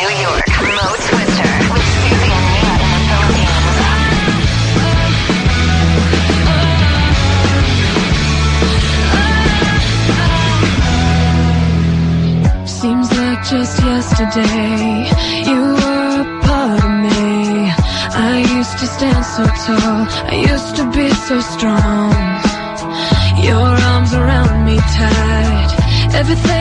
New York, Mo Twister with Susie and Mia in the Philippines. Seems like just yesterday you were a part of me. I used to stand so tall, I used to be so strong. Your arms around me tight, everything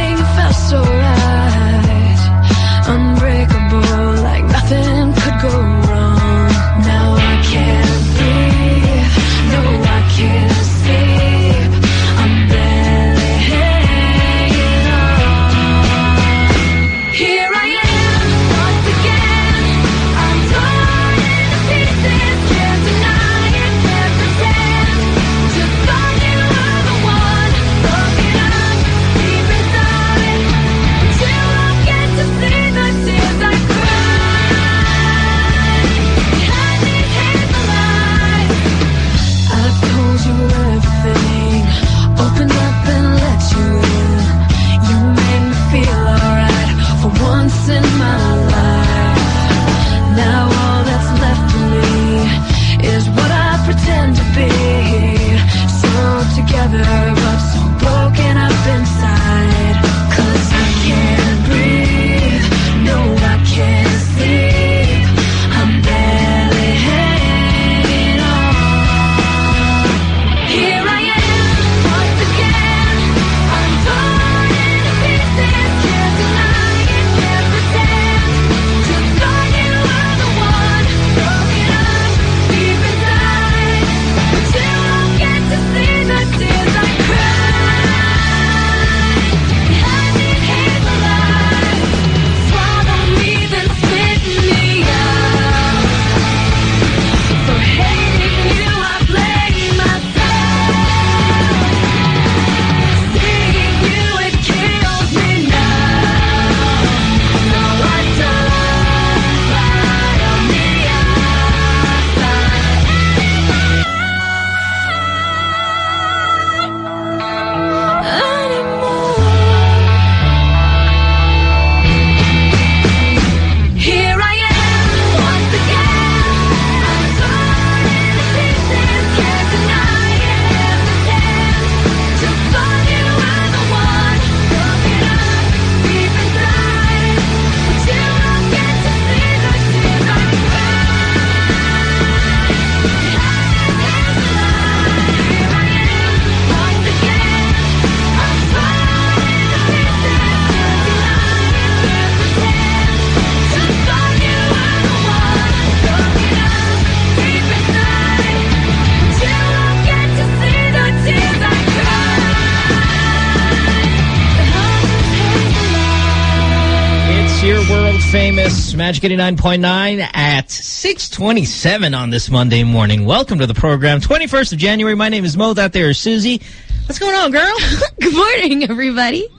Magic 89.9 at 627 on this Monday morning. Welcome to the program. 21st of January. My name is Mo. That there is Susie. What's going on, girl? Good morning, everybody.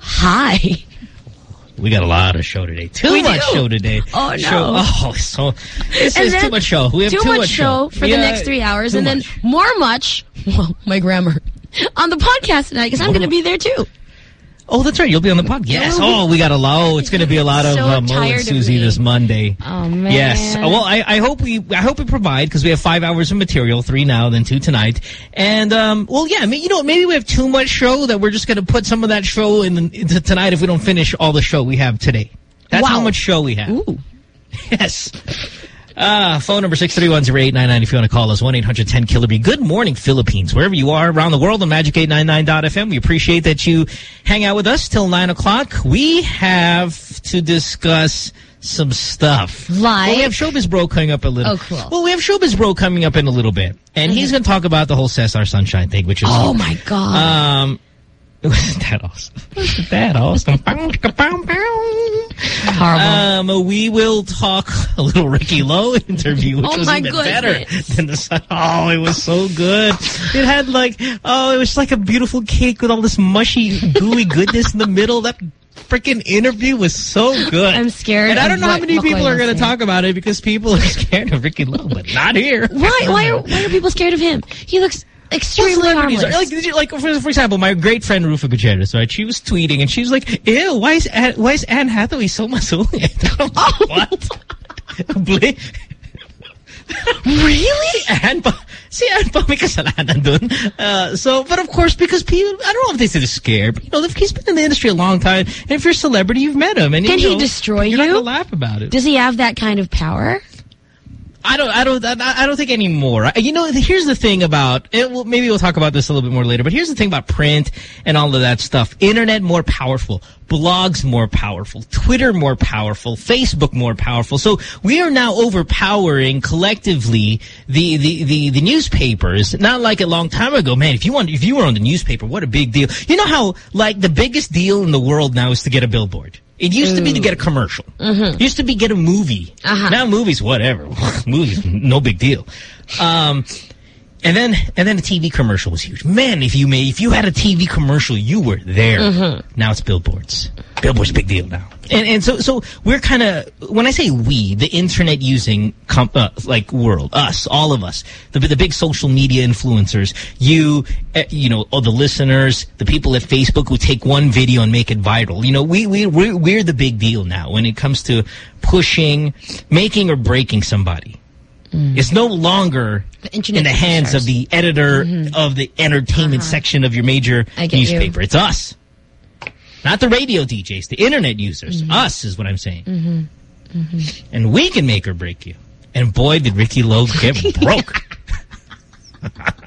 Hi. We got a lot of show today. Too We much do. show today. Oh, no. Show, oh, so this And is too much show. We have too, too, much show for the next three hours, and then more much. Well, my grammar on the podcast tonight because I'm going to be there too. Oh, that's right. You'll be on the podcast. Yes. Oh. We got a lot. Oh, it's going to be a lot of So uh, Mo and Susie this Monday. Oh man. Yes. Well, I, I hope we I hope we provide because we have five hours of material, three now, then two tonight, and um, well, yeah, I mean, you know, maybe we have too much show that we're just going to put some of that show in into tonight if we don't finish all the show we have today. That's how much show we have. Ooh. Yes. Uh, phone number 631-0899 if you want to call us, 1-800-10-KILLER-B. Good morning, Philippines. Wherever you are around the world on Magic899.fm, we appreciate that you hang out with us till 9 o'clock. We have to discuss some stuff. Like? Well, we have Showbiz Bro coming up a little. Oh, cool. Well, we have Showbiz Bro coming up in a little bit. And he's going to talk about the whole Cesar Sunshine thing, which is... Oh my god. Um, it wasn't that awesome. It wasn't that awesome. Horrible. Um, we will talk a little Ricky Lo interview, which Oh was even goodness. better than the sun. Oh, it was so good. It had like, oh, it was like a beautiful cake with all this mushy, gooey goodness in the middle. That freaking interview was so good. I'm scared And I don't know how what many people are going to talk about it because people are scared of Ricky Lo, but not here. why? Why are why are people scared of him? He looks. Extremely celebrities harmless. are. Like, like for, for example, my great friend Ruffa Gutierrez, right? She was tweeting and she was like, "Ew, why is Anne, why is Anne Hathaway so masungit?" Oh. what? Really? Anne pa, si Anne pa may kasalanan dun. Uh, so, but of course, because people, I don't know if they said they're scared, but you know, he's been in the industry a long time, and if you're a celebrity, you've met him. And Can you he destroy you're not you? gonna laugh about it. Does he have that kind of power? I don't, I don't, I don't think anymore. You know, here's the thing about, it, well, maybe we'll talk about this a little bit more later, but here's the thing about print and all of that stuff. Internet more powerful, blogs more powerful, Twitter more powerful, Facebook more powerful. So we are now overpowering collectively the, the, the, the newspapers. Not like a long time ago, man, if you want, if you were on the newspaper, what a big deal. You know how, like, the biggest deal in the world now is to get a billboard. It used to be to get a commercial. It used to be get a movie. Uh-huh. Now movies, whatever. movies, no big deal. Um, and then and then the TV commercial was huge. Man, if you made if you had a TV commercial, you were there. Now it's billboards. Billboards, big deal now. And and so so we're kind of when I say we, the internet using comp, uh, like world, us, all of us, the the big social media influencers, you, uh, you know, all the listeners, the people at Facebook who take one video and make it viral. You know, we we we're, we're the big deal now when it comes to pushing, making or breaking somebody. Mm. It's no longer The in the hands of the editor mm-hmm. of the entertainment uh-huh. section of your major get you. newspaper. It's us. Not the radio DJs, the internet users. Mm-hmm. Us is what I'm saying. Mm-hmm. And we can make or break you. And boy, did Ricky Lo get broke.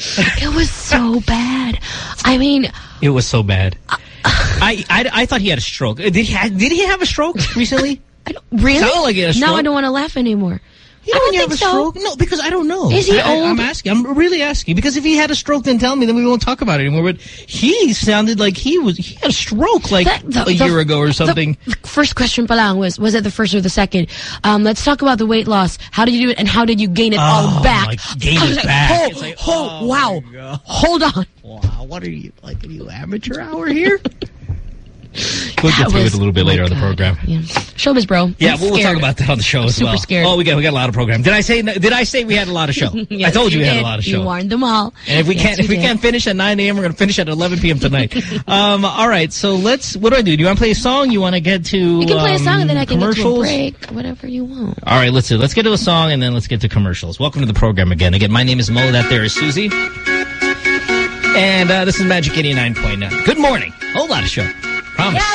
It was so bad. I mean, It was so bad. Uh, I, I, I thought he had a stroke. Did he, ha did he have a stroke recently? I don't, really? Like he had a Now I don't want to laugh anymore. You I know don't when you have a think so. stroke? No, because I don't know. Is he I, I, old? I'm asking. I'm really asking. Because if he had a stroke, then tell me. Then we won't talk about it anymore. But he sounded like he was he had a stroke like That- the- a the- year ago or the something. first question Palang, was, was it the first or the second? Um, let's talk about the weight loss. How did you do it and how did you gain it all Oh, back? like, gain I it like, back. Oh, like, oh, oh wow. Hold on. wow, what are you like? Are you amateur hour here? we'll get through it a little bit oh later on the program. Yeah. Showbiz, bro. Yeah, I'm we'll, we'll talk about that on the show as Super well. scared. Oh, we got we got a lot of program. Did I say did I say we had a lot of show? I told you, we had did. a lot of show. You warned them all. And if we Yes, can't if we did. can't finish at 9 a.m., we're going to finish at 11 p.m. tonight. um, all right, so let's. What do I do? Do you want to play a song? You want to get to You can play a song and then um, I can get to a break. Whatever you want. All right, let's do. Let's get to a song and then let's get to commercials. Welcome to the program again. Again, my name is Mo. That there is Susie, and uh, this is Magic 89.9. Good morning. Whole lot of show. Promise.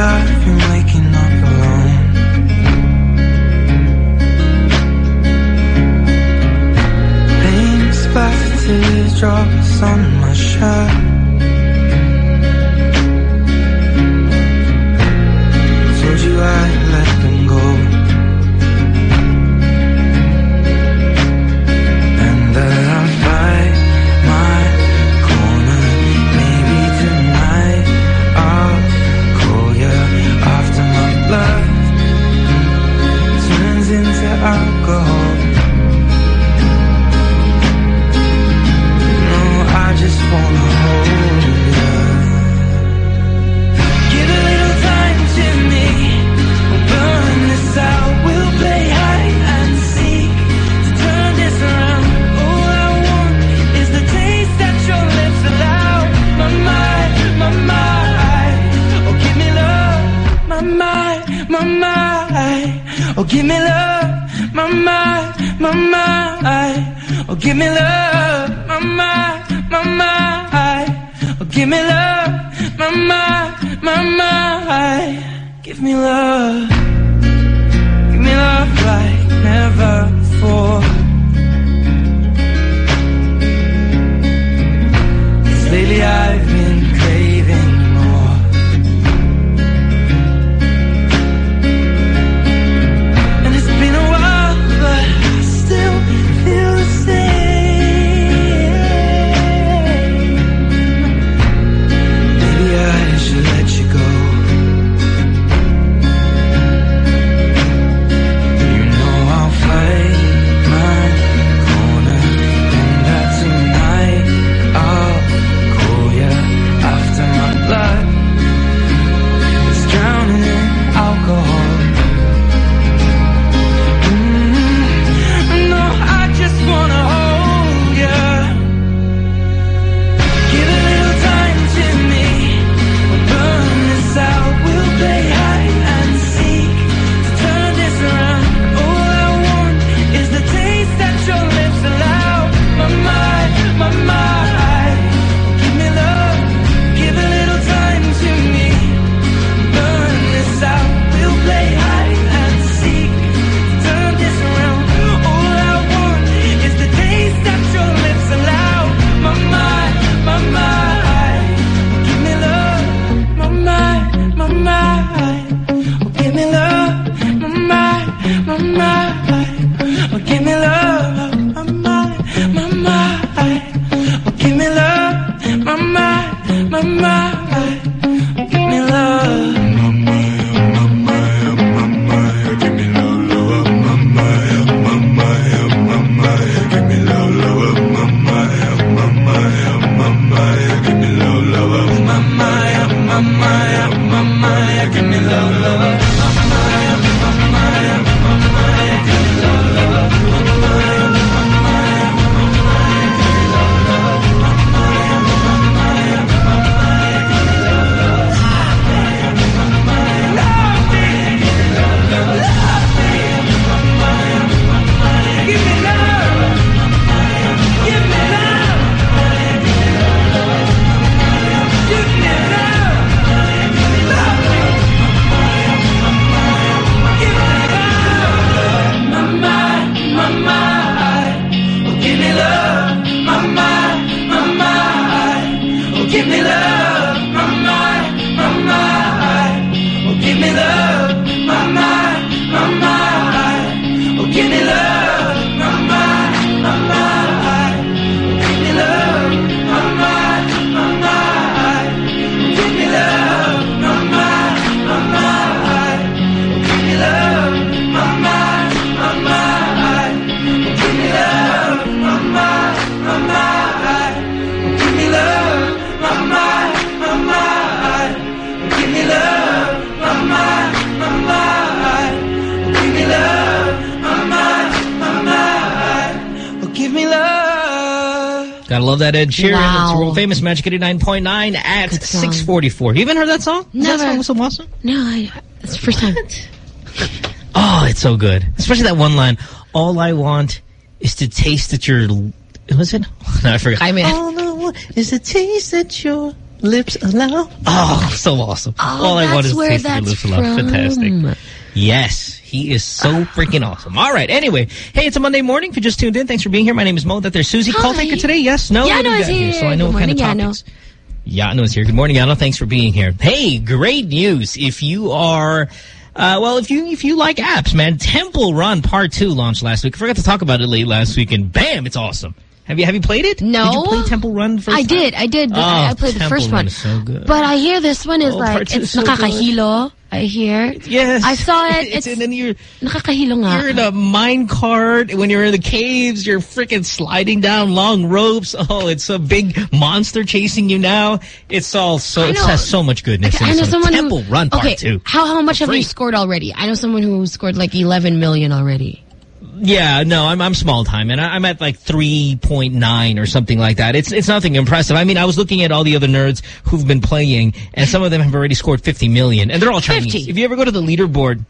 Lately I've that Ed Sheeran. Wow. It's world famous Magic 89.9 at 644. You haven't heard that song? Never. That song was so awesome? No, I, it's the first time. Oh, it's so good. Especially that one line. All I want is to taste that your... Was it? No, I forgot. I mean- All I want is to taste that your lips allow. Oh, so awesome. Oh, All I want is to taste that your lips allow. Fantastic. Yes, he is so freaking awesome. All right, anyway. Hey, it's a Monday morning. If you just tuned in, thanks for being here. My name is Mo. That there's Susie. Call taker today? Yes? No? Yano What do we is here. So I know Good what kind of morning, Yano. topics. Yano is here. Good morning, Yano. Thanks for being here. Hey, great news. If you are... Uh, well, if you if you like apps, man, Temple Run Part 2 launched last week. I forgot to talk about it late last week, and bam, it's awesome. Have you have you played it? No. Did you play Temple Run first I time? did, I did. Oh, I, I oh, played the first one. so good. But I hear this one is Oh, like, it's so nakakahilo, I hear. Yes. I saw it. It's, It's, and then you're nakakahilo nga. You're in a mine cart. When you're in the caves, you're freaking sliding down long ropes. Oh, it's a big monster chasing you now. It's all so, it has so much goodness Okay, in I know So someone Temple who, Run Part okay, 2. How, how much have you scored already? I know someone who scored like 11 million already. Yeah, no, I'm I'm small time, and I, I'm at like 3.9 or something like that. It's it's nothing impressive. I mean, I was looking at all the other nerds who've been playing, and some of them have already scored 50 million, and they're all Chinese. 50. If you ever go to the leaderboard,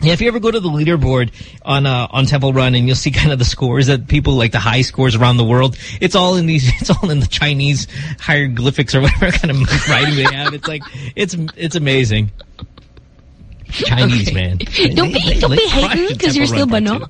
yeah, if you ever go to the leaderboard on uh, on Temple Run, and you'll see kind of the scores that people like the high scores around the world. It's all in these. It's all in the Chinese hieroglyphics or whatever kind of writing they have. It's like it's it's amazing. Chinese Okay. man. Don't be- don't be hating because you're still bano.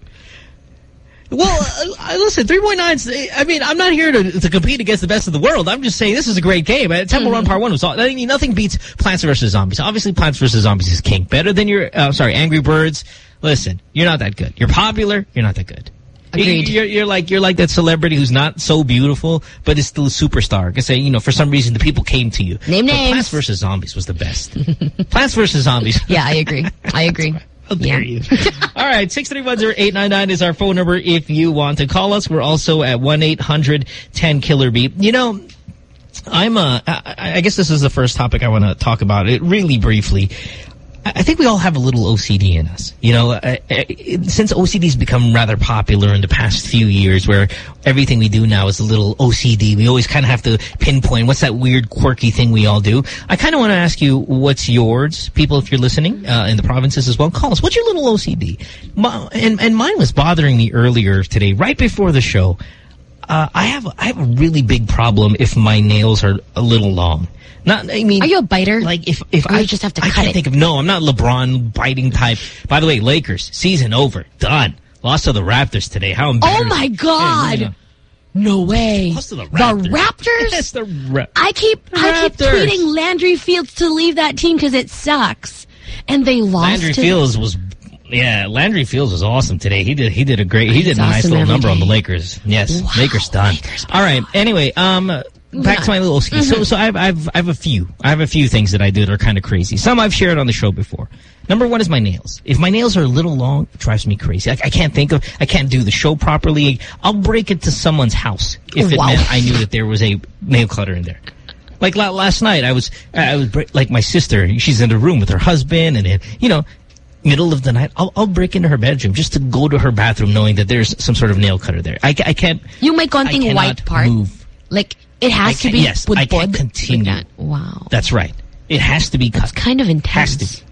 Well, uh, listen, 3.9, I mean, I'm not here to, to compete against the best of the world. I'm just saying this is a great game. Uh, Temple Mm-hmm. Run Part 1 was all, I mean, nothing beats Plants vs. Zombies. Obviously, Plants vs. Zombies is king. Better than your, uh, sorry, Angry Birds. Listen, you're not that good. You're popular, you're not that good. Agreed. You're, you're like you're like that celebrity who's not so beautiful, but is still a superstar. Because say you know for some reason the people came to you. Name But names. Plants vs Zombies was the best. Plants vs Zombies. Yeah, I agree. I agree. Dare Yeah. you? All right, 6310899 is our phone number if you want to call us. We're also at 1-800-10-KILLER-B. You know, I'm uh, I, I guess this is the first topic I want to talk about. It really briefly. I I think we all have a little OCD in us. You know, uh, uh, since become rather popular in the past few years where everything we do now is a little OCD, we always kind of have to pinpoint what's that weird, quirky thing we all do. I kind of want to ask you what's yours. People, if you're listening uh, in the provinces as well, call us. What's your little OCD? My, and, and mine was bothering me earlier today, right before the show. Uh, I have I have a really big problem if my nails are a little long. Not, I mean, Are you a biter? like if if Or I just have to I cut can't it? think of no. I'm not LeBron biting type. By the way, Lakers season over, done. Lost to the Raptors today. How embarrassing! Oh my God. No way. Lost to the Raptors. The Raptors? Yes, the Ra- I keep I keep tweeting Landry Fields to leave that team because it sucks, and they lost. Landry to- Fields was. Yeah, Landry Fields was awesome today. He did he did a great he He's did a nice awesome little number on the. Lakers. Yes, Wow, Lakers done. Lakers All right. Anyway, um back to my little ski. Mm-hmm. So so I've I've I have a few. I have a few things that I do that are kind of crazy. Some I've shared on the show before. Number one is my nails. If my nails are a little long, it drives me crazy. I, I can't think of, I can't do the show properly. I'll break it to someone's house if it Wow. meant I knew that there was a nail cutter in there. Like last night, I was, I was like my sister. She's in the room with her husband, and then you know, middle of the night, I'll, I'll break into her bedroom just to go to her bathroom, knowing that there's some sort of nail cutter there. I, I can't. You make I konting white part. move. Like it has I to be. yes, I can't continue. Like that. Wow. That's right. It has to be cut. It's kind of has intense.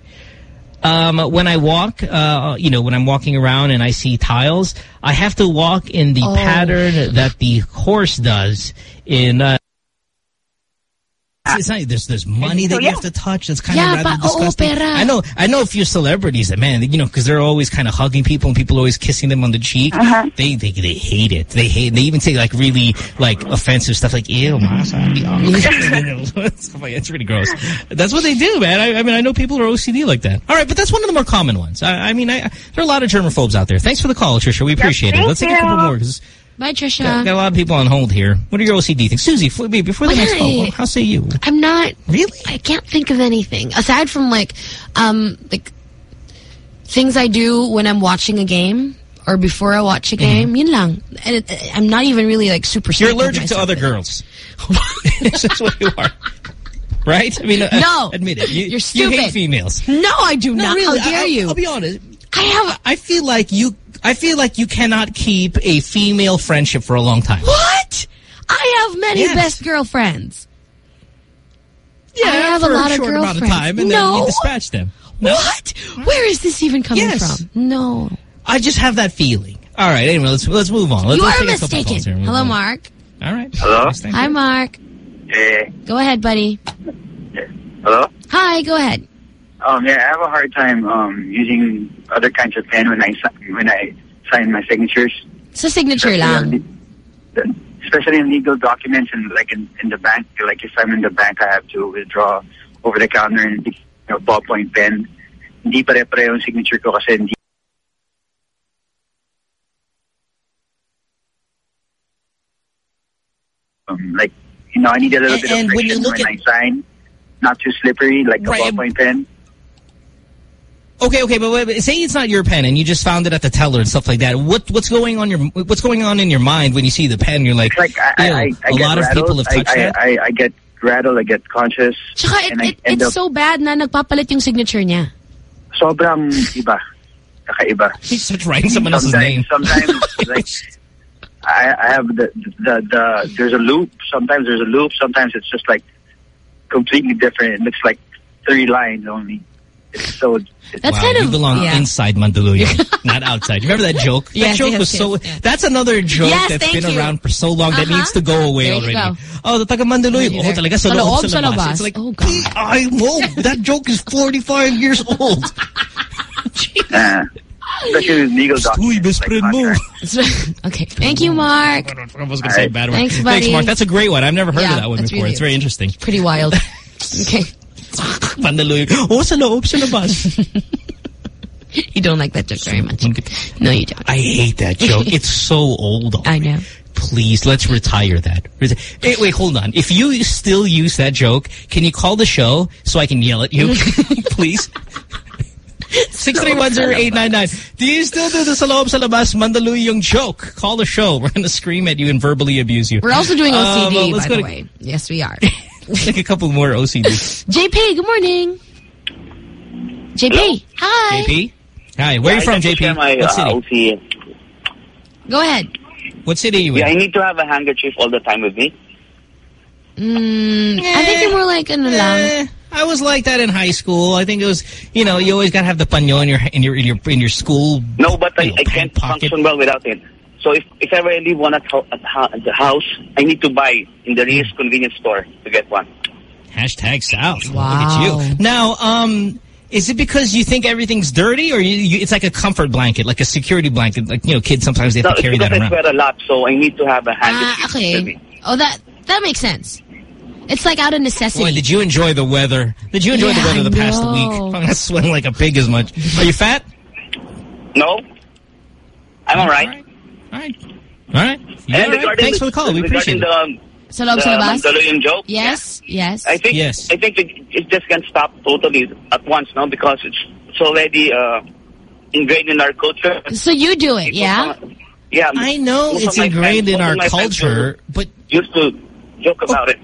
Um, when I walk, uh, you know, when I'm walking around and I see tiles, I have to walk in the Oh. pattern that the horse does in. Uh, it's not, there's there's money that you have to touch. That's kind Yeah, of rather but- disgusting. I know, I know. A few celebrities that man, you know, because they're always kind of hugging people and people are always kissing them on the cheek. They, they they hate it. They hate. They even say like really like offensive stuff like "ew, masabi." Stuff like- it's really gross. That's what they do, man. I, I mean, I know people are OCD like that. All right, but that's one of the more common ones. I, I mean, I, there are a lot of germaphobes out there. Thanks for the call, Trisha. We appreciate it. Let's take a couple more because Bye, Trisha. got, got a lot of people on hold here. What are your OCD things, Susie? Before the Why next call, how say you? I'm not. Really? I can't think of anything aside from like, um, like things I do when I'm watching a game or before I watch a game. Yun lang. And it, I'm not even really like super. Mm-hmm. You're allergic to other girls. That's what you are. Right? I mean, uh, No. admit it. You, You're You stupid. hate females. No, I do No, not. really. How dare I, you? I'll be honest. I have. I feel like you. I feel like you cannot keep a female friendship for a long time. What? I have many Yes. best girlfriends. Yeah, I have for a lot of short amount of time, and No. then you dispatch them. No? What? Where is this even coming Yes. from? No. I just have that feeling. All right, anyway, let's let's move on. Let's, you let's are take a couple calls mistaken. here Hello, on. Mark. All right. Hello? Hi. Mark. Hey, Go ahead, buddy. hello? Hi, go ahead. Um, yeah, I have a hard time um, using other kinds of pen when I when I sign my signatures. Sa signature lang. Especially in legal documents and like in, in the bank. Like if I'm in the bank, I have to withdraw over the counter and you know, ballpoint pen. Hindi pare-pareho yung signature ko kasi hindi um, like you know I need a little And- bit of when you friction look when I sign, not too slippery like a ballpoint pen. Okay, okay, but, wait, but say it's not your pen and you just found it at the teller and stuff like that. What what's going on your what's going on in your mind when you see the pen? You're like, It's like I, ew, I, I, I a get lot of people have touched I, that. I, I, I get rattled. I get conscious. Tsaka it, and I it, it's up so bad na nagpapalit yung signature niya. sobrang iba. Kakaiba. He starts writing someone else's name. Sometimes, sometimes like I, I have the, the the there's a loop. Sometimes there's a loop. Sometimes it's just like completely different. It looks like three lines only. It's so. It's, That's wow, kind you of belong yeah. inside Mandaluyong, not outside. Remember that joke? That Yes, joke yes, was so. yes, yes. That's another joke Yes, that's thank been you. around for so long that Uh-huh. needs to go away There already. go. Oh, the taga Mandaluyong. Oh, There. talaga sa Sa loob loob, sa sa labas. labas. It's like, Oh, God. I know that joke is 45 years old. uh, especially with legal Uy, documents. best like mo. okay. Thank you, Mark. I was going to say a bad word. Thanks, buddy. Mark. That's a great one. I've never heard Yeah, of that one before. really- it's very interesting. Pretty wild. okay. Mandaluyong. Oh, sa loob sa labas. You don't like that joke very much. No, you don't. I hate that joke. It's so old. I know. Please, let's retire that. Hey, wait, hold on. If you still use that joke, can you call the show so I can yell at you? Please. 6310899. Do you still do the sa loob sa labas Mandaluyong joke? Call the show. We're going to scream at you and verbally abuse you. We're also doing Um, OCD, let's by the way. Yes, we are. Like a couple more OCD. JP, good morning. JP, hi. JP? Hi, where are you from, JP? My, what uh, city? OC. Go ahead. What city are you in? Yeah, I need to have a handkerchief all the time with me. Mm, I think you're more like ano lang. Eh, I was like that in high school. I think it was, you know, you always got to have the paño in your in your in your in your school. No, but I, know, I can't pocket. function well without it. So if, if ever I leave one at, ho- at, ho- at the house, I need to buy in the nearest convenience store to get one. Hashtag South. Look Wow. at you. Now, um, is it because you think everything's dirty, or you, you, it's like a comfort blanket, like a security blanket? Like you know, kids sometimes they have No, to it's carry because that I sweat a lot, so I need to have a handkerchief Ah, okay. me. Oh, that that makes sense. It's like out of necessity. Boy, did you enjoy the weather? Did you enjoy the weather the past know. week? I'm not sweating like a pig as much. Are you fat? No? I'm all right. All right. All right. You And Thanks for the call. We appreciate regarding it. the, Sa loob the sa labas? Mandaluyong joke, Yes, yes. I think Yes. I think it, it just can stop totally at once, no? Because it's it's already uh, ingrained in our culture. So you do it, yeah? Yeah. I know it's ingrained friends- in our of my friends culture, but Used to joke about it.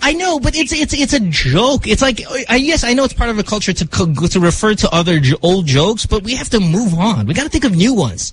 I know, but it's it's it's a joke. It's like I yes, I know it's part of a culture to to refer to other j old jokes, but we have to move on. We got to think of new ones.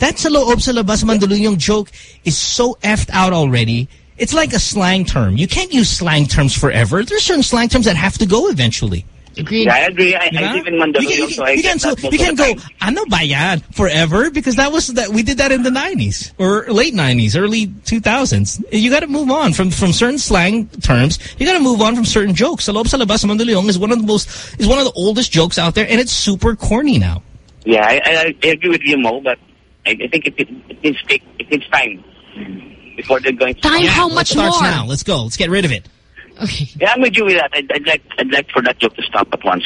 That sa loob sa labas Mandaluyong joke is so effed out already. It's like a slang term. You can't use slang terms forever. There's certain slang terms that have to go eventually. Agreed. Yeah, I agree. I, I Diba? live in Mandaluyong, so I you get can't, that so, you can't go, time. ano ba yan? Forever? Because that was that we did that in the 90s or late 90s, early 2000s. You got to move on from from certain slang terms. You got to move on from certain jokes. Sa loob sa labas, Mandaluyong is one of the most is one of the oldest jokes out there, and it's super corny now. Yeah, I, I, I agree with you, Mo, but I, I think it, it, it needs take, it needs time before they're going to. Time, Yeah, how let's much start more? now. Let's go. Let's get rid of it. Okay. Yeah, I'm with you with that. I'd, I'd like I'd like for that joke to stop at once.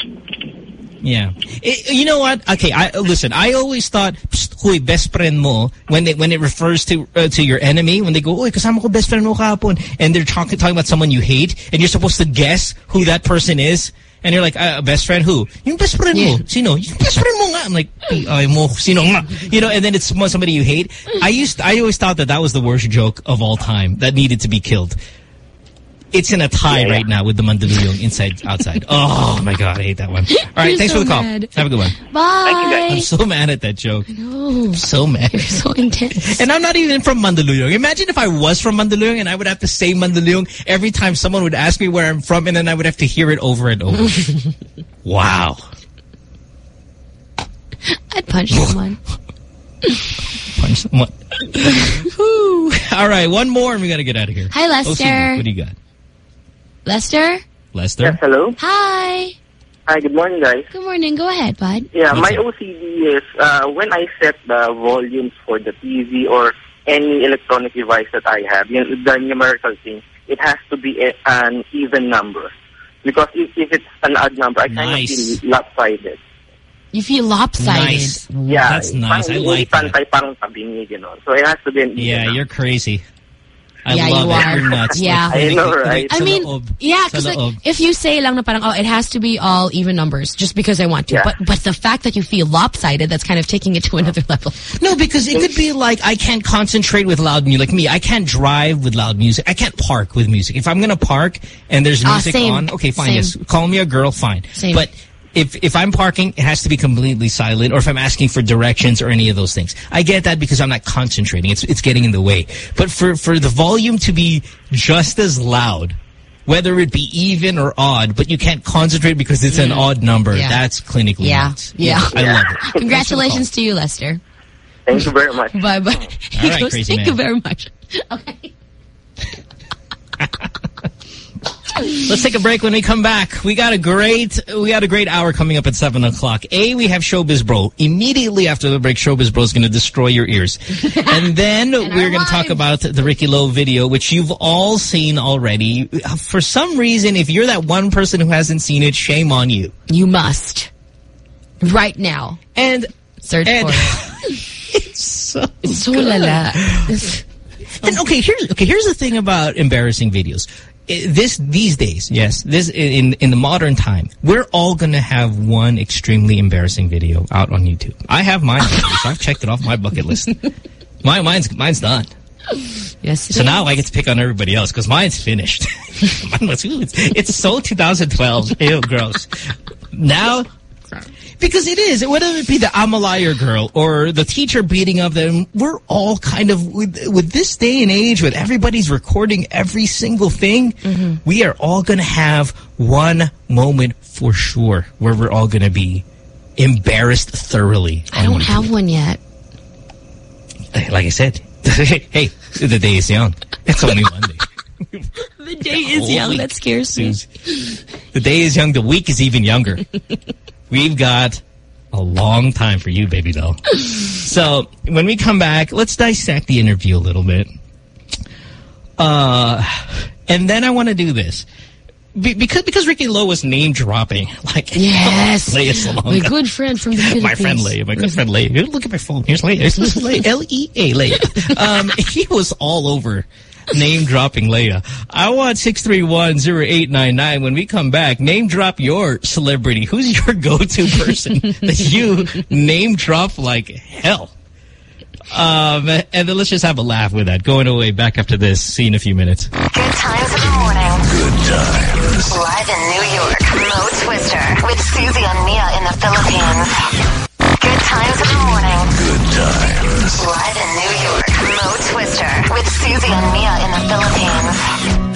Yeah. It- you know what? Okay, I listen. I always thought, Psst, huy, best friend mo, when it, when it refers to uh, to your enemy, when they go, oy, kasama ko best friend mo kahapon, and they're talking talking about someone you hate, and you're supposed to guess who that person is, and you're like, uh, best friend who? Yung best friend mo. Sino? Yung best friend mo nga. I'm like, ay mo, sino nga? You know, and then it's somebody you hate. I used, I always thought that that was the worst joke of all time that needed to be killed. It's in a tie Yeah, yeah. right now with the Mandaluyong inside outside. Oh my god, I hate that one. All right, You're thanks so for the call. mad. Have a good one. Bye. I'm so mad at that joke. No, I'm so mad. you're so intense. And I'm not even from Mandaluyong. Imagine if I was from Mandaluyong and I would have to say Mandaluyong every time someone would ask me where I'm from and then I would have to hear it over and over. wow. I'd punch someone. Punch someone. All right, one more and we got to get out of here. Hi, Lester. What do you got? Lester? Lester? Yes, hello. Hi. Hi, good morning, guys. Good morning. Go ahead, bud. Yeah, What's my up? OCD is uh, when I set the volumes for the TV or any electronic device that I have, you know, the numerical thing, it has to be a, an even number. Because if, if it's an odd number, I kind Nice. of feel lopsided. You feel lopsided. Nice. Yeah, That's nice. I parang like that. pantay, parang tabingi, gano'n. So it has to be an even Yeah, number. you're crazy. I Yeah, love you it. are. You're nuts. Yeah. Like, I know, right? I mean, yeah, because like, if you say lang na parang, oh, it has to be all even numbers just because I want to. Yeah. But but the fact that you feel lopsided, that's kind of taking it to another level. No, because it could be like I can't concentrate with loud music. Like me, I can't drive with loud music. I can't park with music. If I'm gonna park and there's Ah, music same. on, okay, fine. Same. Yes, call me a girl, fine. Same. But if if I'm parking, it has to be completely silent. Or if I'm asking for directions or any of those things, I get that because I'm not concentrating. It's it's getting in the way. But for for the volume to be just as loud. Whether it be even or odd, but you can't concentrate because it's an mm. odd number. Yeah. That's clinically Yeah. nuts. Yeah. I love it. Congratulations to you, Lester. Thank you very much. Bye bye. All right, goes, crazy Thank man. you very much. Okay. Let's take a break when we come back. We got a great we got a great hour coming up at seven o'clock. A, we have Showbiz Bro. Immediately after the break, Showbiz Bro is going to destroy your ears. and then we're going to talk about the Ricky Lo video, which you've all seen already. For some reason, if you're that one person who hasn't seen it, shame on you. You must. Right now. And Search and for it. it's so It's so lala. And okay, here's okay. Here's the thing about embarrassing videos. This these days, yes, this in in the modern time, we're all gonna have one extremely embarrassing video out on YouTube. I have mine, so I've checked it off my bucket list. My mine's mine's done. Yes. So is. now I get to pick on everybody else because mine's finished. Mine was- ooh, it's, it's so 2012. Ew, gross. Now, because it is, whether it be the Amalayer girl or the teacher beating up them, we're all kind of, with, with this day and age, with everybody's recording every single thing, Mm-hmm. we are all going to have one moment for sure where we're all going to be embarrassed thoroughly. I don't have one yet. Like I said, hey, the day is young. It's only Monday. The day is young. That scares me. The day is young. The week is even younger. We've got a long time for you, baby doll. so when we come back, let's dissect the interview a little bit. Uh, and then I want to do this. Be because because Ricky Lo was name dropping like Yes. Lea Salonga. My good friend from the Philippines. My friend Lea, my good friend Lea. Look at my phone. Here's Lea. Here's Lea. L-E-A, Lea. Um, he was all over name dropping Lea. I want 6310899 when we come back. Name drop your celebrity. Who's your go-to person that you name drop like hell? Um, and then let's just have a laugh with that. Going away back after this. See you in a few minutes. Good times in the morning. Good times. Live in New York, Mo Twister with Susie and Mia in the Philippines. Good times in the morning. Good times. Live in New York, Mo Twister with Susie and Mia in the Philippines.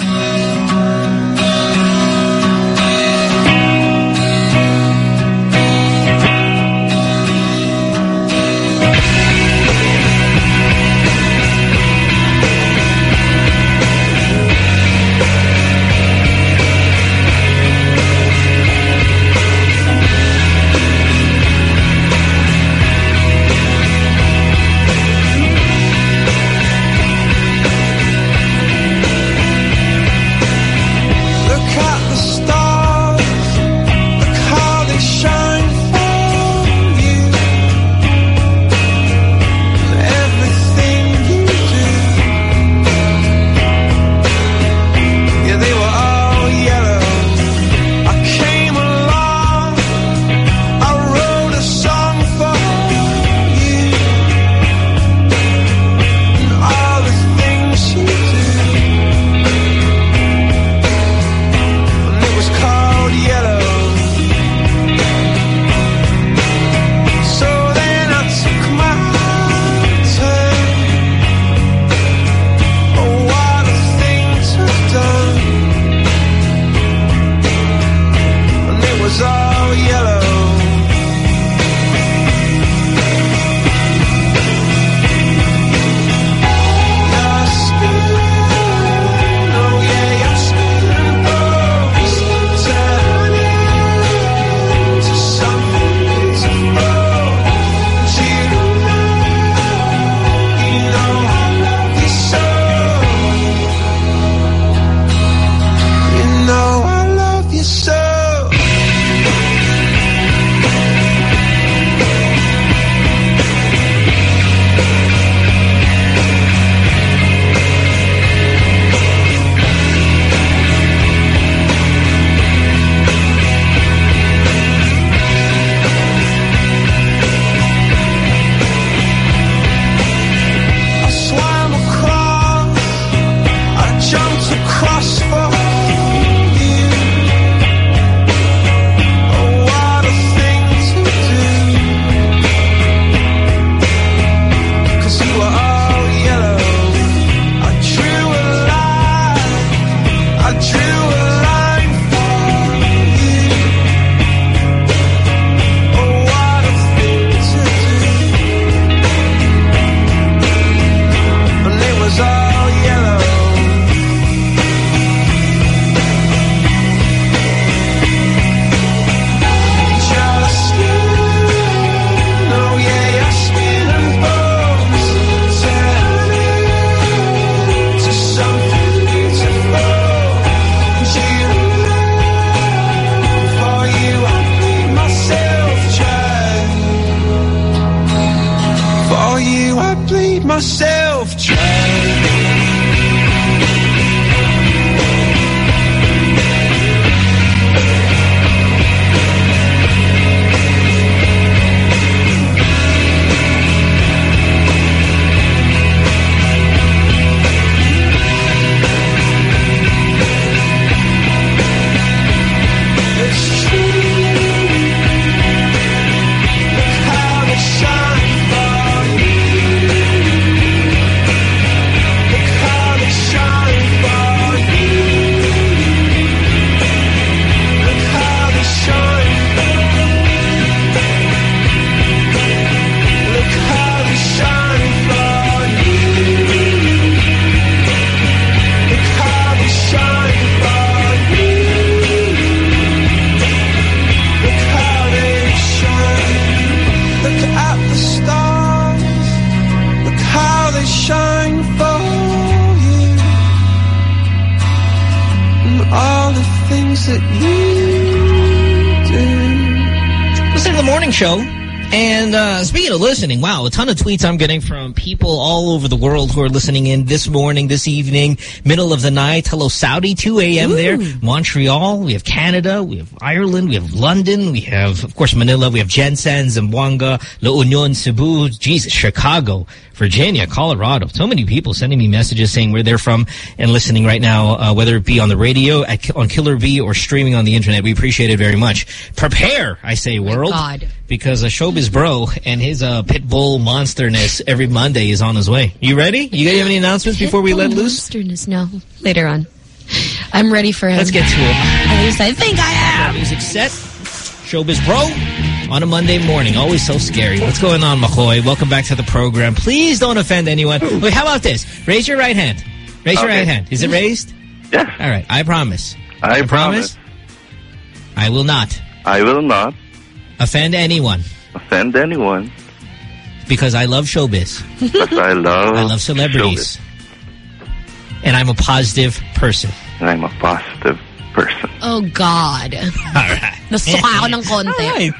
Ton of tweets I'm getting from people all over the world who are listening in this morning, this evening, middle of the night. Hello, Saudi, 2 a.m. there. Montreal, we have Canada, we have Ireland, we have London, we have, of course, Manila, we have GenSan, Zamboanga, La Union, Cebu, Jesus, Chicago, Virginia, Colorado. So many people sending me messages saying where they're from and listening right now, uh, whether it be on the radio, at, on Killer B, or streaming on the internet. We appreciate it very much. Prepare, I say, world God. Because a showbiz bro and his uh, pit bull monsterness every Monday is on his way. You ready? You guys have any announcements before we let loose? Monsterness. No, later on. I'm ready for him. Let's get to it. At least I think I am. Music set. Showbiz bro on a Monday morning. Always so scary. What's going on, Makoy? Welcome back to the program. Please don't offend anyone. Wait, how about this? Raise your right hand. Raise your right hand. Is it raised? Yes, All right. I promise. I promise. I will not I will not offend anyone offend anyone because I love showbiz. because I love I love celebrities. showbiz. And I'm a positive person. And I'm a positive person. Oh, God. All right. Nasuka ako ng konti. All right.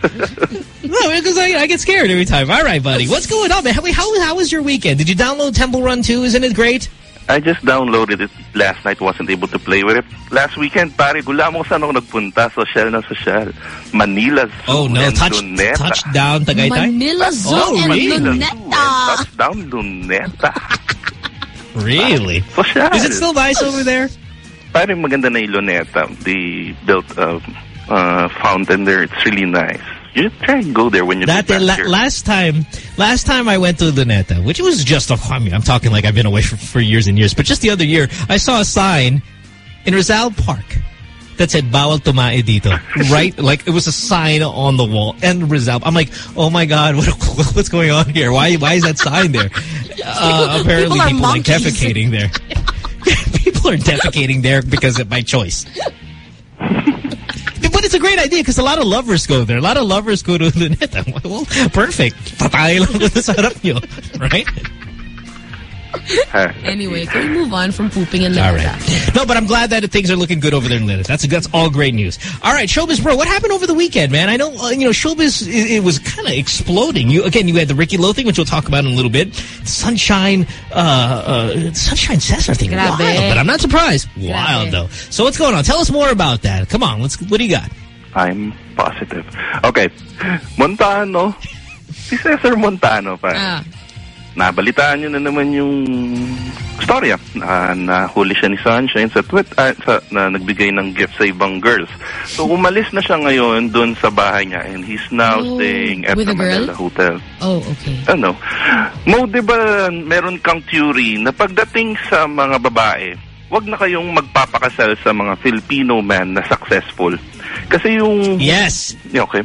no, because I, I get scared every time. All right, buddy. What's going on, man? How, how, how was your weekend? Did you download Temple Run 2? Isn't it great? I just downloaded it last night. Wasn't able to play with it. Last weekend, pare, gula mo saan ako nagpunta. Social na social. Manila Zoo Oh, no. and Touch, Luneta. touchdown, Tagaytay? Manila Zoo Oh, and really? Manila Zoo and Luneta. Touchdown Luneta. Really? Social. Is it still nice over there? Pare, maganda na yung Luneta. They built a uh, fountain there. It's really nice. You try and go there when you That get back la here. last time, last time I went to Luneta, which was just a, I mean, I'm talking like I've been away for, for years and years, but just the other year, I saw a sign in Rizal Park that said "Bawal tumae dito." right, like it was a sign on the wall, and Rizal. I'm like, oh my god, what, what's going on here? Why, why is that sign there? Uh, apparently, People are people, like defecating there. people are defecating there because of my choice. It's a great idea because a lot of lovers go there. A lot of lovers go to Luneta. Well, perfect. Patay lang sa harap nyo. Right? Anyway, can we move on from pooping in the All right. No, but I'm glad that things are looking good over there in Luneta. That's that's all great news. All right, Showbiz Bro, what happened over the weekend, man? I know, uh, you know, Showbiz, it, it was kind of exploding. You Again, you had the Ricky Lo thing, which we'll talk about in a little bit. Sunshine, uh, uh, Sunshine Cesar thing. Grabe. Wild, but I'm not surprised. Wild, though. So what's going on? Tell us more about that. Come on, let's. what do you got? I'm positive. Okay. Montano. Si Cesar Montano pa. Ah. Nabalitaan nyo na naman yung storya. Na nahuli siya ni Sunshine sa tweet, ah, sa, na nagbigay ng gift sa ibang girls. So umalis na siya ngayon doon sa bahay niya and he's now Oh, staying at the? Manila Hotel. Oh, okay. Ano? Mo, di ba meron kang theory na pagdating sa mga babae, wag na kayong magpapakasal sa mga Filipino man na successful. Kasi yung... Yes. Okay.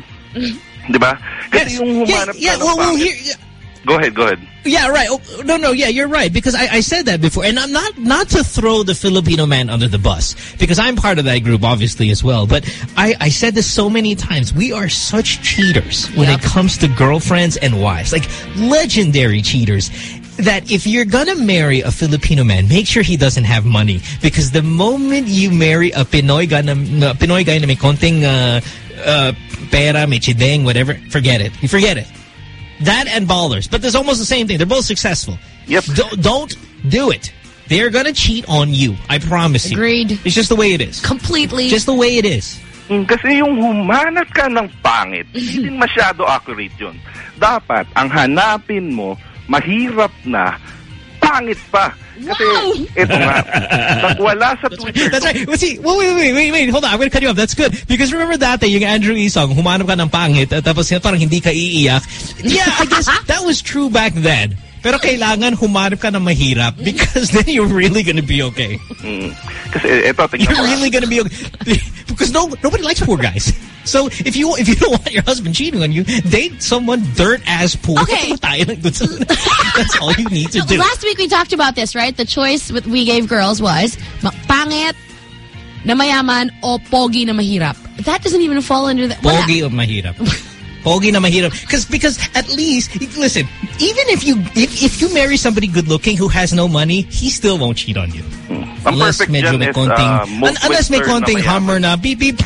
Di ba? Kasi yung humanap yeah, yeah, ka ng well, well, here, yeah. Go ahead, go ahead. Yeah, right. Oh, no, no, yeah, you're right. Because I, I said that before. And I'm not, not to throw the Filipino man under the bus. Because I'm part of that group, obviously, as well. But I, I said this so many times. We are such cheaters when Yep. it comes to girlfriends and wives. Like, legendary cheaters. That if you're gonna marry a Filipino man, make sure he doesn't have money. Because the moment you marry a Pinoy guy na, na- Pinoy guy na may konting uh, uh, pera, may chideng, whatever, forget it. You forget it That and ballers. But there's almost the same thing. They're both successful. Yep. Don't, don't do it. They're gonna cheat on you. I promise you. Agreed. It's just the way it is. Completely. Just the way it is. Mm, Kasi yung humanap ka ng pangit, hindi din masyado accurate yun. Dapat, ang hanapin mo, mahirap na, pangit pa. Kasi, ito nga, pag sa Twitter, That's right. Wait, see, wait, wait, wait, wait, wait. Hold on. I'm gonna cut you off. That's good. Because remember that day, yung Andrew Isong, humanap ka ng pangit, at tapos parang hindi ka iiyak. Yeah, I guess that was true back then. Pero kailangan humanap ka ng mahirap because then you're really gonna be okay. mm, ito, You're really gonna be okay. Because no, nobody likes poor guys. So if you if you don't want your husband cheating on you, date someone dirt ass poor. Okay. Tayo lang dun sa- That's all you need to do. Last week we talked about this, right? The choice with we gave girls was ma- pangit na mayaman o pogi na mahirap. That doesn't even fall under that. Wala. Pogi o mahirap? Pogi na mahirap. Because because at least listen, even if you if, if you marry somebody good looking who has no money, he still won't cheat on you. Ang Unless medyo dyan may konting uh, un- unless may Twister na konting hummer na beep beep.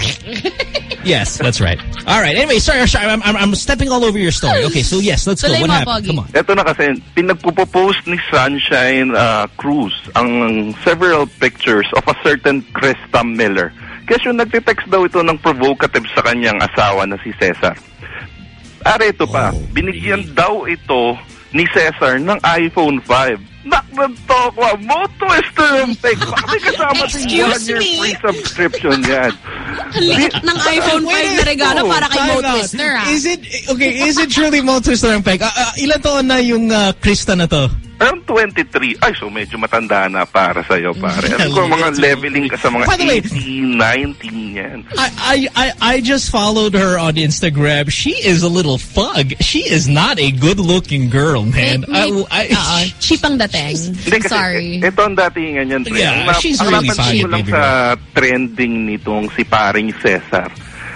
yes, that's right. All right. Anyway, sorry, sorry. I'm, I'm I'm stepping all over your story. Okay, so yes, let's go. What happened? Come on. Ito na kasi, pinagpupost ni Sunshine uh, Cruz ang several pictures of a certain Krista Miller. Kasi yung nagtitext daw ito ng provocative sa kanyang asawa na si Cesar. Are ito pa, Oh, binigyan daw ito ni Cesar ng iPhone 5. Naknanto ko, mo twister yung take. Bakit kasama Excuse one year me? free subscription yan? Ang liit ng iPhone 5 na regalo para kay Mo. Twister, ah. Is it okay? Is it truly Mo Twister ang peg? Uh, uh, ilan taon na yung uh, Krista na to? Around 23. Ay, so medyo matanda na para sa'yo, pare. Alam ko, mga leveling ka sa mga By the way- 18, 19 yan. I, I I I just followed her on Instagram. She is a little fug. She is not a good-looking girl, man. I, I, Oo, cheap ang dating. Hindi I'm kasi, sorry. ito ang datingan yan. pre. Yeah, Ang nap- she's ang really fine, ko lang sa trending nitong si paring Cesar,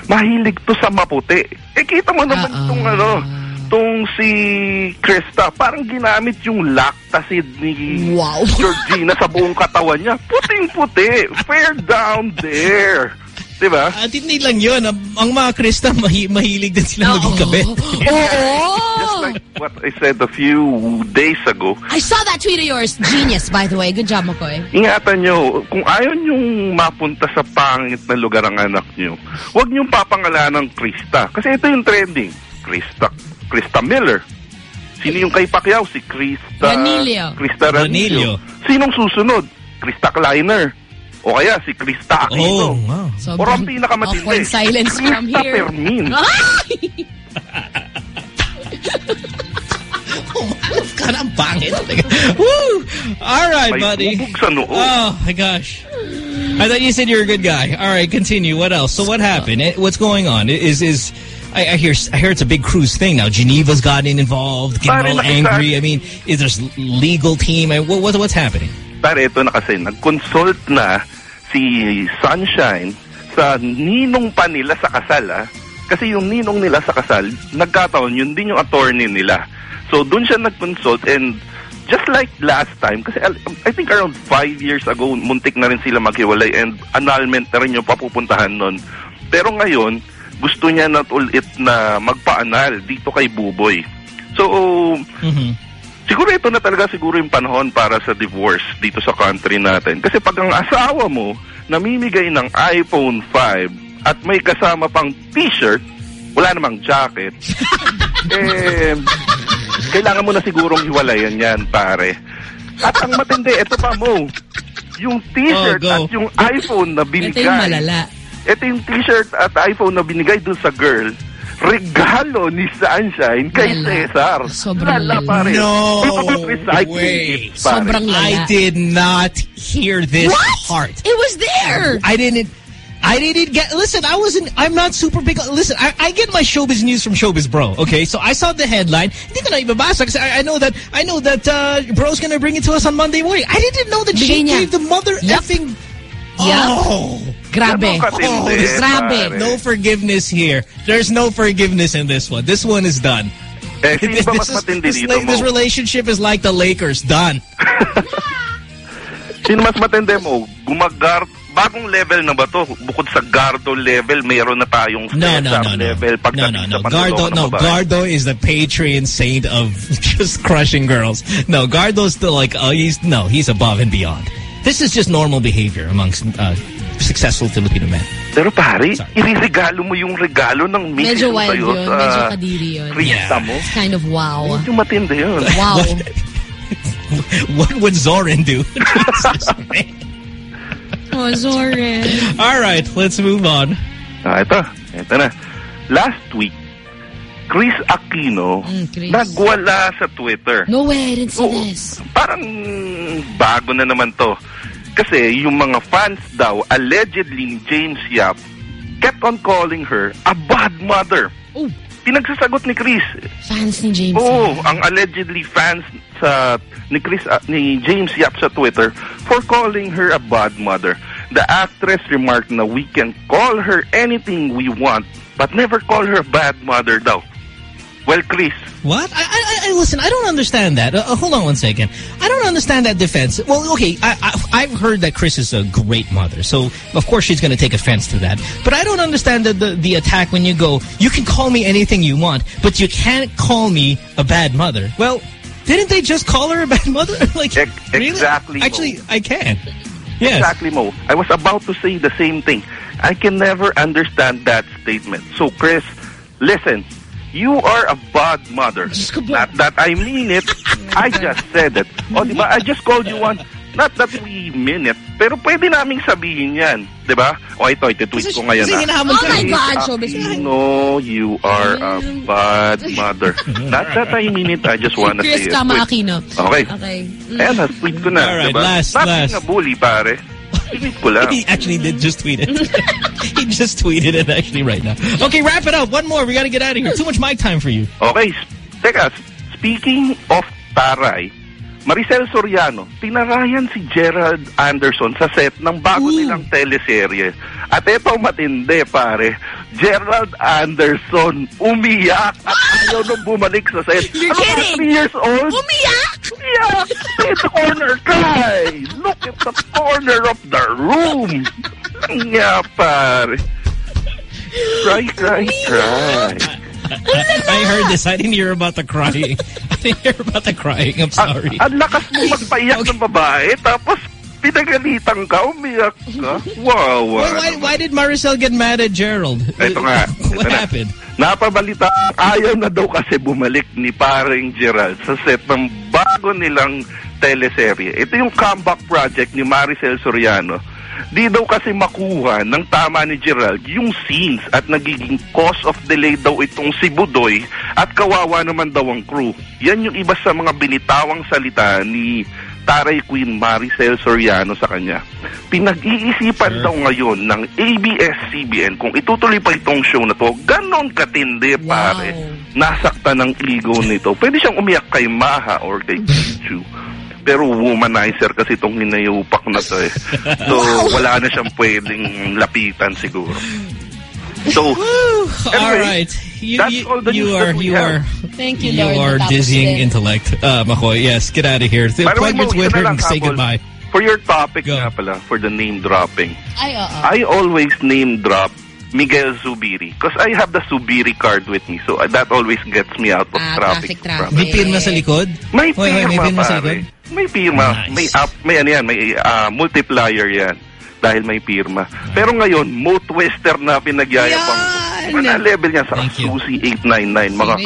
mahilig to sa maputi. Eh, kita mo naman Ah, itong ah. ano, tong si Krista, parang ginamit yung lactacid ni Wow. Georgina sa buong katawan niya. Puting-puti. Fair down there. Diba? At hindi lang yun. Ang, ang mga Krista, mahi, mahilig din sila maging kabit. Just Oo! like what I said a few days ago, I saw that tweet of yours. Genius, by the way. Good job, Makoy. ingatan nyo, kung ayaw nyong mapunta sa pangit na lugar ang anak nyo, huwag nyong papangalan ng Krista. Kasi ito yung trending. Krista, Krista Miller. Sino yung kay Pacquiao? Si Krista... Ranillo. Krista Ranillo. Ranillo. Sinong susunod? Krista Kleiner. O kaya si Krista Aquino. Oh, wow. Or ang pinakamatindi. awkward silence from Krista here. Fermin. ka ng pangit. Woo! All right, May buddy. bubog sa noo. Oh, my gosh. I thought you said you were a good guy. All right, continue. What else? So what happened? Eh, What's going on? Is is I, I hear I hear it's a big cruise thing now. Geneva's gotten involved, getting Pare, all angry. I mean, is there legal team? I, what, what what's happening? Pero ito na kasi, nag-consult na si Sunshine sa ninong pa nila sa kasal, ah. Kasi yung ninong nila sa kasal, nagkataon, yun din yung attorney nila. So, dun siya nag-consult and just like last time, kasi I think around five years ago, muntik na rin sila maghiwalay and annulment na rin yung papupuntahan nun. Pero ngayon, gusto niya na ulit na magpa-anal dito kay Buboy. So, Mhm. Siguro ito na talaga siguro yung panahon para sa divorce dito sa country natin. Kasi pag ang asawa mo namimigay ng iPhone 5 at may kasama pang t-shirt, wala namang jacket, eh, kailangan mo na sigurong hiwalayan yan, pare. At ang matindi, ito pa mo, yung t-shirt Oh, go. at yung iPhone na Ito binigay. yung malala. Ito yung t-shirt at iPhone na binigay dun sa girl, regalo ni Sunshine kay Lala. Cesar. Sobrang Lala, lala. pare. No way. gifts, pare. Sobrang lala. I did not hear this What? part. It was there! I didn't. I didn't get. Listen, I wasn't. I'm not super big. Listen, I, I get my showbiz news from Showbiz Bro. Okay, so I saw the headline. Hindi ko na ibabasa kasi I, I know that I know that uh, Bro's gonna bring it to us on Monday morning. I didn't know that she niya. gave the mother Yup. effing. Yup. Oh, Grabe. Oh, this- grabe. no forgiveness here. There's no forgiveness in this one. This one is done. Eh, sino ba mas This is- this, mo? this relationship is like the Lakers. Done. Sino mas matindi mo? Gumagar bagong level na ba to? Bukod sa Gardo level, mayroon na tayong No, no, no, no. level. No, no, no. Gardo, no. Gardo is the patron saint of just crushing girls. No, Gardo's still like, oh, he's, no, he's above and beyond. This is just normal behavior amongst uh, successful Filipino men. Pero pare, iriregalo mo yung regalo ng misis Medyo wild sa'yo yun. sa Medyo kadiri yun. Krista mo. It's kind of wow. Medyo matindi yun. Wow. what would Zoran do? oh, sorry. All right, let's move on. Ah, ito. Ito na. Last week, Chris Aquino Mm, Chris. nagwala sa Twitter. No way, I didn't see Oo. this. Parang bago na naman to. Kasi yung mga fans daw, allegedly ni James Yap, kept on calling her a bad mother. Oh. Pinagsasagot ni Chris. Fans ni James. Oo, ang allegedly fans sa ni Chris ah, ni James Yap sa Twitter for calling her a bad mother. The actress remarked na we can call her anything we want but never call her a bad mother daw. Well, Kris, What? I, I, I listen. I don't understand that. Uh, hold on one second. I don't understand that defense. Well, okay, I, I, I've heard that Kris is a great mother, so of course she's going to take offense to that. But I don't understand the, the the attack when you go, you can call me anything you want, but you can't call me a bad mother. Well, didn't they just call her a bad mother? like really? exactly, Mo. Actually, I can. Yes. Exactly, Mo. I was about to say the same thing. I can never understand that statement. So, Chris, listen. You are a bad mother. Not that I mean it. I just said it. O, di ba? I just called you one. Not that we mean it. Pero pwede naming sabihin yan. Di ba? O, ito, iti-tweet ko ngayon. kasi ah. hinahamon Oh my. God, showbiz. No, you are a bad mother. Not that I mean it. I just wanna Chris say it. Tama Wait. Aquino. Okay. Okay. Mm. Ayan, na-tweet ko na. All right, diba? last, Not last. being a bully, pare. Tweet ko lang. He actually did just tweet it. he just tweeted it actually right now. Okay, wrap it up. One more. We got to get out of here. Too much mic time for you. Okay, teka, speaking of taray, Maricel Soriano, tinarayan si Gerald Anderson sa set ng bago nilang teleserye. At ito matindi, pare. Gerald Anderson umiyak at ayaw nung bumalik sa set. You're ano kidding? three years old? Umiyak! Umiyak! In the corner, cry! Look at the corner of the room! Yeah, pare. Cry, cry, cry. I heard this. I didn't hear about the crying. I didn't hear about the crying. I'm sorry. Ang lakas mo magpaiyak ng babae, tapos pinagalitan ka, umiyak ka. Wow, wow. Why, why, did Maricel get mad at Gerald? Ito nga. What ito na. happened? Napabalita, ayaw na daw kasi bumalik ni paring Gerald sa set ng bago nilang teleserye. Ito yung comeback project ni Maricel Soriano. Di daw kasi makuha ng tama ni Gerald yung scenes at nagiging cause of delay daw itong si Budoy at kawawa naman daw ang crew. Yan yung iba sa mga binitawang salita ni Taray Queen Maricel Soriano sa kanya. Pinag-iisipan daw ngayon ng ABS-CBN kung itutuloy pa itong show na to. Ganon katindi, pare. Nasaktan ng ego nito. Pwede siyang umiyak kay Maha or kay Pichu. Pero womanizer kasi itong hinayupak na to eh. So, wala na siyang pwedeng lapitan siguro. So, All anyway, right. You, that's you, all the you news are that we you have. are Thank you, you Lord. are Natapos dizzying intellect, uh, Makoy. Yes, get out of here. With ito her na and say goodbye. For your topic Go. nga pala, for the name dropping, Ay, oo. I always name drop Miguel Zubiri because I have the Zubiri card with me. So uh, that always gets me out of Ah, traffic. traffic, traffic. May pirma sa likod? May may pirma, pirma sa likod? May pirma. Nice. May up, may ano yan, may ah, multiplier yan. Dahil may pirma. Pero ngayon, mo twister na pinagyayabang. Yan! Ano level niya sa Thank you. Susi 899. Mga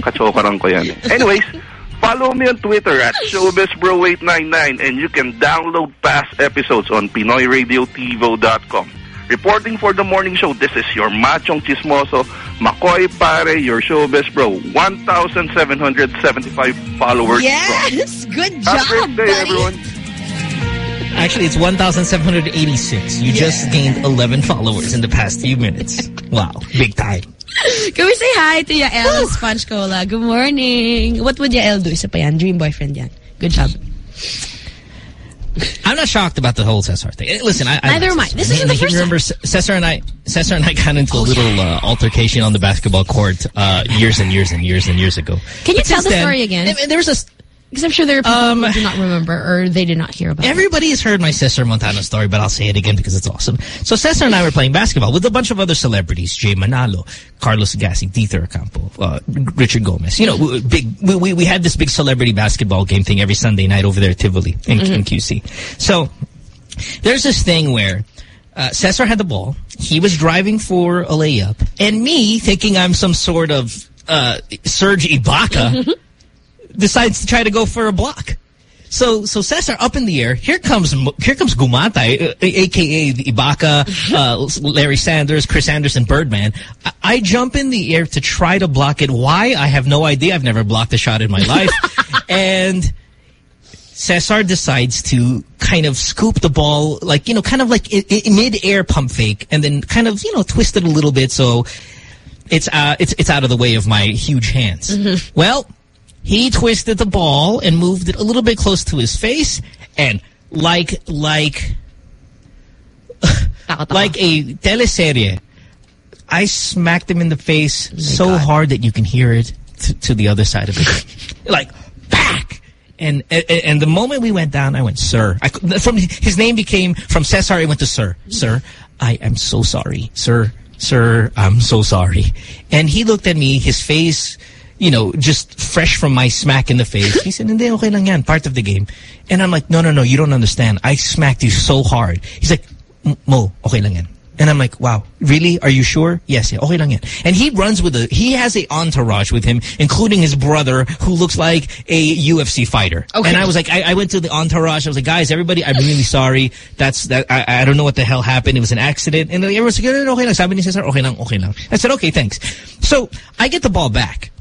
kachokaran ko yan. Anyways, follow me on Twitter at ShowbizBro899 and you can download past episodes on PinoyRadioTivo.com. Reporting for the morning show, this is your machong chismoso, Makoy Pare, your showbiz bro. 1,775 followers strong. Yes! Good Have a job, great day, buddy. everyone. Actually, it's 1,786. You just gained 11 followers in the past few minutes. Wow, big time. Can we say hi to Yael Sponge Cola? Good morning. What would Yael do? Isa pa yan. Dream boyfriend yan. Good job. I'm not shocked about the whole Cesar thing. Eh, Listen, I, I Neither am I. This isn't the You first remember Cesar and I, Cesar and I got into a little uh, altercation on the basketball court uh, years and years and years and years ago. Can you But tell the then- story again? There was a, Because I'm sure there are people Um, who do not remember or they did not hear about it. Everybody has heard my Cesar Montano story, but I'll say it again because it's awesome. So Cesar and I were playing basketball with a bunch of other celebrities, Jay Manalo, Carlos Agassi, Dieter Ocampo, uh, Richard Gomez. You know, we- big. We, we we had this big celebrity basketball game thing every Sunday night over there at Tivoli in, in QC. So there's this thing where uh, Cesar had the ball. He was driving for a layup, and me thinking I'm some sort of uh, Serge Ibaka decides to try to go for a block. So, so Cesar up in the air. Here comes, here comes Gumatay, uh, aka the Ibaka, uh, Larry Sanders, Chris Andersen, Birdman. I, I jump in the air to try to block it. Why? I have no idea. I've never blocked a shot in my life. and Cesar decides to kind of scoop the ball, like, you know, kind of like mid-air pump fake, and then kind of, you know, twist it a little bit so it's, uh, it's, it's out of the way of my huge hands. Well, he twisted the ball and moved it a little bit close to his face, and like, like, like a teleserie, I smacked him in the face so God. hard that you can hear it to, the other side of it. like, back! And, and and the moment we went down, I went, sir. I, from his name became from Cesar. It went to sir. Sir, I am so sorry, sir. Sir, I'm so sorry. And he looked at me, his face, you know, just fresh from my smack in the face. He said, "Hindi okay lang yan, part of the game." And I'm like, "No, no, no, you don't understand. I smacked you so hard." He's like, "Mo, okay lang yan." And I'm like, wow, really? Are you sure? Yes, yeah, okay lang yan. And he runs with a, he has a entourage with him, including his brother, who looks like a UFC fighter. Okay. And I was like, I, I went to the entourage. I was like, guys, everybody, I'm really sorry. That's, that, I, I don't know what the hell happened. It was an accident. And everyone's like, "No, no, no, okay lang. Sabi ni Cesar, okay lang, okay lang. I said, okay, thanks. So, I get the ball back.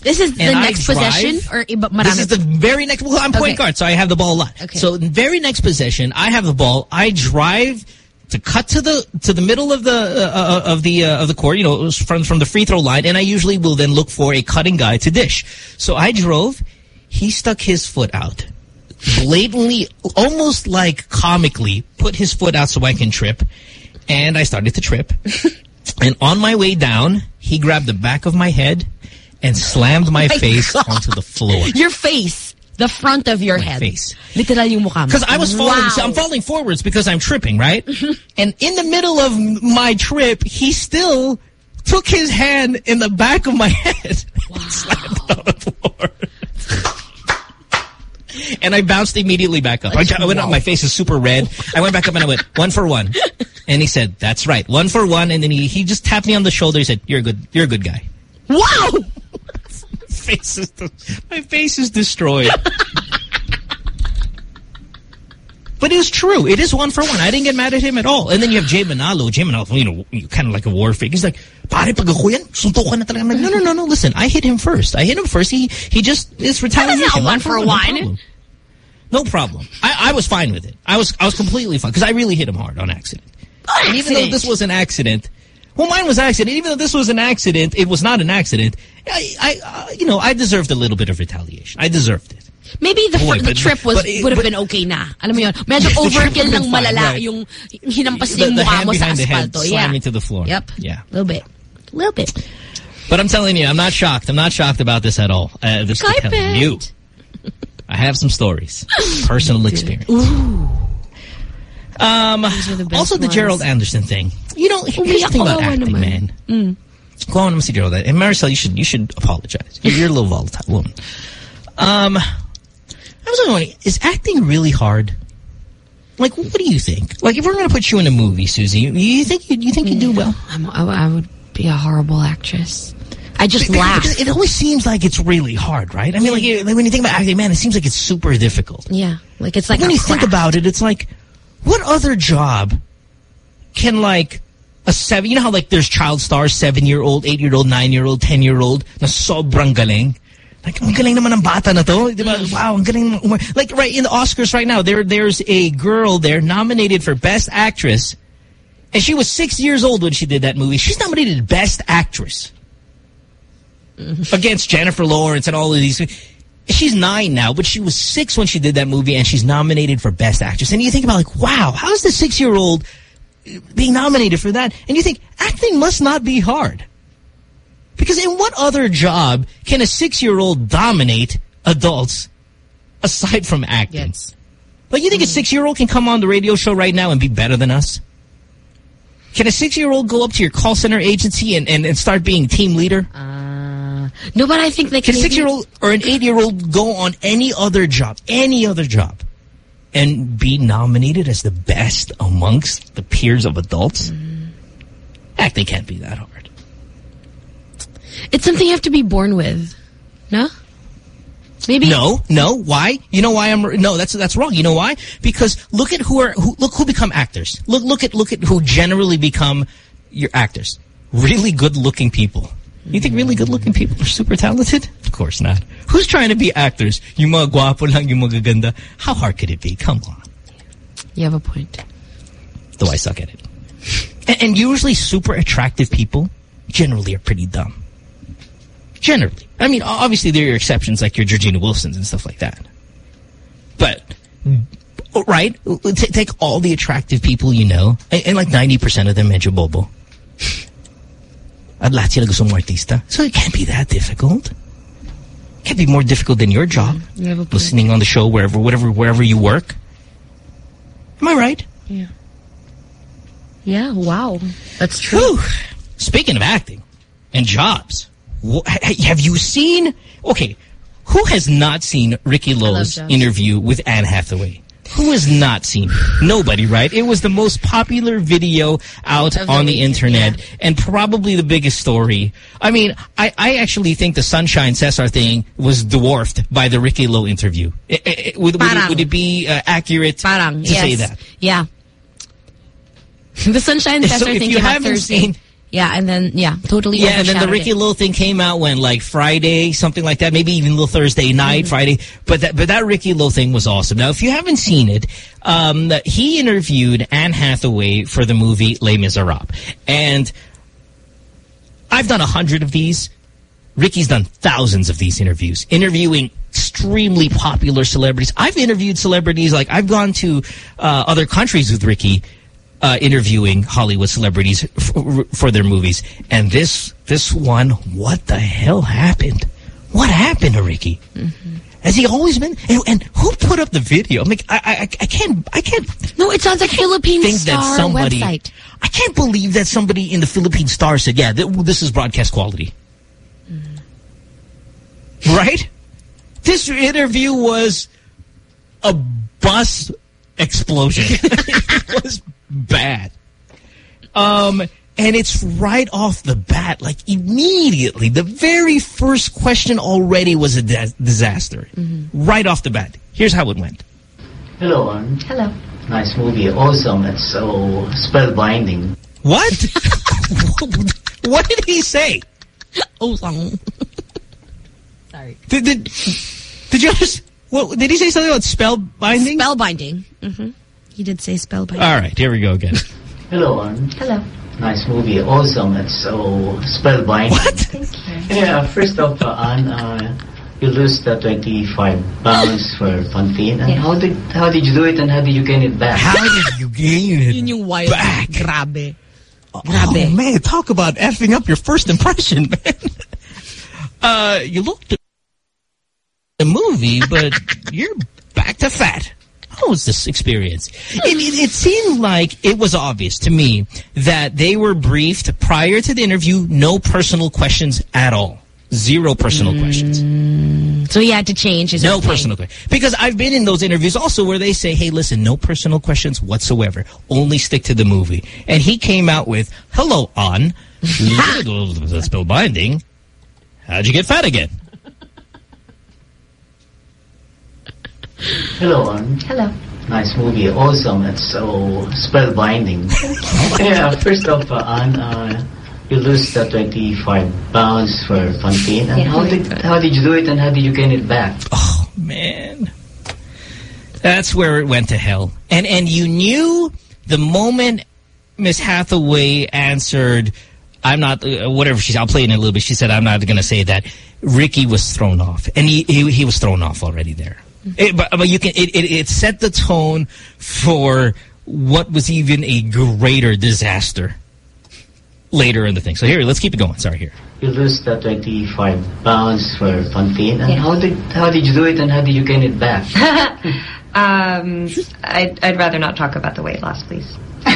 This is the And next drive. possession or? This is the very next. Well, I'm point guard, so I have the ball a lot. Okay. So the very next possession, I have the ball. I drive to cut to the to the middle of the uh, uh, of the uh, of the court. You know, from from the free throw line, and I usually will then look for a cutting guy to dish. So I drove. He stuck his foot out, blatantly, almost like comically, put his foot out so I can trip, and I started to trip. and on my way down, he grabbed the back of my head and slammed my, oh my face God. onto the floor. Your face. The front of your head. face. Literal yung mukha. Because I was falling, Wow. so I'm falling forwards because I'm tripping, right? Mm-hmm. and in the middle of my trip, he still took his hand in the back of my head and slammed on the floor. and I bounced immediately back up. I, I went up, my face is super red. I went back up and I went, one for one. And he said, that's right, one for one. And then he, he just tapped me on the shoulder. He said, you're a good, you're a good guy. Wow! face is my face is destroyed. But it's true. It is one for one. I didn't get mad at him at all. And then you have Jay Manalo. Jay Manalo, you know, kind of like a war figure. He's like, pare, pag ako yan, suntukan na talaga. I'm like, no, no, no, no, listen. I hit him first. I hit him first. He he just, it's retaliation. one for No one. problem. No problem. I, I was fine with it. I was I was completely fine. Because I really hit him hard on accident. And even though this was an accident, well, mine was an accident. Even though this was an accident, it was not an accident. I, I uh, you know, I deserved a little bit of retaliation. I deserved it. Maybe the, Boy, the but- trip was would have been okay na. Alam mo yun, medyo trip overkill ng malala right. yung hinampas The- mukha mo sa asfalto. Yeah. me to the floor. Yep. Yeah. A little bit. A little bit. But I'm telling you, I'm not shocked. I'm not shocked about this at all. Uh, this is telling you. I have some stories. Personal experience. Um, the also, the ones. Gerald Anderson thing. You know, here's the thing about acting, naman. man. Go on, naman si Gerald. And Maricel, you should you should apologize. You're, you're a little volatile woman. Um, I was wondering, is acting really hard? Like, what do you think? Like, if we're going to put you in a movie, Susie, you, you think you, you think you do well? I'm, I, would be a horrible actress. I just laugh. It always seems like it's really hard, right? I mean, like, like, when you think about acting, man, it seems like it's super difficult. Yeah. Like it's like when you think about it, it's like, what other job can like a seven? You know how like there's child stars, seven year old, eight year old, nine year old, ten year old, na sobrang galing. Like, ang galing naman ng bata na to. Wow, ang galing. Like, right in the Oscars right now, there there's a girl there nominated for Best Actress. And she was six years old when she did that movie. She's nominated Best Actress. Mm-hmm. Against Jennifer Lawrence and all of these. She's nine now, but she was six when she did that movie, and she's nominated for Best Actress. And you think about, like, wow, how is the six-year-old being nominated for that? And you think, acting must not be hard. Because in what other job can a six-year-old dominate adults aside from acting. Yes. Like, you think a six-year-old can come on the radio show right now and be better than us? Can a six-year-old go up to your call center agency and, and, and start being team leader? Uh, no, but I think they Can can. a six-year-old or an eight-year-old go on any other job, any other job, and be nominated as the best amongst the peers of adults? Mm-hmm. Acting can't be that hard. It's something you have to be born with. No? Maybe. No, no. Why? You know why I'm no. That's that's wrong. You know why? Because look at who are who look who become actors. Look look at look at who generally become your actors. Really good looking people. You think really good looking people are super talented? Of course not. Who's trying to be actors? Yung mga guwapo lang, yung mga ganda. How hard could it be? Come on. You have a point. Though I suck at it. And, and usually super attractive people generally are pretty dumb. Generally. I mean, obviously there are exceptions like your Georgina Wilsons and stuff like that. But, right? T take all the attractive people you know, and, and like 90% of them medyo bobo. At lahat sila gusto mong artista. So it can't be that difficult. It can't be more difficult than your job. Mm-hmm. A point. Listening on the show wherever, whatever, wherever you work. Am I right? Yeah. Yeah, wow. That's true. Whew. Speaking of acting and jobs, have you seen? Okay, who has not seen Ricky Lo's interview with Anne Hathaway? Who has not seen? Nobody, right? It was the most popular video out on the internet yeah. and probably the biggest story. I mean, I, I actually think the Sunshine Cesar thing was dwarfed by the Ricky Lo interview. I- I- I- would, would, it, would it be uh, accurate Parang, to yes. say that? Yeah. The Sunshine So thing you out haven't Thursday. seen- yeah, and then, yeah, totally Yeah, and then the Ricky it. Lo thing came out when like Friday, something like that, maybe even a little Thursday night, Mm-hmm. Friday. But that but that Ricky Lo thing was awesome. Now, if you haven't seen it, um, he interviewed Anne Hathaway for the movie Les Miserables, and I've done a hundred of these. Ricky's done thousands of these interviews, interviewing extremely popular celebrities. I've interviewed celebrities, like I've gone to uh, other countries with Ricky, uh, interviewing Hollywood celebrities for, for their movies. And this this one, what the hell happened? What happened to Ricky? Has he always been? And, and who put up the video? I'm like, I, I, I can't, I can't No, it sounds like Philippine think Star that somebody. website. I can't believe that somebody in the Philippine Star said, "Yeah, th this is broadcast quality." Right? This interview was a bus explosion. it was bad. Um, and it's right off the bat, like immediately. The very first question already was a dis- disaster. Right off the bat. Here's how it went. Hello, Ann. Hello. Nice movie. Awesome. It's so spellbinding. What? what did he say? Oh, song. Sorry. Did, did, did you just, what, did he say something about spellbinding? Spellbinding. Mm-hmm. He did say spellbinding. All right, here we go again. Hello, Ann. Hello. Nice movie. Awesome. It's so spellbinding. What? Thank you. Yeah, first off, uh, Ann, uh, you lose the 25 pounds for Pantene. And Yes. how did how did you do it and how did you gain it back? How did you gain it Yun yung wild. back? Grabe. Oh, man, talk about effing up your first impression, man. Uh, you looked at the movie, but you're back to fat. Was this experience? It, it, it seemed like it was obvious to me that they were briefed prior to the interview, no personal questions at all. Zero personal questions. Mm. So he had to change his No personal questions. Because I've been in those interviews also where they say, hey, listen, no personal questions whatsoever. Only stick to the movie. And he came out with, hello, on. That's Bill Binding. How'd you get fat again? Hello, Ann. Hello. Nice movie. Awesome. It's so spellbinding. yeah, first off, uh, Ann, uh, you lose the 25 pounds for Pantene. And Yeah, how did how did you do it and how did you gain it back? Oh, man. That's where it went to hell. And and you knew the moment Miss Hathaway answered, I'm not, uh, whatever she said, I'll play it in a little bit. She said, I'm not going to say that. Ricky was thrown off. And he, he, he was thrown off already there. It, but, but you can, it, it, it set the tone for what was even a greater disaster later in the thing. So here, let's keep it going. Sorry, here. you lose the 25 pounds for Pantene. And Yes. how did how did you do it and how did you gain it back? um, I'd, I'd rather not talk about the weight loss, please.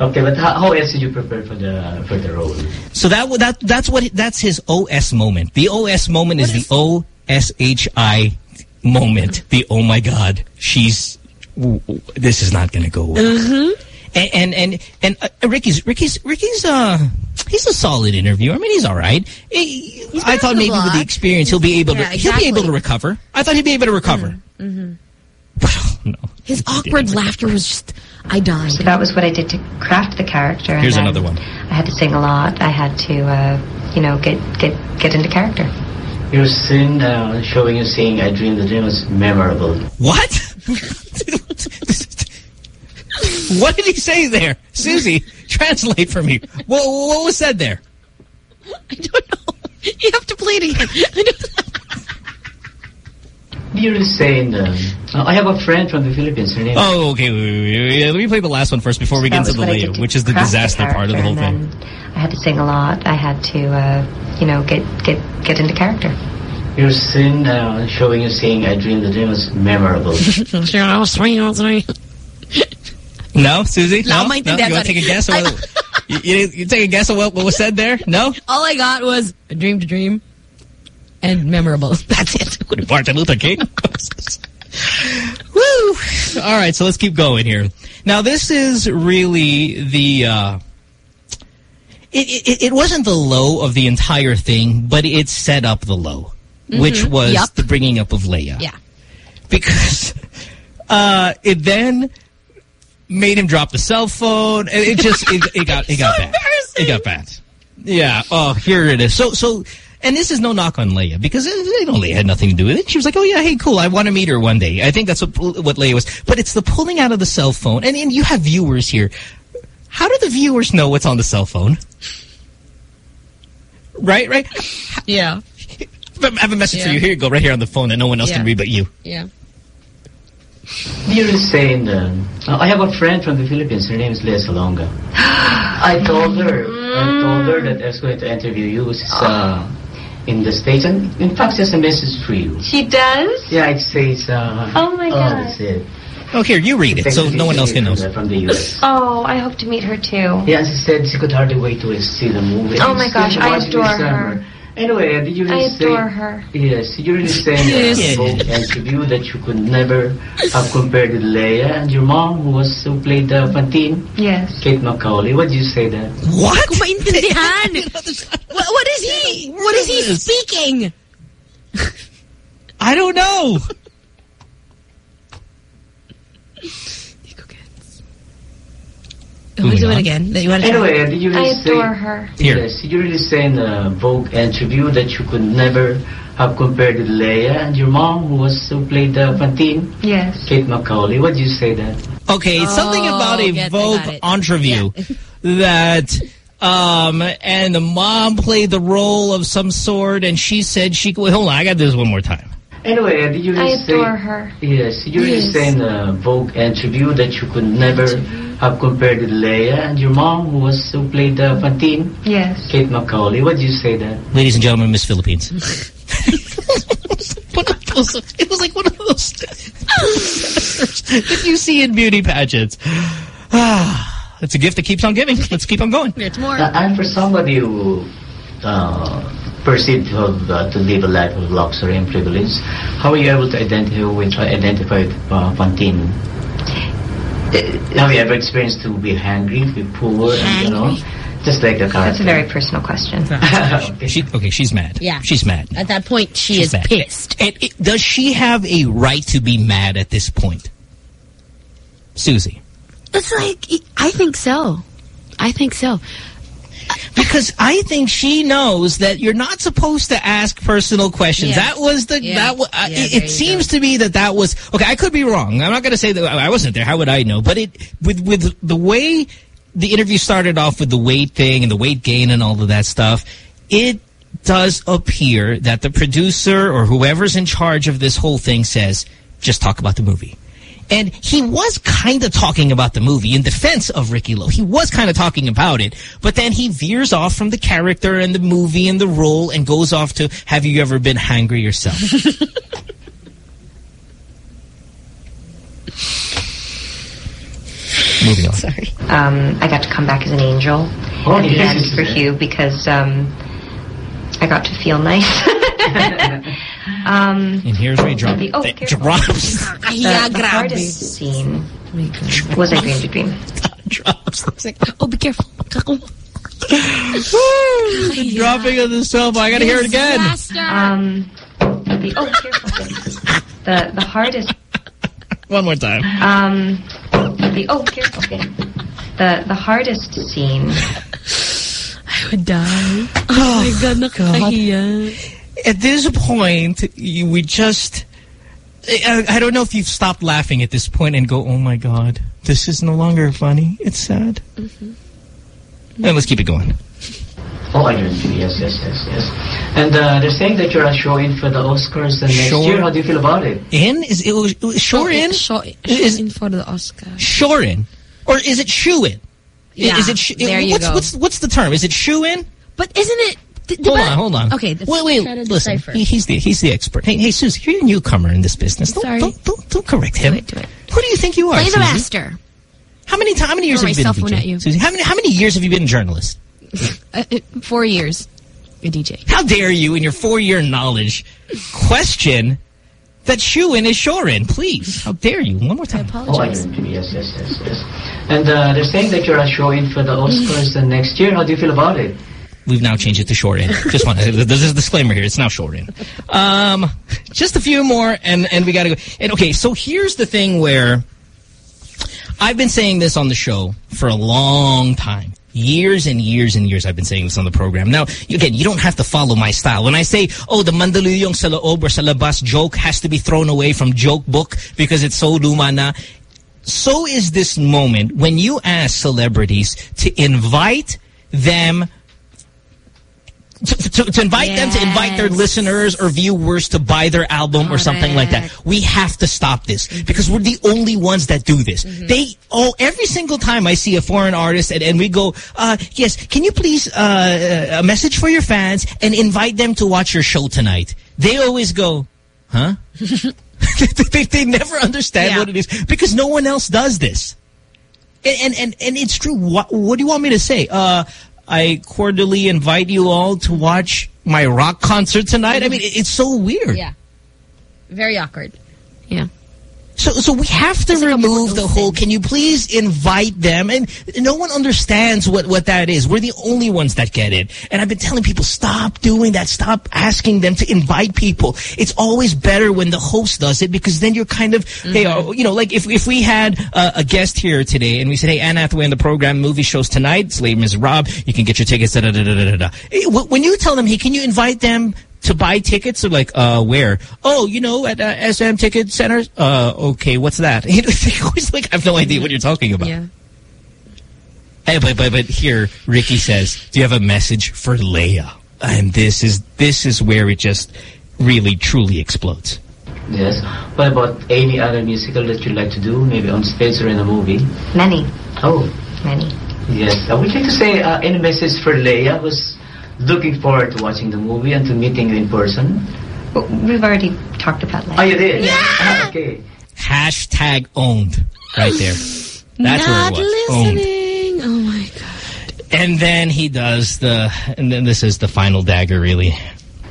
okay, but how, how else did you prepare for the for the role? So that wa- that that's what that's his OS moment. The OS moment is, the O S H I moment. The oh my god, she's w- w- this is not going to go well. Mm-hmm. And and and, and uh, Ricky's Ricky's Ricky's uh he's a solid interviewer. I mean, he's all right. He- I thought on the maybe with the block. experience he'll be able Yeah, to he'll be able to recover. I thought he'd be able to recover. Mm-hmm. no. His awkward laughter was just, I died. So that was what I did to craft the character. Here's then another one. I had to sing a lot. I had to, uh, you know, get get get into character. Your scene uh, showing you saying "I dreamed the dream" was memorable. What? what did he say there? Susie, translate for me. What, what was said there? I don't know. You have to play it again. I don't- You were saying, um, uh, I have a friend from the Philippines. Her name. Oh, okay. Wait, wait, wait, wait. Let me play the last one first before we That get into the what layout, which is the craft disaster part of the whole thing. I had to sing a lot. I had to, uh, you know, get get get into character. Your scene uh, showing you saying "I dreamed the dream" was memorable. No, Susie? No, No? my- no? You want what- to take a guess? Of what, you, you, you take a guess of what, what was said there? No? All I got was a dream to dream and memorable. That's it. Martin Luther King. Woo! All right, so let's keep going here. Now, this is really the... Uh, it, it, it wasn't the low of the entire thing, but it set up the low, which Mhm. was Yup. the bringing up of Lea. Yeah. Because uh, it then made him drop the cell phone, and it just it, it got it got bad. It got bad. Yeah. Oh, here it is. So so. And this is no knock on Lea because they know Lea had nothing to do with it. She was like, "Oh yeah, hey, cool. I want to meet her one day." I think that's what what Lea was. But it's the pulling out of the cell phone, and, and you have viewers here. How do the viewers know what's on the cell phone? Right, right. Yeah. I have a message for you. Here you go, right here on the phone that no one else Yeah. can read but you. Yeah. You were saying, um, uh, I have a friend from the Philippines. Her name is Lea Salonga. I told her, I told her that I was going to interview you uh, in the States. And in fact, there's a message for you. She does. Yeah, it says, uh, Oh my God. that's it. Oh, here, you read it, so no one else can know. From the US. Oh, I hope to meet her too. Yeah, she said she could hardly wait to see the movie. Oh my gosh, I adore this her. Anyway, did you really I say? adore her. Yes, did you really say in Yes. the Vogue interview that you could never have compared with Lea and your mom, who was who played uh, Fantine, Yes. Kate McCauley? What did you say that? What? Ko maintindihan. what, what is he? What is he speaking? I don't know. Let me do it again. That You want to Anyway, did you really I say? adore her. Yes, did you really say in the Vogue interview that you could never have compared with Lea and your mom, who was who played uh, Fantine, Yes. Kate McCauley? What did you say that? Okay, it's something Oh, about a get- Vogue got it. interview that um and the mom played the role of some sort and she said she could hold on, I got this one more time. Anyway, did you really I say? adore her. Yes, did you really Yes. say in the Vogue interview that you could never have compared with Lea and your mom, who was who played uh, Fantine, Yes. Kate McCauley? What did you say that? Ladies and gentlemen, Miss Philippines. One of those- it was like one of those that you see in beauty pageants. Ah, it's a gift that keeps on giving. Let's keep on going. It's more. Uh, and for somebody who uh, perceived to, have, uh, to live a life of luxury and privilege, how are you able to identify with identify with uh, Fantine? Uh, have you ever experienced to be hungry, to be poor, and, you know, just like the character? That's a very personal question. She, okay, she's mad. Yeah. She's mad. At that point, she She's is mad. pissed. And it, does she have a right to be mad at this point? Susie. It's like, I think so. I think so. Because I think she knows that you're not supposed to ask personal questions. Yeah. That was the Yeah. that was, uh, Yeah, it, it seems to me that that was okay. I could be wrong. I'm not going to say that I wasn't there. How would I know? But it with with the way the interview started off with the weight thing and the weight gain and all of that stuff, it does appear that the producer or whoever's in charge of this whole thing says just talk about the movie. And he was kind of talking about the movie in defense of Ricky Lo. He was kind of talking about it, but then he veers off from the character and the movie and the role and goes off to, have you ever been hangry yourself? Moving on. Sorry. Um, I got to come back as an angel Oh, at the yes, end for. Hugh because um, I got to feel nice. um, And here's where he drops. The- oh, it drops. Yeah, the, the hardest scene was I Dreamed a Dream. drops. It's like, oh, be careful. The dropping of the cell phone. I gotta hear it again. Um, the, oh, careful. The, the hardest One more time. Um, the oh, careful. The the hardest scene. I would die. Oh, my God, nakahiya. At this point, you, we just... I, I don't know if you've stopped laughing at this point and go, oh my God, this is no longer funny. It's sad. Mm-hmm. And let's keep it going. Oh, I agree. Yes, yes, yes, yes. And uh, they're saying that you're a show in for the Oscars the next Sure. year. How do you feel about it? In? Is it, was, it was sure in? Show, Is- in for the Oscar. Sure in? Or is it shoe in? Yeah, is it sh- there you what's, go. What's, what's the term? Is it shoe in? But isn't it... d- Hold diba- on, hold on. Okay, let's wait, wait. try to Listen, decipher. he, he's the he's the expert. Hey, hey, Susie, you're a newcomer in this business. Don't Sorry. don't don't, don't correct him. Do it, do it. Who do you think you are? Play the Susie? master. How many how many years have you been a DJ? at you. Susie, how many how many years have you been a journalist? Uh, uh, four years. A DJ. How dare you, in your four year knowledge, question that shoe in is sure in? Please, how dare you? One more time. Oh, I Apologize. agree. Yes, yes, yes, yes. And uh, they're saying that you're a show in for the Oscars the next year. How do you feel about it? We've now changed it to short in. Just want to, there's a disclaimer here. It's now short in. Um, just a few more and, and we got to go. And okay, so here's the thing where I've been saying this on the show for a long time. Years and years and years I've been saying this on the program. Now, again, you don't have to follow my style. When I say, oh, the Mandaluyong sa loob or sa labas joke has to be thrown away from joke book because it's so lumana, so is this moment when you ask celebrities to invite them to, to, to invite them to invite their listeners or viewers to buy their album or something like that. We have to stop this because we're the only ones that do this. They oh every single time I see a foreign artist and, and we go, uh, yes, can you please uh, a message for your fans and invite them to watch your show tonight? They always go, huh? they, they never understand Yeah. what it is because no one else does this. And and and, and it's true. What, what do you want me to say? Uh, I cordially invite you all to watch my rock concert tonight. I mean, it's so weird. Yeah. Very awkward. Yeah. So, so we have to remove the whole, can you please invite them? And no one understands what, what that is. We're the only ones that get it. And I've been telling people, stop doing that. Stop asking them to invite people. It's always better when the host does it because then you're kind of, hey, Mm-hmm. uh, you know, like if, if we had uh, a guest here today and we said, hey, Anne Hathaway in the program movie shows tonight, late, Ms. Rob, you can get your tickets, da, da, da, da, da, da. Eh, wh- When you tell them, hey, can you invite them to buy tickets? They're like, uh, where? Oh, you know, at uh, SM Ticket Centers. Uh, okay, what's that? You know, they always like, I have no idea what you're talking about. Yeah. Hey, but, but, but here, Ricky says, do you have a message for Lea? And this is, this is where it just really, truly explodes. Yes. What about any other musical that you'd like to do, maybe on stage or in a movie? Many, Oh, many. yes. I would like to say uh, any message for Lea who's looking forward to watching the movie and to meeting you in person. But We've already talked about that. Oh, you did? Yeah. Ah, okay. Hashtag owned right there. That's Not where it was. Owned. listening. Oh my god. And then he does the, and then this is the final dagger, really.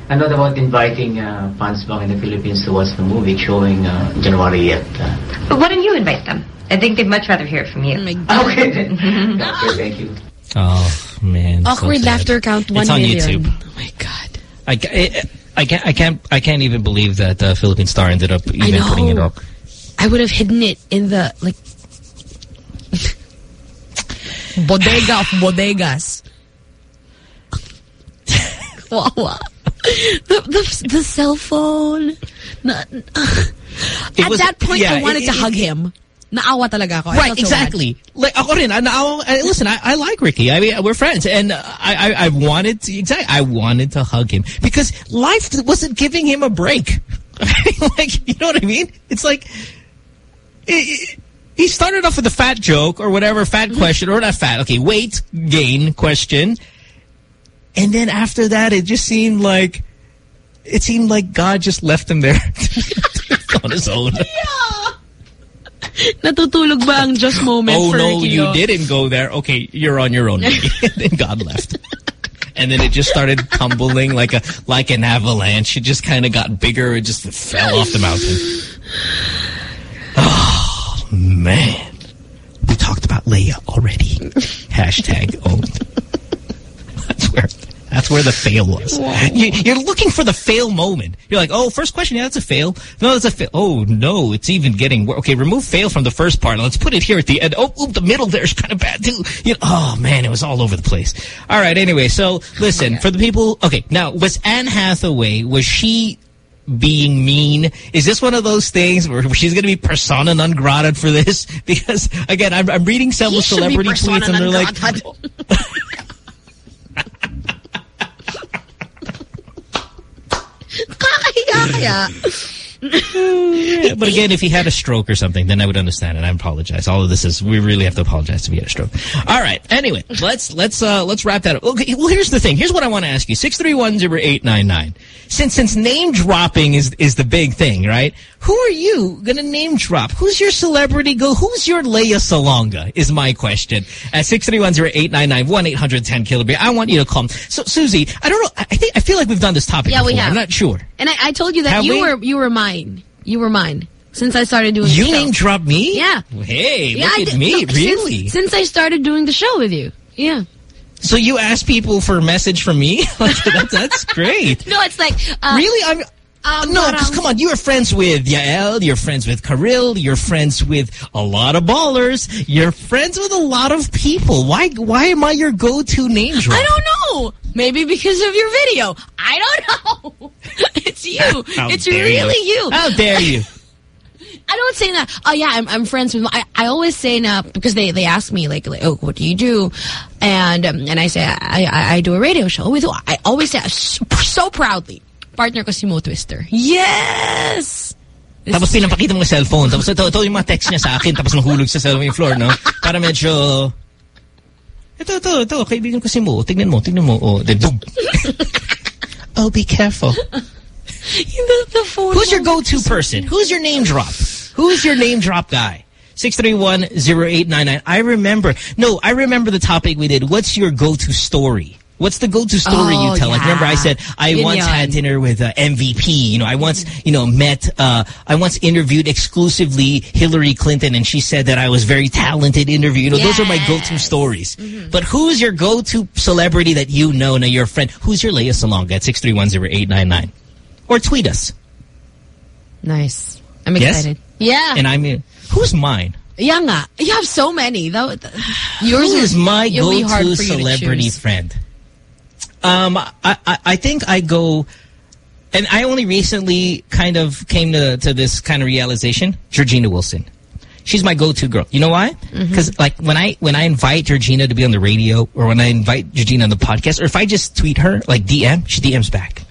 And what about inviting uh, fans back in the Philippines to watch the movie showing uh, January yet? Uh, But why don't you invite them? I think they'd much rather hear it from you. Oh my god. okay, then. okay, thank you. Oh, man. Awkward sad. laughter count one It's on million. YouTube. Oh my god. I, ca- I, I can't, I can't, I can't even believe that uh, Philippine Star ended up even putting it up. I would have hidden it in the like bodega of bodegas. Wawa. The, the, the cell phone. Na, It at was- that point, yeah, I wanted it- to it- hug him. Naawa talaga ako. I Right, felt so exactly. Like ako rin, ah, I, I, eh, listen, I, I like Ricky. I mean, we're friends, and uh, I, I, I wanted to exactly. I wanted to hug him because life wasn't giving him a break. like, you know what I mean? It's like he, he started off with a fat joke or whatever, fat mm-hmm. question, or not fat, okay, weight gain question. And then after that, it just seemed like, it seemed like God just left him there on his own. Natutulog ba ang just moment oh for no, you didn't go there. Okay, you're on your own. Then God left. And then it just started tumbling like a like an avalanche. It just kind of got bigger. It just fell off the mountain. Oh man, we talked about Lea already. Hashtag owned. That's where that's where the fail was. You, you're looking for the fail moment. You're like, oh, first question, yeah, that's a fail. No, that's a fail. Oh no, it's even getting worse. Okay, remove fail from the first part. Let's put it here at the end. Oh, oop, the middle there's kind of bad too. You know, oh man, it was all over the place. All right, anyway, so listen for the people. Okay, now was Anne Hathaway was she? being mean? Is this one of those things where she's going to be persona non grata for this? Because, again, I'm, I'm reading several He celebrity tweets and they're like, grata. Kakahiya kaya. Yeah, but again, if he had a stroke or something, then I would understand and I apologize. All of this is we really have to apologize if he had a stroke. All right. Anyway, let's let's uh let's wrap that up. Okay, well here's the thing. Here's what I want to ask you. Six three one zero eight nine nine. Since since name dropping is is the big thing, right? Who are you gonna name drop? Who's your celebrity go? Who's your Lea Salonga? Is my question. At six three one zero eight nine nine one eight hundred ten kilometer. I want you to call. So Susie, I don't know. I think I feel like we've done this topic. Yeah, we have. I'm not sure. And I, I told you that Have you we? were you were mine. You were mine since I started doing. You the show. name drop me? Yeah. Hey, Yeah, look I at did- me. no, since- really? Since, I started doing the show with you. Yeah. So you ask people for a message from me? that's, that's great. No, it's like uh, really? I'm. Um, no, because come on, you are friends with Yael, you're friends with Karil, you're friends with a lot of ballers, you're friends with a lot of people. Why Why am I your go-to name drop? I don't know. Maybe because of your video. I don't know. it's you. It's really you. How dare you? I don't say that. Oh yeah, I'm, I'm friends with. I, I always say now because they, they ask me like, like, oh, what do you do? And um, and I say I, I I do a radio show with. I always say so proudly, partner ko si Mo Twister. Yes. Tapos pinapakita mo yung cellphone. Tapos ito, ito yung mga text niya sa akin. Tapos nahulog sa cellphone yung floor, no? Para medyo... Ito, ito, ito. Kaibigan ko si Mo. Tignan mo, tignan mo. Oh, then boom. oh, be careful. the, the phone. Who's your go-to person? Who's your name drop? Who's your name drop guy? 631-0899. I remember. No, I remember the topic we did. What's your go-to story? What's the go-to story Oh, you tell? Like, remember I said I Yun once yun. had dinner with uh, MVP. You know, I once, you know, met, uh, I once interviewed exclusively Hillary Clinton and she said that I was very talented interview. You know, those are my go-to stories. But who's your go-to celebrity that you know, na your friend? Who's your Lea Salonga at 6310899? Or tweet us. Nice. I'm Yes? excited. Yeah. And I mean, who's mine? yeah nga. You have so many. That, that- yours Who is my be hard go-to you to celebrity friend? Um, I, I, I think I go, and I only recently kind of came to, to this kind of realization, Georgina Wilson. She's my go-to girl. You know why? Mm-hmm. Because like when I when I invite Georgina to be on the radio, or when I invite Georgina on the podcast, or if I just tweet her like DM, she DMs back,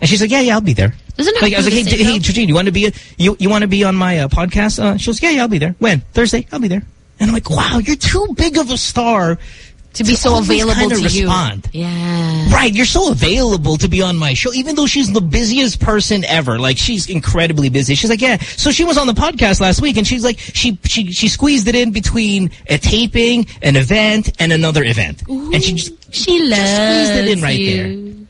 and she's like, "Yeah, yeah, I'll be there." Doesn't like I was like, "Hey, hey. Georgina, you want to be a, you you want to be on my uh, podcast?" Uh, she goes, "Yeah, yeah, I'll be there." When Thursday? I'll be there. And I'm like, "Wow, you're too big of a star To be so available to respond. you. Yeah. Right, you're so available to be on my show, even though she's the busiest person ever. Like she's incredibly busy. She's like, yeah. So she was on the podcast last week, and she's like, she she she squeezed it in between a taping, an event, and another event, and she just She loves just squeezed it in right you. there.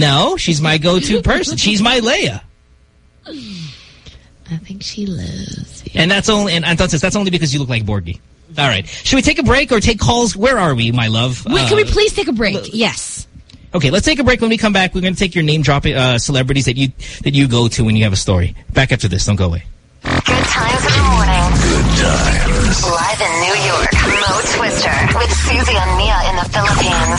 No, she's my go-to person. She's my Lea, I think she loves you. and that's only and entonces that's only because you look like Borgie. All right, should we take a break or take calls? Where are we, my love? Wait, can we Uh, please take a break? Yes. Okay, let's take a break. When we come back, we're going to take your name dropping uh, celebrities that you that you go to when you have a story. Back after this. Don't go away. Good times in the morning. Good times. Live in New York, Mo Twister with Susie and Mia in the Philippines.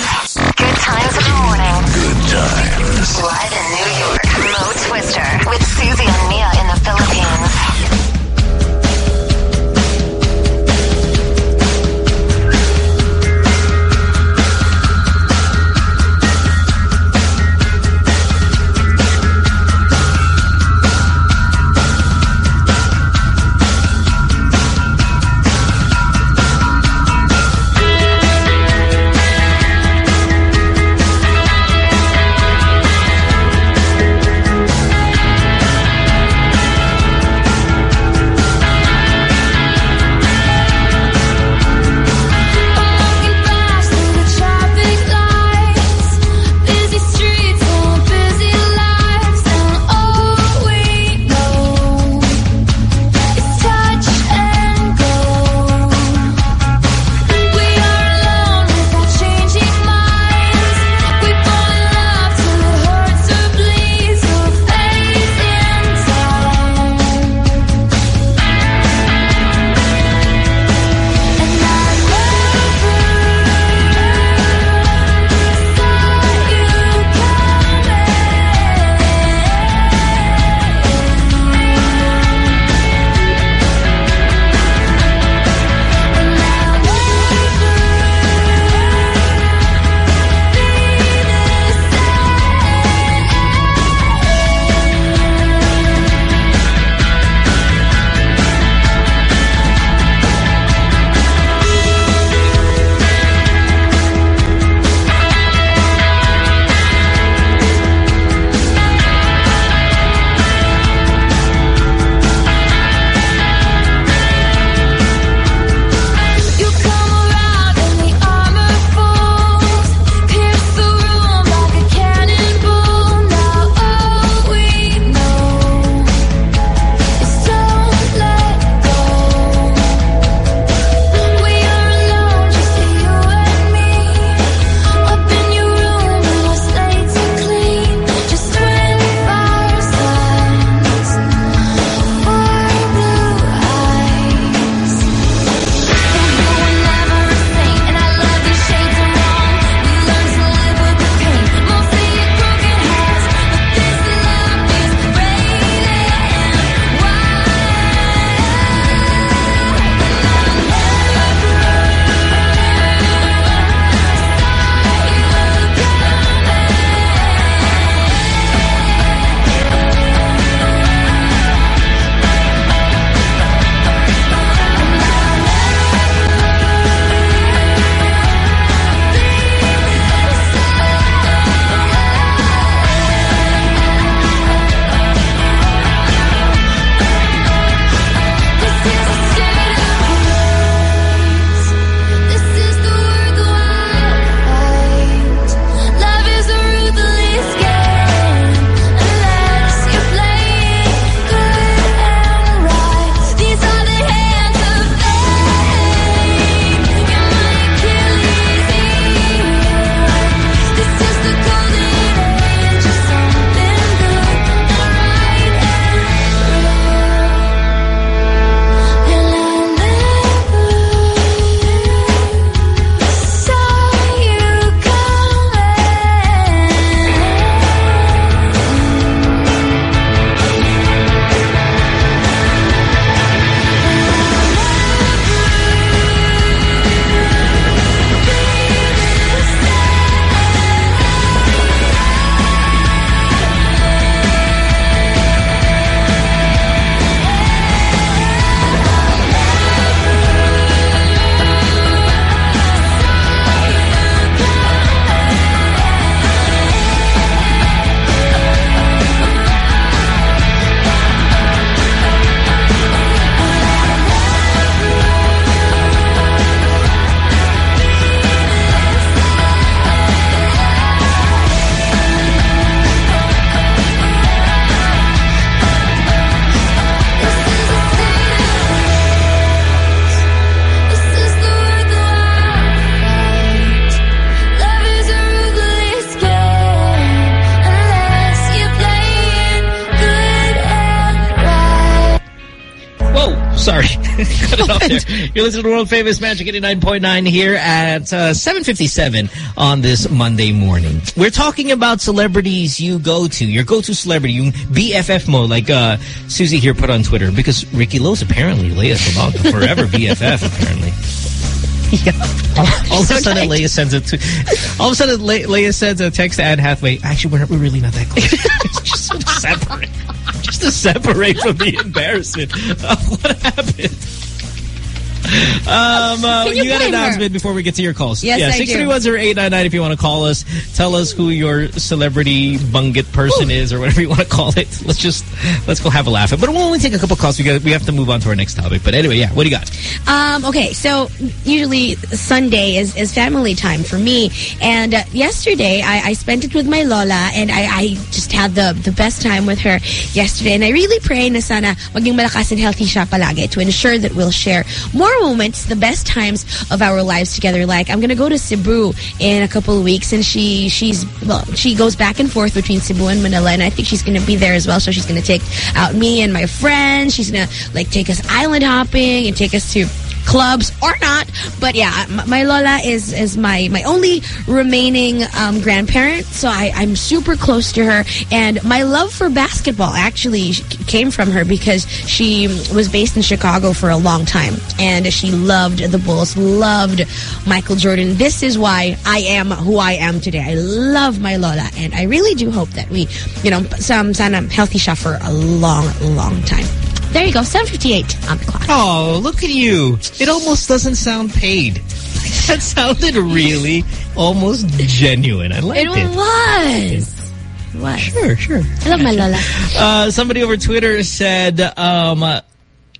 Good times in the morning. Good times. Live in New York, Mo Twister with Susie and Mia in the Philippines. It. You're listening to world famous Magic 89.9 here at uh, 7.57 on this Monday morning. We're talking about celebrities you go to, your go-to celebrity, BFF mo, like uh, Susie here put on Twitter, because Ricky Lo's apparently Lea Sabaga, forever BFF apparently. All, all of a sudden, Lea sends it to. All of a sudden, Le Lea sends a text to Anne Hathaway. Actually, we're, not, we're really not that close. just to separate, just to separate from the embarrassment of what happened. Um, uh, you you got an blame her? announcement before we get to your calls. Yes, yeah, I do. 631-0899 if you want to call us. Tell us who your celebrity bungit person is or whatever you want to call it. Let's just, let's go have a laugh. But we'll only take a couple calls. We, got, we have to move on to our next topic. But anyway, yeah, what do you got? Um, okay, so usually Sunday is, is family time for me. And uh, yesterday, I, I spent it with my Lola and I, I just had the, the best time with her yesterday. And I really pray na sana maging malakas and healthy siya palagi to ensure that we'll share more moments, the best times of our lives together. Like, I'm going to go to Cebu in a couple of weeks and she she's, well, she goes back and forth between Cebu and Manila and I think she's going to be there as well. So she's going to take out me and my friends. She's going to, like, take us island hopping and take us to clubs or not. But yeah, my Lola is is my my only remaining um, grandparent, so I, I'm super close to her. And my love for basketball actually came from her because she was based in Chicago for a long time, and she loved the Bulls, loved Michael Jordan. This is why I am who I am today. I love my Lola, and I really do hope that we, you know, some sana healthy siya for a long, long time. There you go, 758 on the clock. Oh, look at you. It almost doesn't sound paid. That sounded really almost genuine. I liked It it. was. It was. Sure, sure. I love my Lola. Uh, somebody over Twitter said um, uh,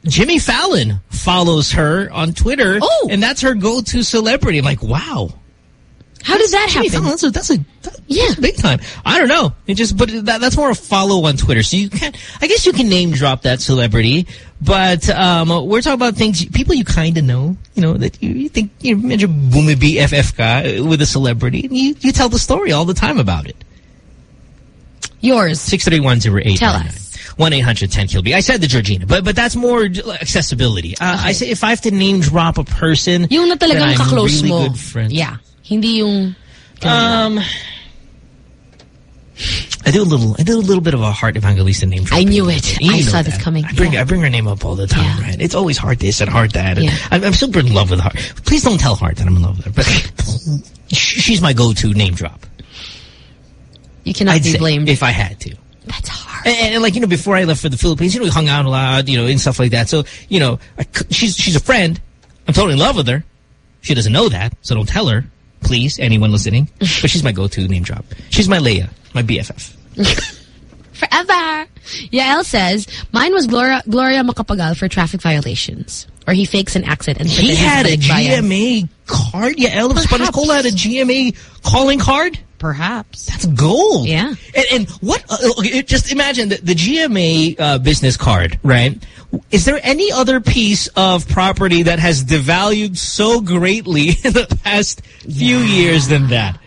Jimmy Fallon follows her on Twitter. Oh. And that's her go-to celebrity. I'm like, wow. How did that happen? That's a, that's a that- Yeah. big time. I don't know. It just, but that, that's more a follow on Twitter. So you can, I guess you can name drop that celebrity, but um, we're talking about things, people you kind of know, you know, that you, you think, you medyo bumibi FF ka with a celebrity, and you, you tell the story all the time about it. Yours. 63108. Tell us. 1-800-10-KILB. I said the Georgina, but but that's more accessibility. Uh, I say if I have to name drop a person Yung na talagang really mo. good friends. Yeah. Hindi yung... Um, I do a little. I do a little bit of a Heart Evangelista name. I knew it. You I know saw this coming. I bring Yeah. I bring her name up all the time, Yeah. right? It's always Heart this and Heart that. And Yeah. I'm, I'm super in love with Heart. Please don't tell Heart that I'm in love with her. But she's my go-to name drop. You cannot I'd be blamed. if I had to. That's hard. And, and, like you know, before I left for the Philippines, you know, we hung out a lot, you know, and stuff like that. So you know, I c she's she's a friend. I'm totally in love with her. She doesn't know that, so don't tell her, please, anyone listening. but she's my go-to name drop. She's my Lea, my BFF. Forever. Yael says, mine was Gloria, Gloria Macapagal for traffic violations. Or he fakes an accident. He had a. GMA card. Yeah, Elvis Perhaps. Paniscola had a GMA calling card. Perhaps. That's gold. Yeah. And, and what? Uh, just imagine the, the GMA uh, business card, right? Is there any other piece of property that has devalued so greatly in the past few years than that?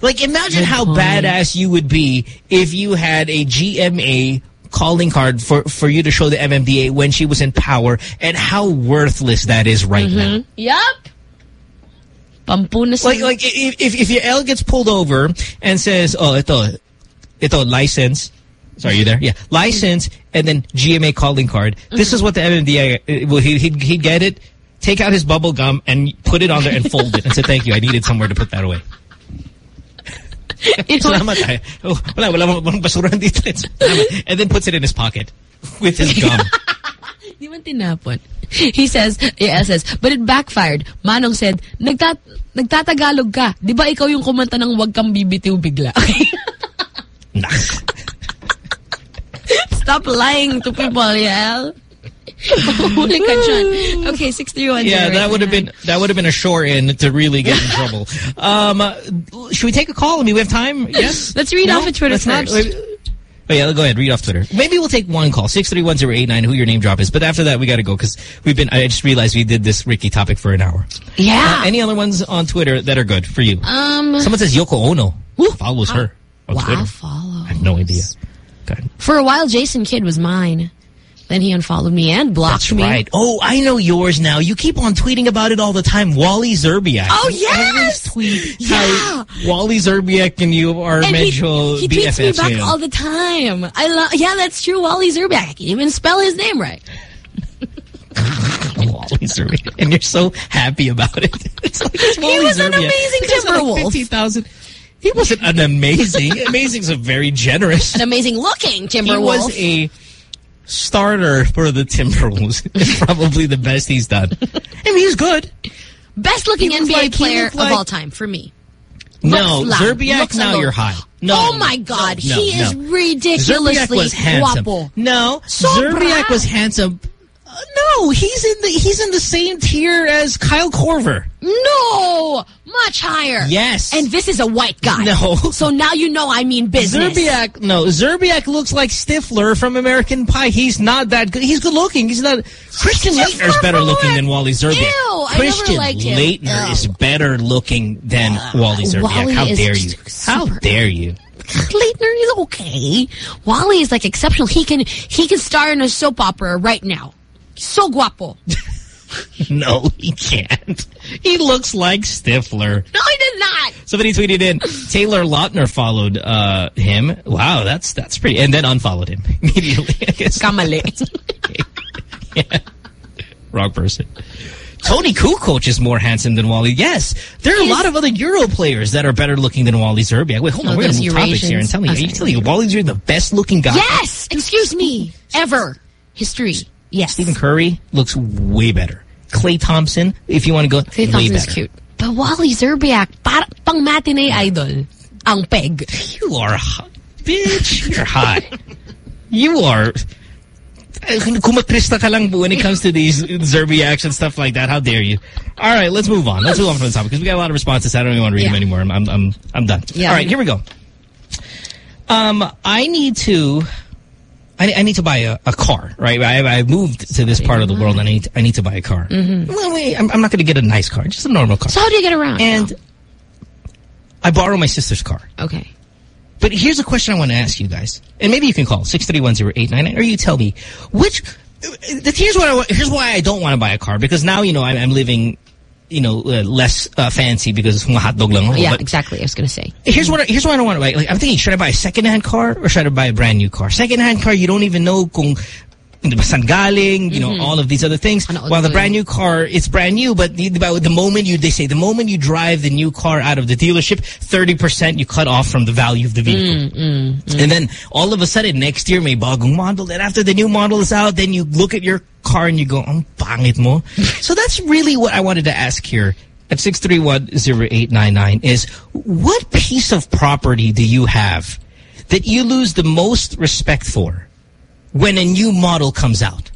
Like, imagine Good how point. badass you would be if you had a GMA calling card for, for you to show the MMDA when she was in power and how worthless that is right now. Yup. Pampunas. Like, like if, if, if your L gets pulled over and says, oh, ito, ito, license. Sorry, you there? Yeah. License and then GMA calling card. This is what the MMDA, uh, well, he, he'd, he'd get it, take out his bubble gum and put it on there and fold it and say, thank you. I needed somewhere to put that away. Salamat ay. Oh, wala, wala mang basura dito. And then puts it in his pocket with his gum. Di man tinapon. He says, yeah, says, but it backfired. Manong said, Nagtat nagtatagalog ka. Di ba ikaw yung kumanta ng wag kang bibitiw bigla? Okay. Stop lying to people, Yael. Huli. Okay, 631. Yeah, that would have been that would have been a shore in to really get in trouble. Um, uh, should we take a call? I mean, we have time. Yes. Let's read off of Twitter Let's not- Oh yeah, go ahead. Read off Twitter. Maybe we'll take one call. Six three one zero eight nine. Who your name drop is. But after that, we got to go because we've been. I just realized we did this Ricky topic for an hour. Yeah. Uh, any other ones on Twitter that are good for you? um, Someone says Yoko Ono follows her on wow, Twitter. follow. I have no idea. For a while, Jason Kidd was mine. Then he unfollowed me and blocked That's me. right. Oh, I know yours now. You keep on tweeting about it all the time. Wally Szczerbiak. Oh, yes! tweet Yeah. Wally Szczerbiak and you are And he, medyo he tweets me BFFs back ngayon. all the time. I love. Yeah, that's true. Wally Szczerbiak. I can even spell his name right. Wally Szczerbiak. And you're so happy about it. It's like it's He was an amazing of, like, Timberwolf. 50,000. He wasn't an amazing. amazing is a very generous. An amazing looking Timberwolf. He was a starter for the Timberwolves. is probably the best he's done. I mean, he's good. Best looking NBA like- player of like- all time for me. No, Looks Szczerbiak, now alone. you're high. No, oh my God, no, he no. is ridiculously Szczerbiak was handsome. guapo. No, So Szczerbiak was handsome. Uh, no, he's in the he's in the same tier as Kyle Korver. No, much higher. Yes. And this is a white guy. No. So now you know I mean business. Szczerbiak, no, Szczerbiak looks like Stifler from American Pie. He's not that good. He's good looking. He's not. Christian Laettner's better looking than Wally Szczerbiak. Ew, I never Christian. Laettner Ew. is better looking than Wally Szczerbiak. Wally How dare you? How dare you? Laettner is okay. Wally is like exceptional. He can he can star in a soap opera right now. So guapo. No, he can't. He looks like Stifler. No, he did not. Somebody tweeted in Taylor Lautner followed uh, him. Wow, that's that's pretty. And then unfollowed him immediately. I guess. Kamali. Wrong person. Toni Kukoč is more handsome than Wally. Yes, there are a lot of other Euro players that are better looking than Wally Szczerbiak. Wait, hold on. Oh, We're going to topics here and tell me. Oh, Are you telling me Wally's the best looking guy? Yes. Excuse me. Ever. History. Yes. Stephen Curry looks way better. Klay Thompson, if you want to go, Klay Thompson is cute. But Wally Szczerbiak, para, pang matinee idol. Ang peg. You are. Bitch, you're high. you are... Kumatrista ka lang when it comes to these Szczerbiaks and stuff like that. How dare you? All right, let's move on. Let's move on from the topic because we got a lot of responses. I don't even want to read Yeah. them anymore. I'm, I'm, I'm, I'm done. Yeah. All right, here we go. Um, I need to... I, I need to buy a, a car, right? I, I moved to this part of the world and I need to, I need to buy a car. Mm-hmm. Well, wait, I'm, I'm not going to get a nice car, just a normal car. So how do you get around? And I borrow my sister's car. Okay. But here's a question I want to ask you guys, and maybe you can call six three one zero eight nine nine, or you tell me which. Here's what I here's why I don't want to buy a car because now you know I'm, I'm living, you know, uh, less uh, fancy because it's mga hotdog lang. Yeah, But exactly. I was going to say. here's what I, here's what I don't want to buy. Like I'm thinking, should I buy a second-hand car or should I buy a brand new car? Second-hand car, you don't even know kung saan galing, you know, mm-hmm. all of these other things. Ano While the brand new car, it's brand new, but the, the moment you, they say, the moment you drive the new car out of the dealership, 30% you cut off from the value of the vehicle. Mm, mm, mm. And then all of a sudden, next year may bagong model. Then after the new model is out, then you look at your car and you go, ang pangit mo. so that's really what I wanted to ask here at 6310899 is what piece of property do you have that you lose the most respect for when a new model comes out?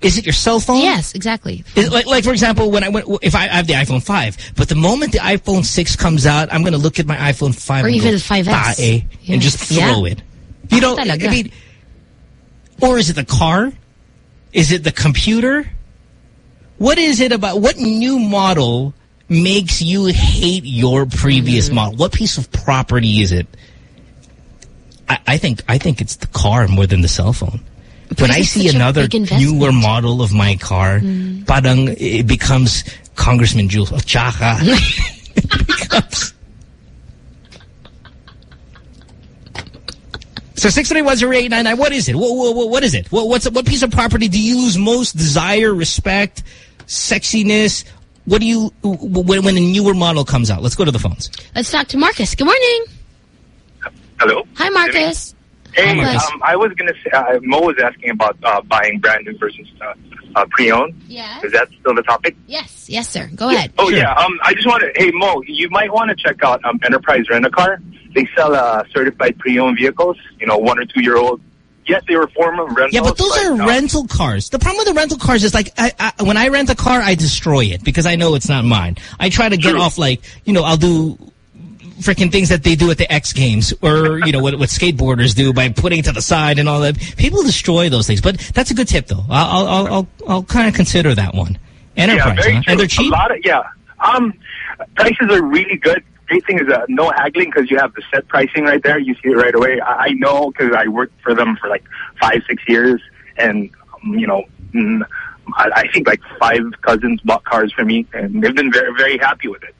Is it your cell phone? Yes, exactly. Is- like, like for example, when I went, if I, I have the iPhone 5, but the moment the iPhone 6 comes out, I'm going to look at my iPhone 5 Or and even go, 5S. "Tae," Yeah. and just Yeah. throw it. You know, I mean, or is it the car? Is it the computer? What is it about, what new model makes you hate your previous Mm-hmm. model? What piece of property is it? I, I think, I think it's the car more than the cell phone. When I see another. Mm. newer model of my car, parang it becomes Congressman Jules oh, Chaka. it becomes. So six three one zero eight nine nine. What is it? What, what, what is it? What, what's what piece of property do you lose most desire, respect, sexiness? What do you when when a newer model comes out? Let's go to the phones. Let's talk to Marcus. Good morning. Hello. Hi, Marcus. Hey, Marcus. um, I was gonna say uh, Mo was asking about uh, buying brand new versus uh, uh, pre-owned. Yes. Is that still the topic? Yes. Yes, sir. Go ahead. Oh Sure. yeah. Um, I just want to. Hey Mo, you might want to check out um, Enterprise Rent a Car. They sell uh, certified pre-owned vehicles. You know, one or two year old. Yes, they were former rentals. Yeah, but those are uh, rental cars. The problem with the rental cars is like, I, I, when I rent a car, I destroy it because I know it's not mine. I try to get True. off like, you know, I'll do freaking things that they do at the X Games or, you know, what, what skateboarders do by putting it to the side and all that. People destroy those things. But that's a good tip, though. I'll, I'll, I'll, I'll kind of consider that one. Enterprise, yeah, huh? And they're cheap? A lot of yeah. Um, prices are really good. Great thing is uh, no haggling because you have the set pricing right there. You see it right away. I, I know because I worked for them for like five, six years, and um, you know, mm, I, I think like five cousins bought cars for me, and they've been very very happy with it.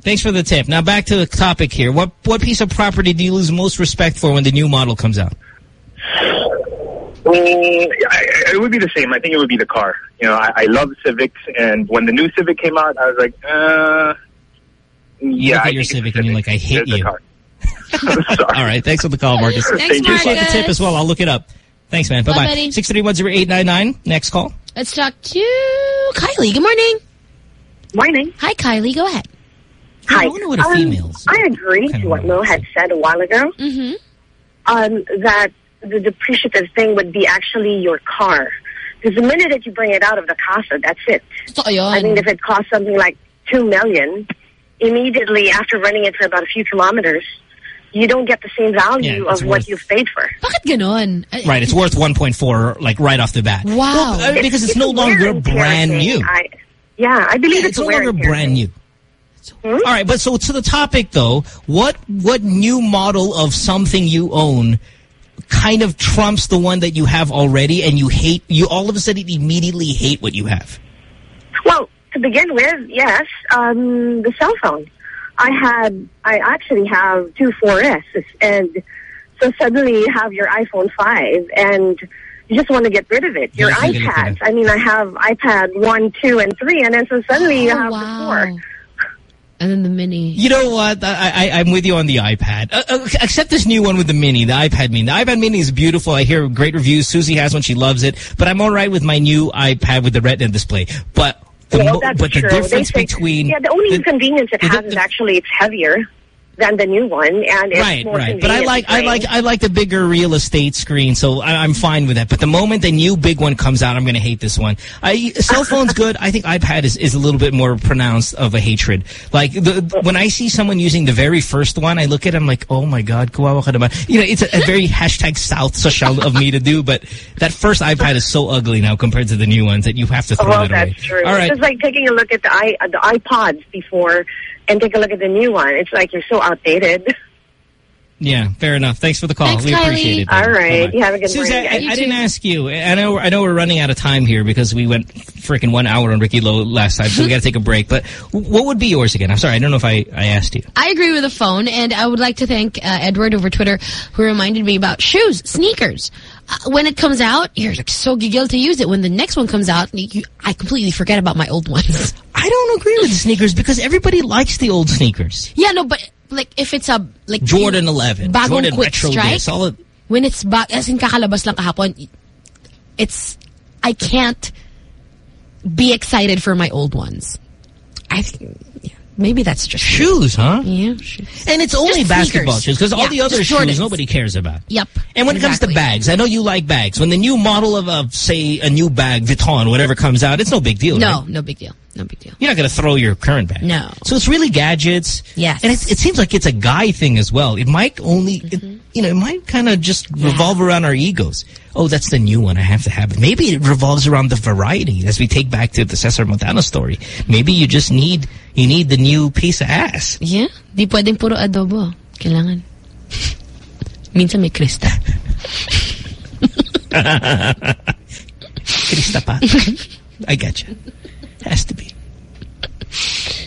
Thanks for the tip. Now back to the topic here. What what piece of property do you lose most respect for when the new model comes out? Mm, I, I- it would be the same. I think it would be the car. You know, I, I love Civics, and when the new Civic came out, I was like, uh, You yeah. look I at your think Civic and you're like, I hate it's you. All right. Thanks for the call, Marcus. Thanks, Thank you. Appreciate the tip as well. I'll look it up. Thanks, man. Bye, Bye-bye. buddy. 6310899. Next call. Let's talk to Kylie. Good morning. Morning. Hi, Kylie. Go ahead. Hi. I wonder what a Um, female's. I agree to what Mo had said a while ago. Mm-hmm. Um, that the depreciative thing would be actually your car. Because the minute that you bring it out of the casa, that's it. I mean, if it costs something like two million, immediately after running it for about a few kilometers, you don't get the same value Yeah, it's of what you've paid for. Bakit ganon? Right. It's worth 1.4 like right off the bat. Wow. Well, uh, because it's, no longer brand new. I, yeah, I believe Yeah, it's, it's no longer brand thing. New. All right, but so to the topic though, what what new model of something you own kind of trumps the one that you have already, and you hate you all of a sudden immediately hate what you have? Well, to begin with, yes, um, the cell phone. I had, I actually have two 4S, and so suddenly you have your iPhone 5, and you just want to get rid of it. Your Yeah, you gotta look at iPads. I mean, I have iPad 1, 2, and 3, and then so suddenly you Oh, have wow. the 4. And then the mini. You know what? I, I, I'm with you on the iPad. Uh, uh, except this new one with the Mini, the iPad Mini. The iPad Mini is beautiful. I hear great reviews. Susie has one. She loves it. But I'm all right with my new iPad with the Retina display. But the, well, that's but the true. difference They say- between... Yeah, the only the- inconvenience it the- has is actually it's heavier than the new one, and it's right, more right. But I like, I like, I like the bigger real estate screen, so I, I'm fine with that. But the moment the new big one comes out, I'm going to hate this one. I, cell phone's good. I think iPad is, is a little bit more pronounced of a hatred. Like the, when I see someone using the very first one, I look at them like, oh my god, kawawa ka naman. You know, it's a, a very hashtag South social of me to do. But that first iPad is so ugly now compared to the new ones that you have to throw well, it away. that's true. All right. It's just like taking a look at the i the iPods before and take a look at the new one. It's like you're so outdated. Yeah, fair enough. Thanks for the call. Thanks, we Kylie. appreciate it. All baby. right. Bye-bye. You have a good Susan, morning, I. I didn't ask you. I know. I know we're running out of time here because we went freaking one hour on Ricky Lo last time, so we got to take a break. But what would be yours again? I'm sorry, I don't know if I, I asked you. I agree with the phone, and I would like to thank uh, Edward over Twitter who reminded me about shoes, sneakers. Uh, when it comes out, you're like, so giggle to use it. When the next one comes out, you, I completely forget about my old ones. I don't agree with the sneakers because everybody likes the old sneakers. yeah, no, but like if it's a like Jordan 11, bagong Jordan quick Retro strike, this, all of, when it's back, as in kakalabas lang kahapon, it's I can't be excited for my old ones. I think yeah, maybe that's just shoes, huh? Yeah, shoes. And it's only Just basketball sneakers. shoes because all the other shoes Jordans. nobody cares about. Yep. And when it comes to bags, I know you like bags. When the new model of, of say, a new bag, Vuitton, whatever comes out, it's no big deal. No, right? no big deal. No big deal. You're not going to throw your current bag. No. So it's really gadgets. Yes. And it, it seems like it's a guy thing as well. It might only, it, mm-hmm. you know, it might kind of just revolve around our egos. Oh, that's the new one. I have to have it. Maybe it revolves around the variety as we take back to the Cesar Montano story. Maybe you just need, you need the new piece of ass. Yeah. Di pwedeng puro adobo. Kailangan. Minsan may krista. Krista pa. I get you. Has to be.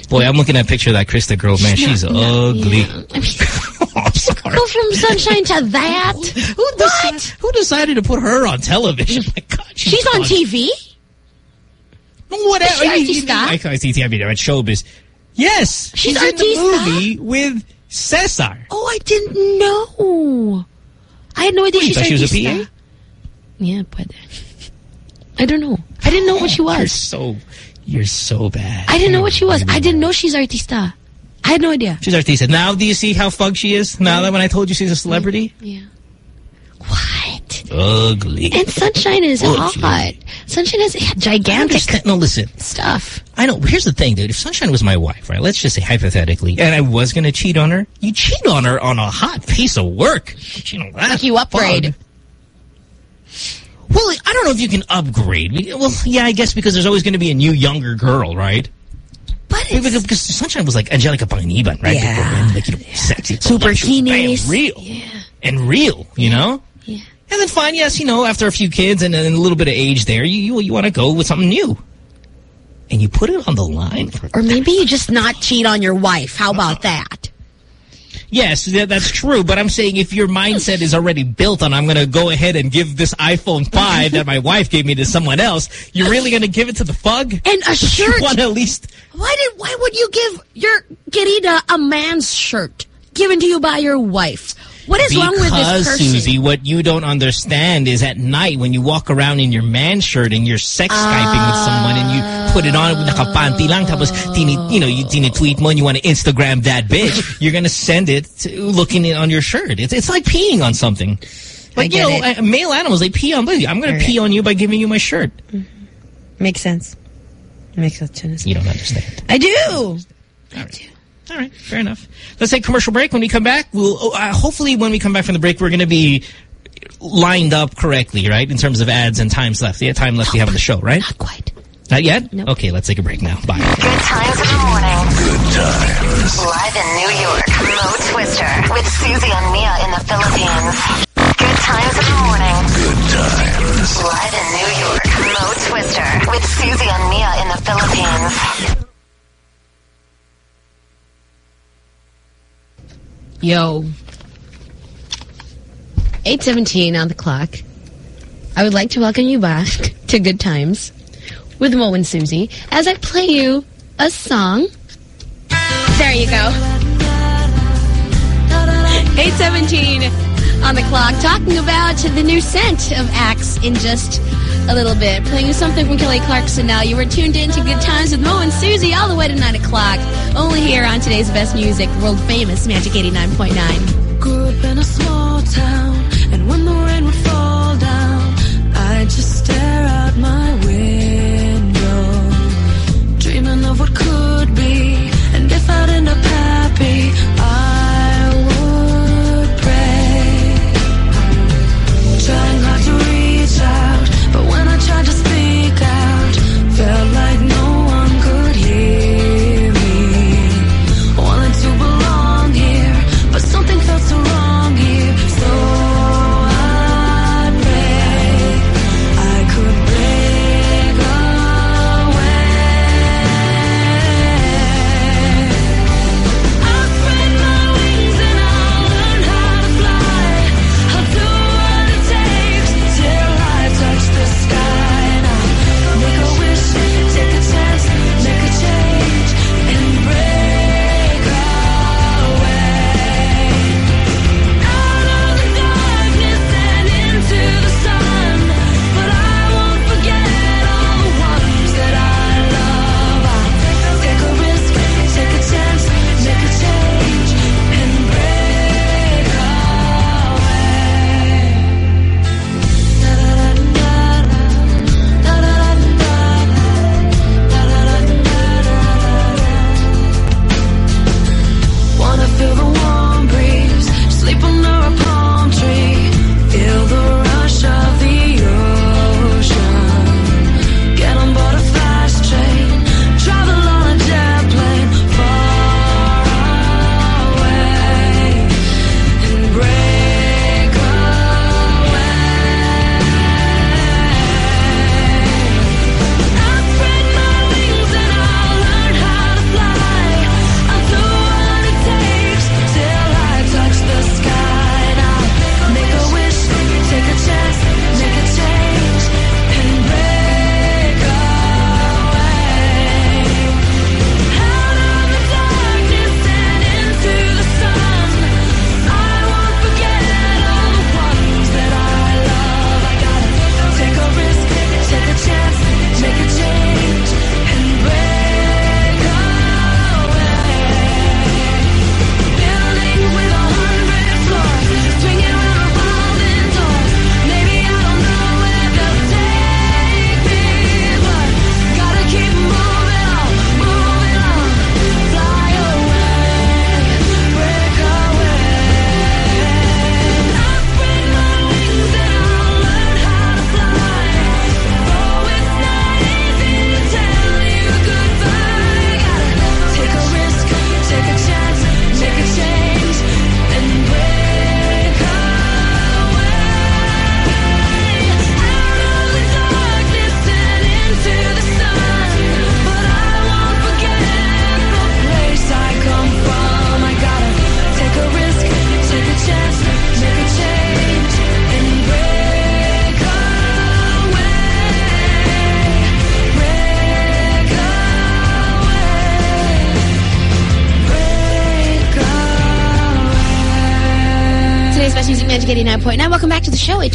Boy, I'm looking at a picture of that Krista girl, man. She's ugly. I'm sorry. Go from sunshine to that. Who, deci- who decided to put her on television? My God, she's, She's on. TV? Whatever. Is she I mean, artista? I see TV. I'm at showbiz. Yes, She's she's in the movie with Cesar. Oh, I didn't know. I had no idea oh, she's she was a. PA? Yeah, but I don't know. I didn't know what she was. so, you're so bad. I didn't know what she was. I didn't know she's artista. I had no idea. She's artista. Now, do you see how fug she is? Now that when I told you she's a celebrity, Yeah. What? ugly. And Sunshine is hot. Sunshine has gigantic. No, listen. stuff. I know. Here's the thing, dude. If Sunshine was my wife, right? Let's just say hypothetically, and I was going to cheat on her, you cheat on her on a hot piece of work. You know that. Like you upgrade. bug. Well, I don't know if you can upgrade. Well, yeah, I guess because there's always going to be a new, younger girl, right? But because, because Sunshine was like Angelica Panganiban, right? Yeah. Before, like, you know, sexy. Super Like, she was damn kinis. real. Yeah. And real, you know? Yeah. And then fine, yes, you know, after a few kids and, and a little bit of age there, you you, you want to go with something new. And you put it on the line. Or maybe you just not cheat on your wife. How about uh-huh. that? Yes, that's true. But I'm saying if your mindset is already built on I'm going to go ahead and give this iPhone 5 that my wife gave me to someone else, you're really going to give it to the fug? And a shirt. You want at least... Why did? Why would you give your querida a man's shirt given to you by your wife? What is because, wrong with this person? Susie, what you don't understand is at night when you walk around in your man shirt and you're sex ah. skyping with someone and you put it on with nakapanty lang tapos tini, you know you tinitweet mo and you want to Instagram that bitch, you're gonna send it to, looking it on your shirt. It's it's like peeing on something. Like you know, uh, male animals they pee on. I'm gonna All pee on you by giving you my shirt. Makes sense. Makes sense. You don't understand. I do. All right, fair enough. Let's take a commercial break. When we come back, we'll oh, uh, hopefully when we come back from the break, we're going to be lined up correctly, right, in terms of ads and times left. Yeah, time left we have on the show, right? Not quite. Not yet? Okay, let's take a break now. Bye. Good times in the morning. Good times. Live in New York, Mo Twister with Susie and Mia in the Philippines. Good times in the morning. Good times. Live in New York, Mo Twister with Susie and Mia in the Philippines. Yo. 817 on the clock. I would like to welcome you back to Good Times with Mo and Susie as I play you a song. There you go. 817 on the clock talking about the new scent of Axe in just a little bit. Playing you something from Kelly Clarkson now. You were tuned in to Good Times with Mo and Susie all the way to 9 o'clock. Only here on today's best music, world famous Magic 89.9. Grew up in a small town, and when the rain would fall down, I just stare happy,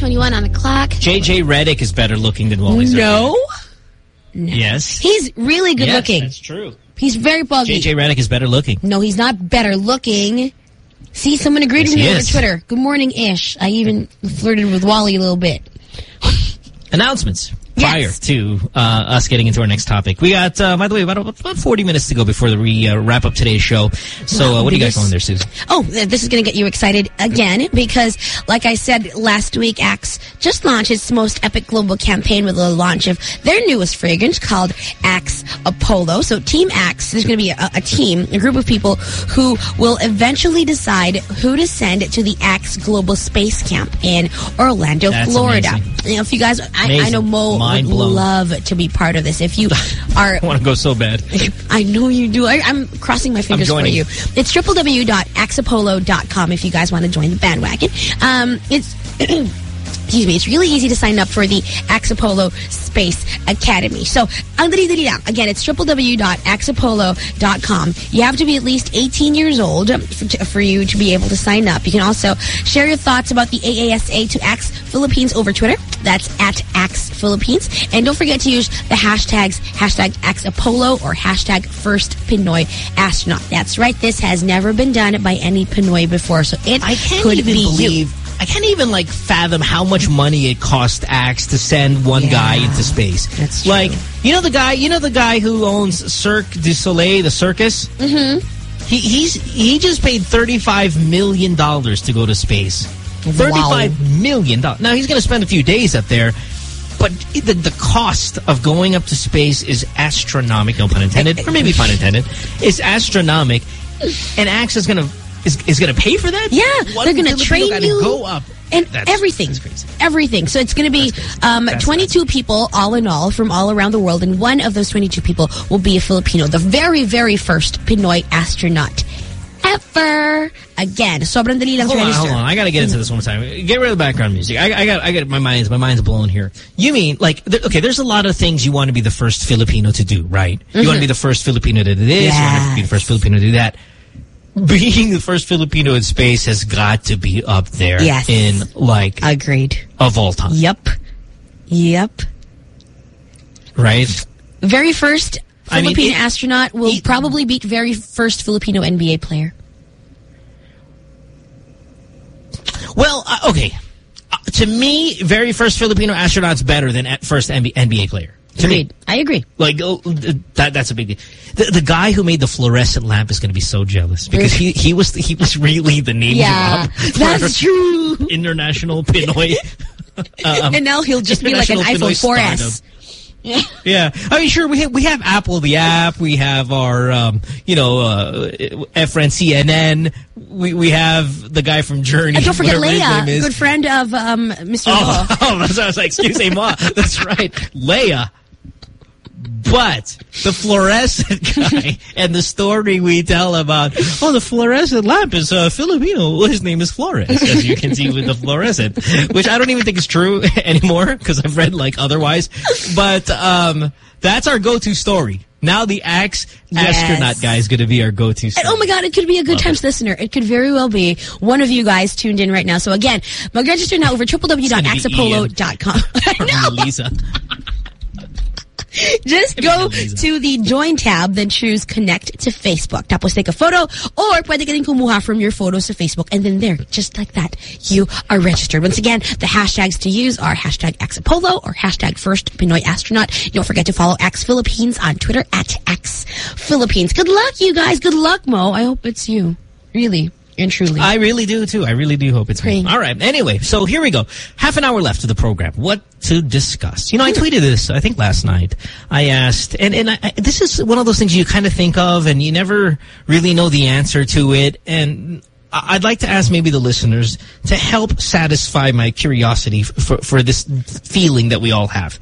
on the clock. J.J. Redick is better looking than Wally Szczerbiak. No. no. Yes. He's really good yes, looking. that's true. He's very buggy. J.J. Redick is better looking. No, he's not better looking. See, someone agreed yes, with me on Twitter. Good morning, Ish. I even flirted with Wally a little bit. Announcements prior to uh, us getting into our next topic. We got, uh, by the way, about, about 40 minutes to go before we uh, wrap up today's show. So Wow, uh, what do you guys going there, Susan? Oh, this is going to get you excited again because, like I said last week, Axe just launched its most epic global campaign with the launch of their newest fragrance called Axe Apollo. So, Team Axe, there's going to be a, a team, a group of people who will eventually decide who to send to the Axe Global Space Camp in Orlando, That's Florida. You know, if you guys, I, I know Mo Mind would blown. love to be part of this. If you are I want to go so bad. I know you do. I, I'm crossing my fingers for you. It's www.axeapollo.com if you guys want to join the bandwagon. Um, it's. Excuse me, it's really easy to sign up for the Axe Apollo Space Academy. So, ang dali-dali lang. Again, it's www.axeapollo.com. You have to be at least 18 years old for, for you to be able to sign up. You can also share your thoughts about the AASA to Axe Philippines over Twitter. That's at Axe Philippines. And don't forget to use the hashtags hashtag AxeApollo or hashtag First Pinoy Astronaut. That's right. This has never been done by any Pinoy before, so it I can't could even be you. I can't even like fathom how much money it cost Axe to send one guy into space. That's true. like you know the guy. You know the guy who owns Cirque du Soleil, the circus. Mm-hmm. He he's he just paid thirty five million dollars to go to space. Wow. Thirty five million dollars. Now he's going to spend a few days up there. But the, the cost of going up to space is astronomical, no pun intended, or maybe pun intended, is astronomical. And Axe is going to is, is going to pay for that? Yeah, One they're going to train you. Go up. And That's- everything. that's crazy. Everything. So it's going to be um, That's 22 people all in all from all around the world. And one of those 22 people will be a Filipino. The very, very first Pinoy astronaut ever. Again, sobrang dali lang Hold on, hold on. I got to get into this one time. Get rid of the background music. I, I got, I got my mind's, my mind's blown here. You mean like, th okay? There's a lot of things you want to be the first Filipino to do, right? You want to Mhm. be the first Filipino to do this. You want to be the first Filipino to do that. Being the first Filipino in space has got to be up there. Yes. In like, agreed of all time. Yep. Yep. Right. Very first I mean, Filipino it- astronaut will probably beat very first Filipino NBA player. Well, uh, okay. Uh, to me, very first Filipino astronaut's better than at first NBA player. Agreed. me. I agree. Like, oh, that that's a big deal. The, the guy who made the fluorescent lamp is going to be so jealous because he, he was he was really the name Yeah, that's true. International Pinoy. um, and now he'll just be like an International iPhone Pinoy 4S. Yeah. Yeah, I mean, sure, we have, we have apl.de.ap, we have our, um, you know, uh, CNN, we we have the guy from Journey. And don't forget Lea, good friend of um, Mr. Oh, oh, that's what I was like, excuse me, ma. That's right, Lea. But the fluorescent guy and the story we tell about, oh, the fluorescent lamp is uh, Filipino. Well, his name is Flores, as you can see with the fluorescent, which I don't even think is true anymore because I've read like otherwise. But um, that's our go-to story. Now the Axe Yes. astronaut guy is going to be our go-to And oh my God, it could be a good Love times listener. It could very well be one of you guys tuned in right now. So again, mag-register now over www.axeapollo.com. Or Lisa. Just go to the join tab, then choose connect to Facebook. Tapos take a photo or pwede ka kumuha from your photos to Facebook. And then there, just like that, you are registered. Once again, the hashtags to use are hashtag AxeApollo or hashtag first Pinoy astronaut. Don't forget to follow Axe Philippines on Twitter at Axe Philippines. Good luck, you guys. Good luck, Mo. I hope it's you. Really and truly. I really do too. I really do hope it's me. All right. Anyway, so here we go. Half an hour left of the program. What to discuss? You know, I hmm. tweeted this. I think last night. I asked, and and I, this is one of those things you kind of think of, and you never really know the answer to it. And I'd like to ask maybe the listeners to help satisfy my curiosity for for this feeling that we all have.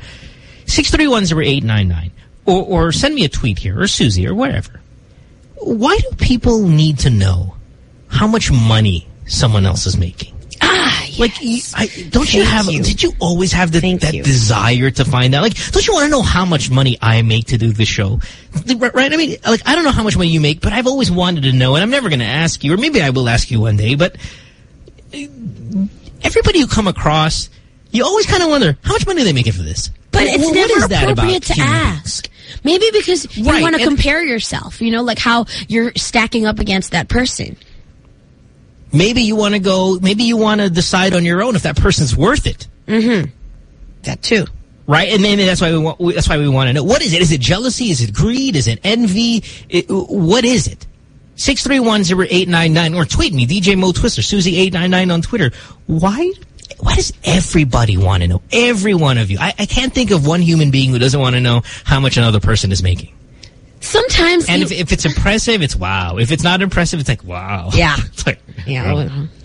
Six three one zero eight nine nine, or or send me a tweet here, or Susie, or wherever. Why do people need to know how much money someone else is making? Ah, Like, I, don't you have? you. Did you always have the, that you. desire to find out? Like, don't you want to know how much money I make to do the show? Right? right? I mean, like, I don't know how much money you make, but I've always wanted to know, and I'm never going to ask you, or maybe I will ask you one day. But everybody you come across, you always kind of wonder, how much money are they making for this? But What- it's what never is that about appropriate to ask. Maybe because you Right, want to compare yourself, you know, like how you're stacking up against that person. Maybe you want to go, maybe you want to decide on your own if that person's worth it. Mm-hmm. That too. Right, and maybe that's why we want. That's why we want to know what is it? Is it jealousy? Is it greed? Is it envy? It, what is it? Six three one zero eight nine nine or tweet me DJ Mo Twister Susie eight nine nine on Twitter. Why? Why does everybody want to know? Every one of you. I, I can't think of one human being who doesn't want to know how much another person is making. Sometimes, And if, if it's impressive, it's wow. If it's not impressive, it's like wow. Yeah. It's like, yeah,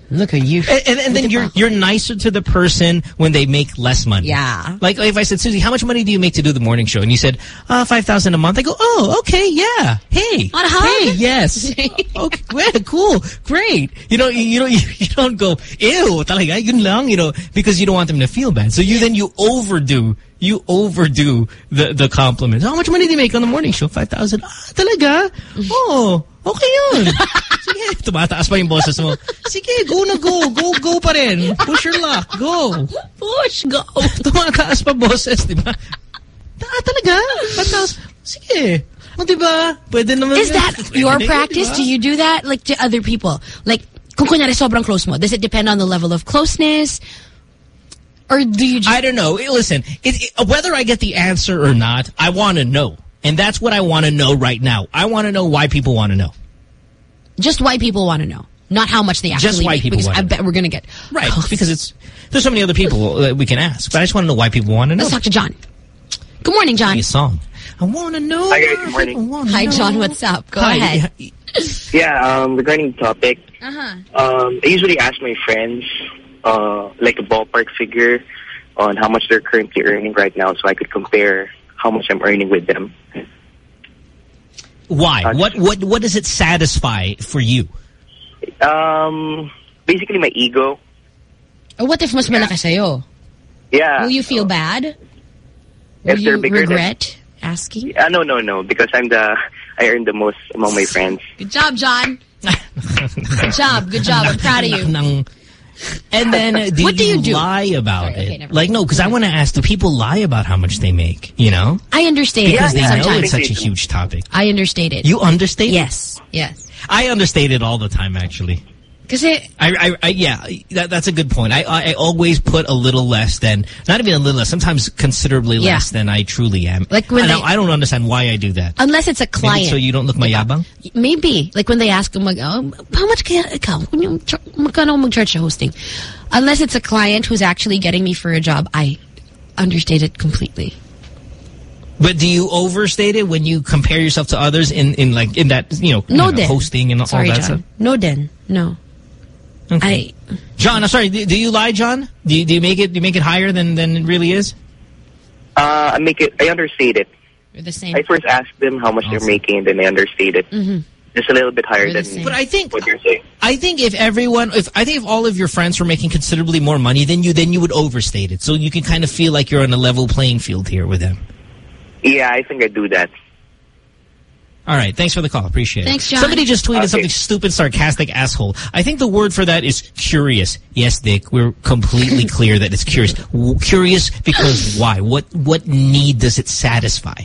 look at you. and, and, and then you're you're nicer to the person when they make less money. Yeah. Like if I said, Susie, how much money do you make to do the morning show? And you said, uh, five thousand a month. I go, oh, okay, yeah. Hey, On a hug? hey, yes. okay, yeah, cool, great. You know, you, don't you, you don't go, ew, talaga, yun lang. You know, because you don't want them to feel bad. So you then you overdo. You overdo the the compliment. How much money do you make on the morning show? 5,000. Ah, talaga? Oh, okay yun. Sige, tumataas pa yung boses mo. Sige, go na go. Go, go pa rin. Push your luck. Go. Push, go. Tumataas pa boses, di ba? Ah, talaga? 5,000. Sige. O, di ba? Pwede naman. Is that your practice? Do you do that like to other people? Like, kung kunyari sobrang close mo, does it depend on the level of closeness? Or do you just... I don't know. Listen, it, it- whether I get the answer or not, I want to know. And that's what I want to know right now. I want to know why people want to know. Just why people want to know. Not how much they actually Just why make, people because wanna I bet we're going to get... Right. Because it's there's so many other people that we can ask. But I just want to know why people want to know. Let's talk to John. Good morning, John. A song. I want to know. Hi, guys. Good morning. Hi, John. What's up? Go Hi. ahead. Yeah, um, regarding the topic, Uh-huh. um, I usually ask my friends, uh, like a ballpark figure on how much they're currently earning right now so I could compare how much I'm earning with them. Why? What what what does it satisfy for you? Um, basically my ego. Or what if mas malaki sa'yo? Yeah. Will you feel bad? Will If you bigger than- regret asking? Uh, no, no, no, because I'm the, I earn the most among my friends. Good job, John. Good job. Good job. I'm proud of you. And then do What do you, you do? lie about Sorry, it? never like no, because I want to ask: Do people lie about how much they make? You know, I understand. because it they know sometimes. it's such a huge topic. I understate it. You understate? Yes. Yes. I understate it all the time. Actually, Because it, I, I, I yeah, that, that's a good point. I, I, I always put a little less than, not even a little less, sometimes considerably Yeah. less than I truly am. Like when And they- I, I don't understand why I do that. unless it's a Maybe client. so you don't look mayabang. Uh, maybe. Like when they ask them, like, oh, how much can ikaw? Kung yung char- Magkano mag-charge sa hosting? Unless it's a client who's actually getting me for a job, I understate it completely. But do you overstate it when you compare yourself to others in, in like in that you know, you No hosting and all Sorry, that John. stuff? No then. No. Okay. John, I'm sorry. Do, do you lie, John? Do you, do you make it? Do you make it higher than than it really is? Uh, I make it, I understate it. You're the same. I first ask them how much they're making, and then I understate it. Mhm. Just a little bit higher We're than. But I think what you're saying. I think if everyone, if I think if all of your friends were making considerably more money than you, then you would overstate it. So you can kind of feel like you're on a level playing field here with them. Yeah, I think I do that. All right. Thanks for the call. Appreciate it. Thanks, John. Somebody just tweeted Okay. something stupid, sarcastic, asshole. I think the word for that is curious. Yes, Dick, we're completely clear that it's curious. Curious because why? What what need does it satisfy?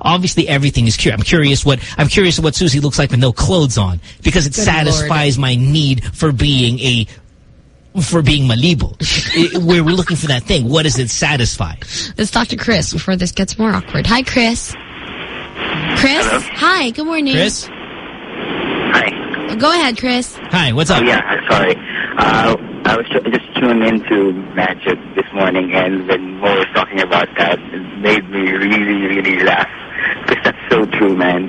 Obviously, everything is curious. I'm curious what I'm curious what Susie looks like with no clothes on because it Good satisfies my need for being a for being malibo. Where we're looking for that thing. What does it satisfy? Let's talk to Chris before this gets more awkward. Hi, Chris. Chris? Hi, good morning. Chris? Hi. Go ahead, Chris. Hi, what's up? Oh, yeah, sorry. Uh, I was just tuning into Magic this morning, and when Mo was talking about that, it made me really, really laugh. Because that's so true, man.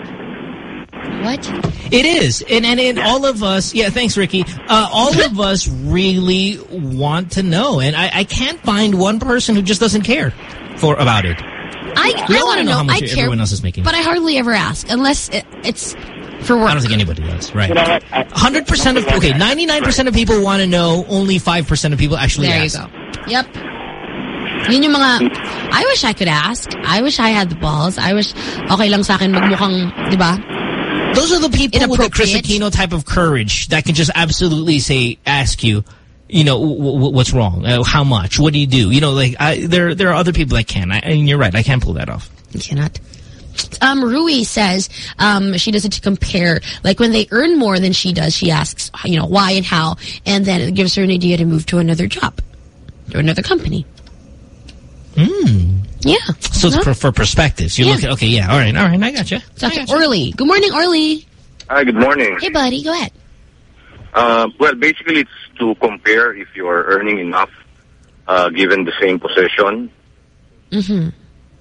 What? It is. And, and, and all of us, yeah, thanks, Ricky. Uh, all of us really want to know. And I, I can't find one person who just doesn't care for about it. I, We I want wanna know know. how much I care, everyone else is making. but I hardly ever ask unless it, it's for work. I don't think anybody does, right? You know what? I- 100% of, okay, 99% of people want to know, only 5% of people actually There you go. Yep. Yun yung mga, I wish I could ask. I wish I had the balls. I wish, okay lang sa akin magmukhang, di ba? Those are the people with the Kris Aquino type of courage that can just absolutely say, ask you, you know, w what's wrong? Uh, how much? What do you do? You know, like I, there there are other people that can. I, and you're right. I can't pull that off. You cannot. Um, Rui says um, she does it to compare. Like when they earn more than she does, she asks, you know, why and how, and then it gives her an idea to move to another job, to another company. Hmm. Yeah. So it's Huh? for, for perspectives. You Yeah. look at okay, yeah, all right, all right, I got you. Talk to Orly. Good morning, Orly. Hi, good morning. Hey, buddy. Go ahead. Uh, well, basically, it's to compare if you're earning enough uh, given the same position. Mm-hmm.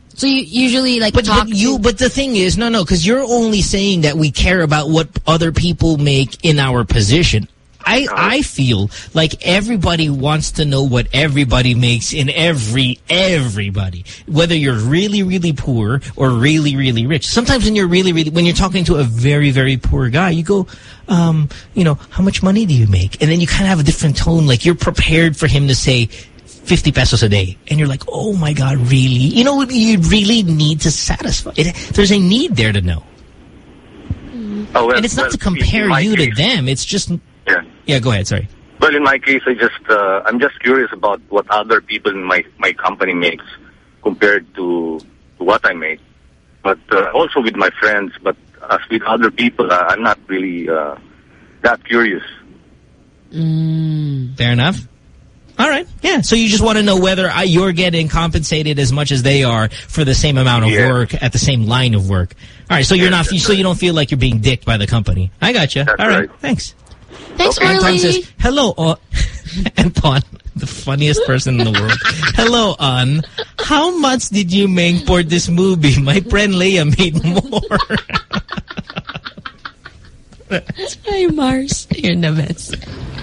So you usually like But, talk but you, but the thing is, no, no, because you're only saying that we care about what other people make in our position. I, I feel like everybody wants to know what everybody makes in every, everybody. Whether you're really, really poor or really, really rich. Sometimes when you're really, really, when you're talking to a very, very poor guy, you go, um, you know, how much money do you make? And then you kind of have a different tone. Like you're prepared for him to say 50 pesos a day. And you're like, oh my God, really? You know, you really need to satisfy it. There's a need there to know. Oh, well, and it's not well, to compare you case- to them. It's just, Yeah. yeah, go ahead. Sorry. Well, in my case, I just uh, I'm just curious about what other people in my my company makes compared to, to what I make. But uh, also with my friends, but as with other people, uh, I'm not really uh, that curious. Fair enough. All right. Yeah. So you just want to know whether uh, you're getting compensated as much as they are for the same amount of work at the same line of work. All right. So you're not, so you don't feel like you're being dicked by the company. I got you. All right. Thanks. Thanks, Anton Orly. says, hello, uh, Anton, the funniest person in the world. hello, An. How much did you make for this movie? My friend Lea made more. Hi, Mars. You're the best.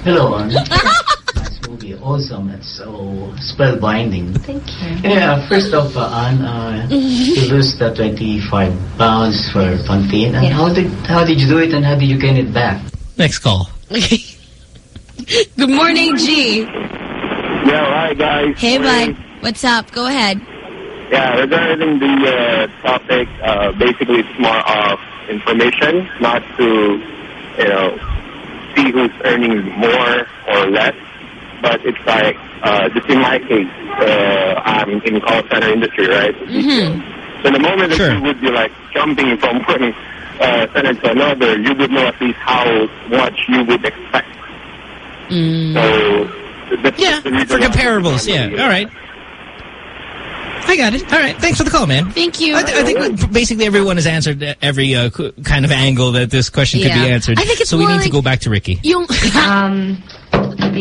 Hello, Anne. nice movie. Awesome. It's so spellbinding. Thank you. Yeah, first off, uh, Anne, uh, you lose the 25 pounds for Pantene. And Yes. how did how did you do it and how did you gain it back? Next call. Good morning, G. Yeah, hi guys. Hey, bud. What's up? Go ahead. Yeah, regarding the uh, topic, uh, basically it's more of information, not to, you know, see who's earning more or less. But it's like, uh, just in my case, uh, I'm in call center industry, right? Mm-hmm. So the moment that you would be like jumping from one uh, center to another, you would know at least how much you would expect. So that's Yeah, the for comparables. Yeah. All right. I got it. All right. Thanks for the call, man. Thank you. I, th- I think basically everyone has answered every uh, kind of angle that this question could be answered. I think it's so we more need to go back to Ricky. Yung um,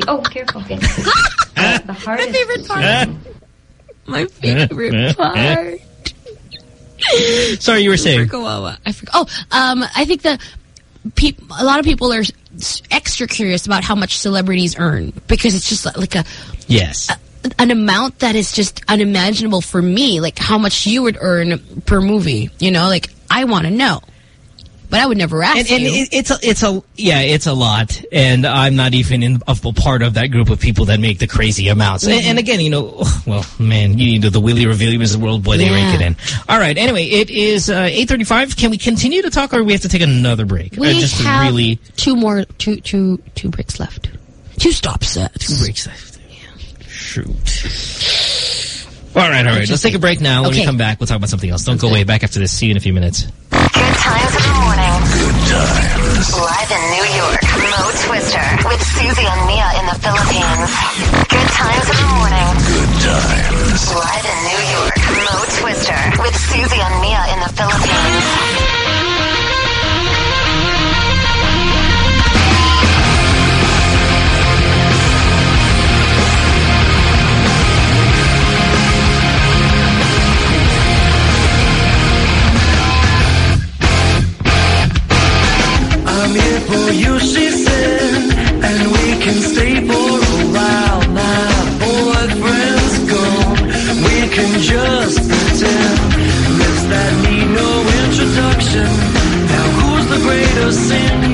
oh, careful. The, the hardest. My favorite part. My favorite part. Sorry, you were saying. Kawawa. I forgot. Oh, um, I think that peop a lot of people are extra curious about how much celebrities earn because it's just like a Yes. an amount that is just unimaginable for me. Like how much you would earn per movie. You know, like I want to know, but I would never ask And, and you. it's a, it's a, yeah, it's a lot, and I'm not even in a part of that group of people that make the crazy amounts. And, Mm-hmm. and again, you know, well, man, you know, the Willie Williams of the world, boy, they Yeah. rake it in. All right, anyway, it is uh, 8:35. Can we continue to talk, or we have to take another break? we Uh, just have really two more, two, two, two breaks left. Two stops. Uh, two breaks left. Shoot. All right, all right. Let's take a break now. When we come back, we'll talk about something else. Don't go away. Back after this. See you in a few minutes. Good times times. Live in New York, Mo Twister with Susie and Mia in the Philippines. Good times in the morning. Good times. Live in New York, Mo Twister with Susie and Mia in the Philippines.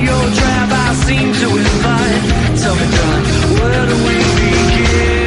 Your trap? I seem to invite. Tell me, darling, where do we begin?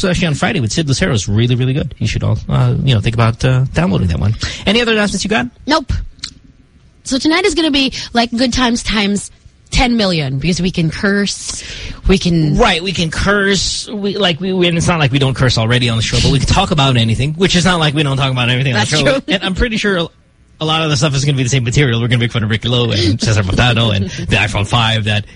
Episode actually on Friday with Sid Lucero was really, really good. You should all, uh, you know, think about uh, downloading that one. Any other announcements you got? Nope. So tonight is going to be like good times times 10 million because we can curse, we can... Right, we can curse. We like we, we and it's not like we don't curse already on the show, but we can talk about anything, which is not like we don't talk about anything That's on the show. true. And I'm pretty sure a lot of the stuff is going to be the same material. We're going to make fun of Ricky Lo and Cesar Montano and the iPhone 5 that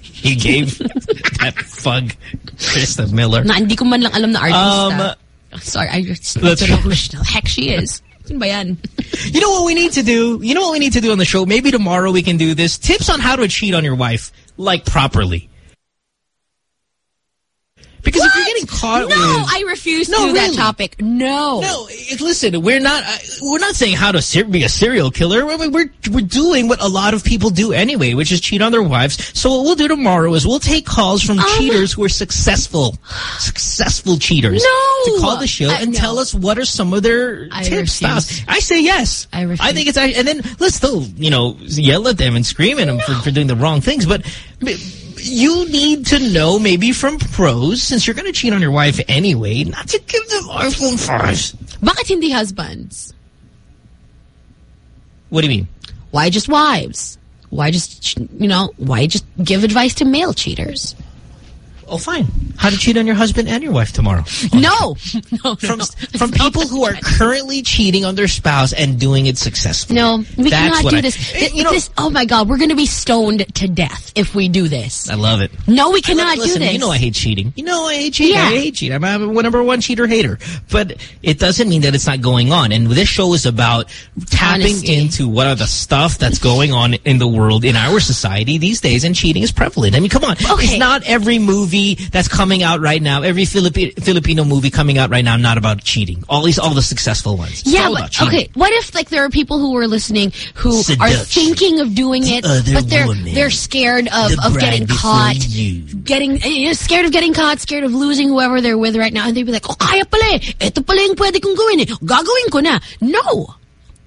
he gave that fug Krista Miller. Na, hindi ko man lang alam na artista. Um, Sorry, I just That's don't know who the heck she is. Sino ba yan? You know what we need to do? You know what we need to do on the show? Maybe tomorrow we can do this. Tips on how to cheat on your wife, like, properly. Because if you're getting caught No, with... I refuse to No, do that topic. No. No, listen, we're not uh, we're not saying how to ser be a serial killer. We're, we're we're doing what a lot of people do anyway, which is cheat on their wives. So what we'll do tomorrow is we'll take calls from cheaters who are successful, successful cheaters. No! to call the show I- and no. tell us what are some of their I tips. I say yes. I refuse. I think it's and then let's still you know yell at them and scream at them for, for doing the wrong things, but. You need to know, maybe from pros, since you're going to cheat on your wife anyway, not to give them iPhone 5s. Bakit hindi husbands? What do you mean? Why just wives? Why just, you know, why just give advice to male cheaters? Oh, fine. How to cheat on your husband and your wife tomorrow. No. no, From, from people who are currently cheating on their spouse and doing it successfully. No, we That's cannot do I- this. Eh, Th- you know- this. Oh my God, we're going to be stoned to death if we do this. I love it. No, we cannot Listen, do this. you know I hate cheating. You know I hate cheating. Yeah. I hate cheating. I'm a number one cheater hater. But it doesn't mean that it's not going on. And this show is about tapping Honesty. into what are the stuff that's going on in the world, in our society these days, and cheating is prevalent. I mean, come on. Okay. It's not every movie that's coming out right now, every Philippi Filipino movie coming out right now, not about cheating. All these, all the successful ones. Yeah, all but about cheating. okay. What if like there are people who are listening who are thinking of doing it, other but they're woman. they're scared of, The of getting caught, you. getting eh, scared of getting caught, scared of losing whoever they're with right now, and they'd be like, "Oh, kaya pala eh. Ito pala yung pwede kong gawin eh. Gagawin ko na." No,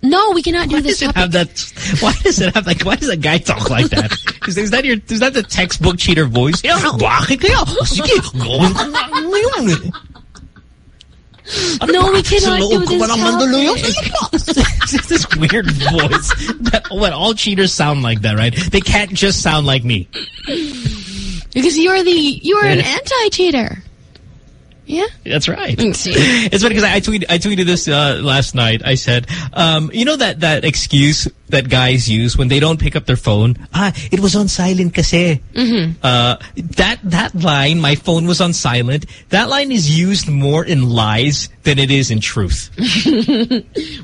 no, we cannot do Why this. does it topic. have that? Why does it have like? Why does a guy talk like that? Is, is that your? Is that the textbook cheater voice? Yeah, bakit kaya? Sige, gawin ko nga ngayon. No, we cannot do this ba ng mandaluyong? topic. It's this weird voice. That, what all cheaters sound like that, right? They can't just sound like me. Because you're the you're an anti-cheater. Yeah. That's right. Mm. It's funny because I, I tweeted I tweeted this uh, last night. I said, um, you know that that excuse that guys use when they don't pick up their phone. Ah, it was on silent kasi. Mm-hmm. Uh, that that line, my phone was on silent. That line is used more in lies than it is in truth.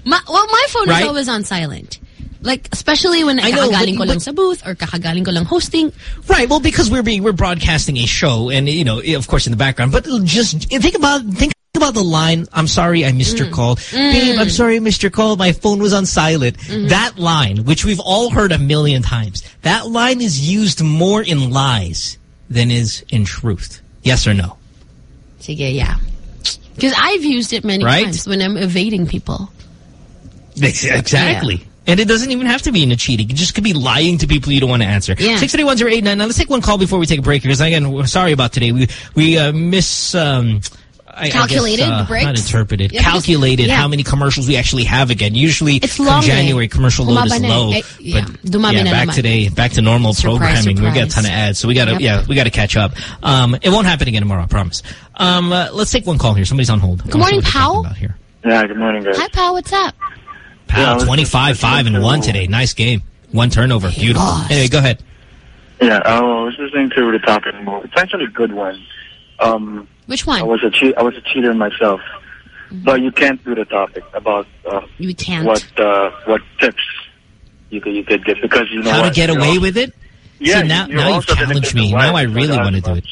My, well, my phone Right? is always on silent. Like, especially when I know, kakagaling but- ko lang sa booth or kakagaling ko lang hosting. Right. Well, because we're being we're broadcasting a show, and you know, of course, in the background. But just think about think about the line. I'm sorry, I missed your mm. call, mm. babe. I'm sorry, I missed your call. My phone was on silent. Mm-hmm. That line, which we've all heard a million times, that line is used more in lies than is in truth. Yes or no? Sige, yeah. Because I've used it many Right? times when I'm evading people. Ex- Exactly. And it doesn't even have to be in a cheating. It just could be lying to people you don't want to answer. Yeah. 631-089. Now, let's take one call before we take a break. Because, again, we're sorry about today. We we uh, miss... Um, I- I guess, Calculated uh, the breaks? Not interpreted. Yeah, because- calculated yeah. how many commercials we actually have again. Usually, It's long. January, commercial load is Bumaba na low. Eh, yeah. But yeah, back today, back to normal Surprise, programming. We got a ton of ads, so we got to Yep. yeah, we got to catch up. Um, it won't happen again tomorrow, I promise. Um, uh, let's take one call here. Somebody's on hold. Good morning, Pao. Here. Yeah, good morning, guys. Hi, pal. What's up? Yeah, Pal, was 25, 5, and 1 today. Nice game. One turnover. Beautiful. lost. Anyway, go ahead. Yeah, I was listening to the topic more. It's actually a good one. Um, Which I one? was a che- I was a cheater myself, but you can't do the topic about uh, You can't. what uh, what tips you could you could get because you know How to get You're away also- with it? Yeah, See, now, you now you've challenged me. Now I really want to that do it.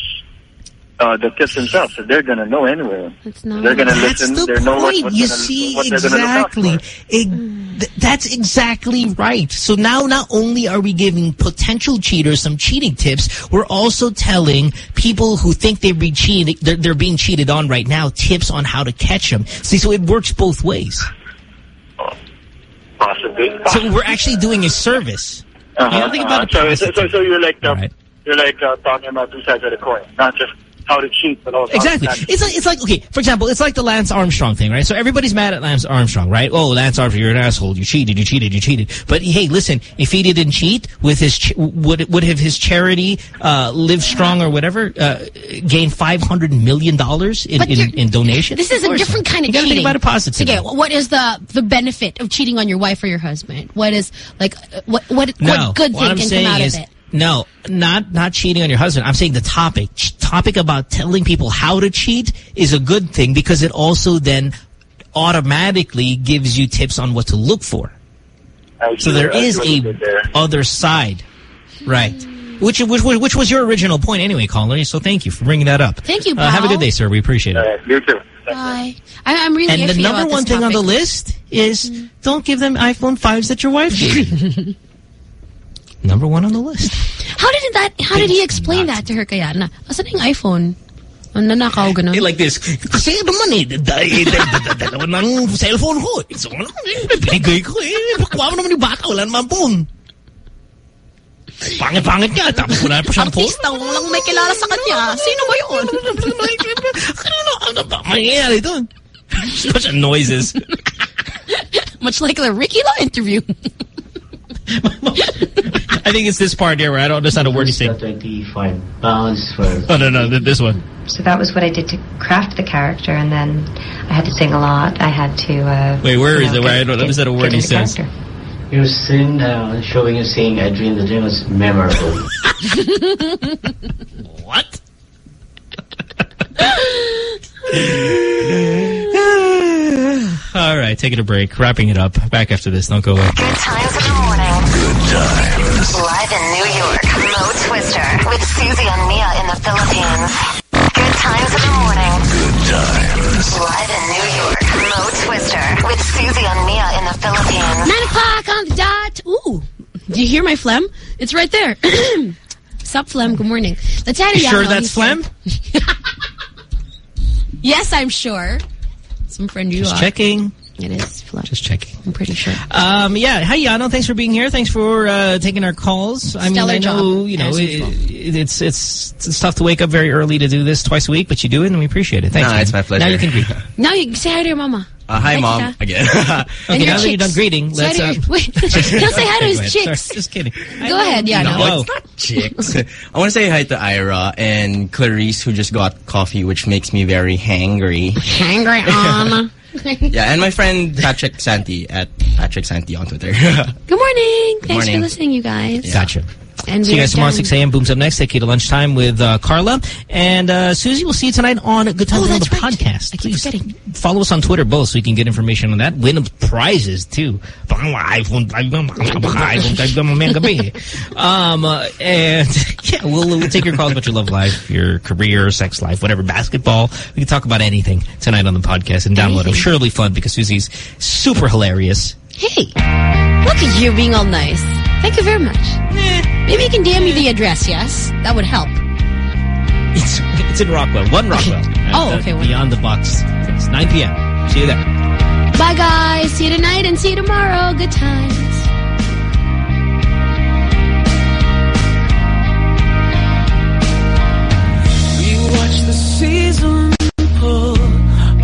Uh, the kids themselves, so they're gonna know anyway. It's not. They're gonna That's listen. the they know what, point. what you see, gonna, what they're gonna look out exactly. for. Ex- th- that's exactly right. So now not only are we giving potential cheaters some cheating tips, we're also telling people who think they're being cheated, they're, they're being cheated on right now, tips on how to catch them. See, so it works both ways. Possibly. a. So we're actually doing a service. Uh-huh, You know, think about uh-huh. the so, so, so, so you're like uh, you're like uh, talking about two sides of the coin, not just how to cheat, but also Exactly. It's like it's like okay. For example, it's like the Lance Armstrong thing, right? So everybody's mad at Lance Armstrong, right? Oh, Lance Armstrong, you're an asshole. You cheated. You cheated. You cheated. But hey, listen, if he didn't cheat, with his ch would would have his charity uh, live strong or whatever uh, gained five hundred million dollars in, in, in donations? This is a different kind of you gotta think about it positively. Okay, what is the the benefit of cheating on your wife or your husband? What is like uh, what what No, what good what thing I'm can come out is, of it? No, not not cheating on your husband. I'm saying the topic ch- topic about telling people how to cheat is a good thing because it also then automatically gives you tips on what to look for. I So see- there I see is what a there. other side, right? Which, which which was your original point anyway, caller. So thank you for bringing that up. Thank you, Uh, have a good day, sir. We appreciate it. you too. Bye. I, I'm really and the number one this thing on the list is don't give them iPhone 5s that your wife gave you. number one on the list. How did that? How did he explain that to her? Kaya na, asan yung iPhone? Nanakaw ganun. Like this. Kasi naman eh, dalawa ng cellphone ko. eh. So, ano, eh, ko eh. Pakuha mo naman yung bata, wala naman phone. Pangit-pangit nga, tapos wala pa siyang phone. Artista, walang may kilala sa kanya. Sino ba yun? Ano ba mangyayari doon? Such a noises. Much like the Ricky Lo interview. I think it's this part here where I don't understand a word he's saying. 25 pounds for... Oh, no, no, this one. So that was what I did to craft the character, and then I had to sing a lot. I had to. Uh, Wait, where is you know, it? Where I don't get- understand a word get he into says. character. Your scene uh, showing you saying I dream the dream was memorable. what? All right, taking a break, wrapping it up. Back after this. Don't go away. Good times in the morning. Good times. Live in New York, Mo Twister with Susie and Mia in the Philippines. Good times in the morning. Good times. Live in New York, Mo Twister with Susie and Mia in the Philippines. Nine o'clock on the dot. Ooh, do you hear my phlegm? It's right there. Sup, phlegm? Good morning. Let's add a You sure Yano. that's He's phlegm? Yes, I'm sure. Some friend you Just are. checking. It is phlegm. Just checking. I'm pretty sure. Um, yeah. Hi, Yano. Thanks for being here. Thanks for uh, taking our calls. I mean, I know, job, you know, it, it- it's, it's it's tough to wake up very early to do this twice a week, but you do it, and we appreciate it. Thanks. No, man. it's my pleasure. Now you can greet. Now you say hi to your mama. Uh, hi, Hi, Mom. Tita. Again. Okay, your now that you're done greeting, Say let's. to Uh, wait, he'll say hi to his Go chicks. Sorry, just kidding. Go ahead, yeah. no, No. it's not chicks. I want to say hi to Ira and Clarice, who just got coffee, which makes me very hangry. Hangry on. yeah, and my friend Patrick Santi at Patrick Santi on Twitter. Good morning. Thanks for listening, you guys. Gotcha. And See you guys tomorrow, done. 6 a.m. Booms up next. Take you to lunchtime with uh, Carla. And uh, Susie, we'll see you tonight on Good Times Oh, on the right. podcast. I keep Please forgetting. follow us on Twitter both so you can get information on that. Win prizes, too. Um, uh, and yeah, we'll, we'll take your calls about your love life, your career, sex life, whatever, basketball. We can talk about anything tonight on the podcast and download. Anything. Sure, it'll be fun because Susie's super hilarious. Hey, look at you being all nice. Thank you very much. Eh. Maybe you can DM me the address, yes? That would help. It's it's in Rockwell. One Rockwell. Oh, uh, okay. Oh, okay. The, beyond the Box. It's 9 p.m. See you there. Bye, guys. See you tonight and see you tomorrow. Good times. We watch the season pull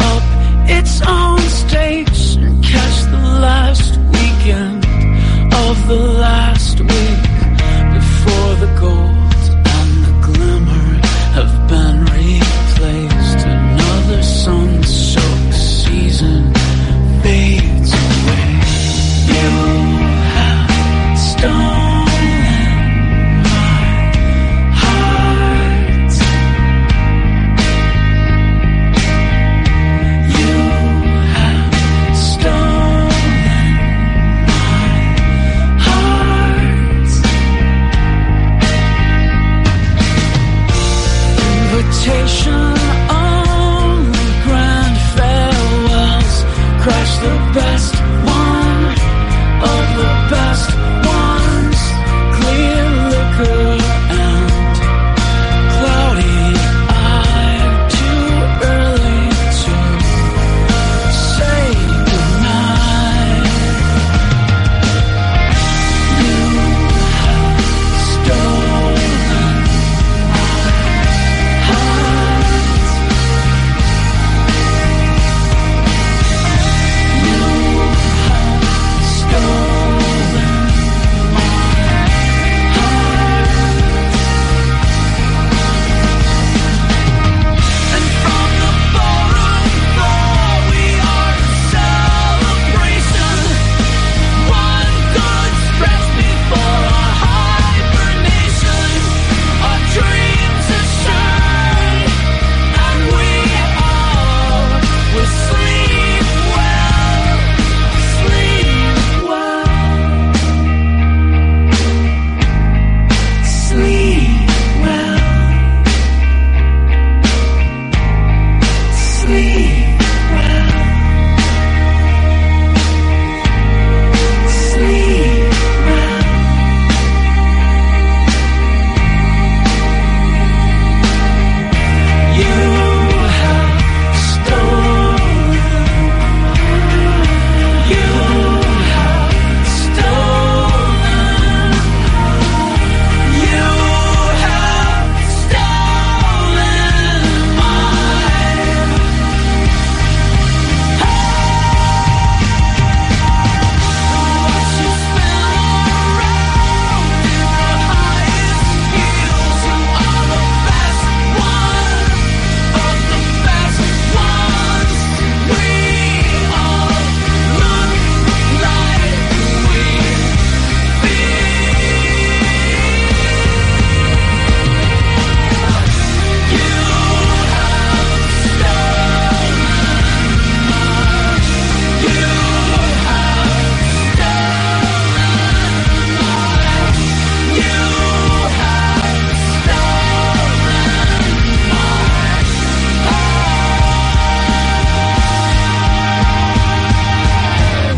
up its own stakes and catch the last weekend of the last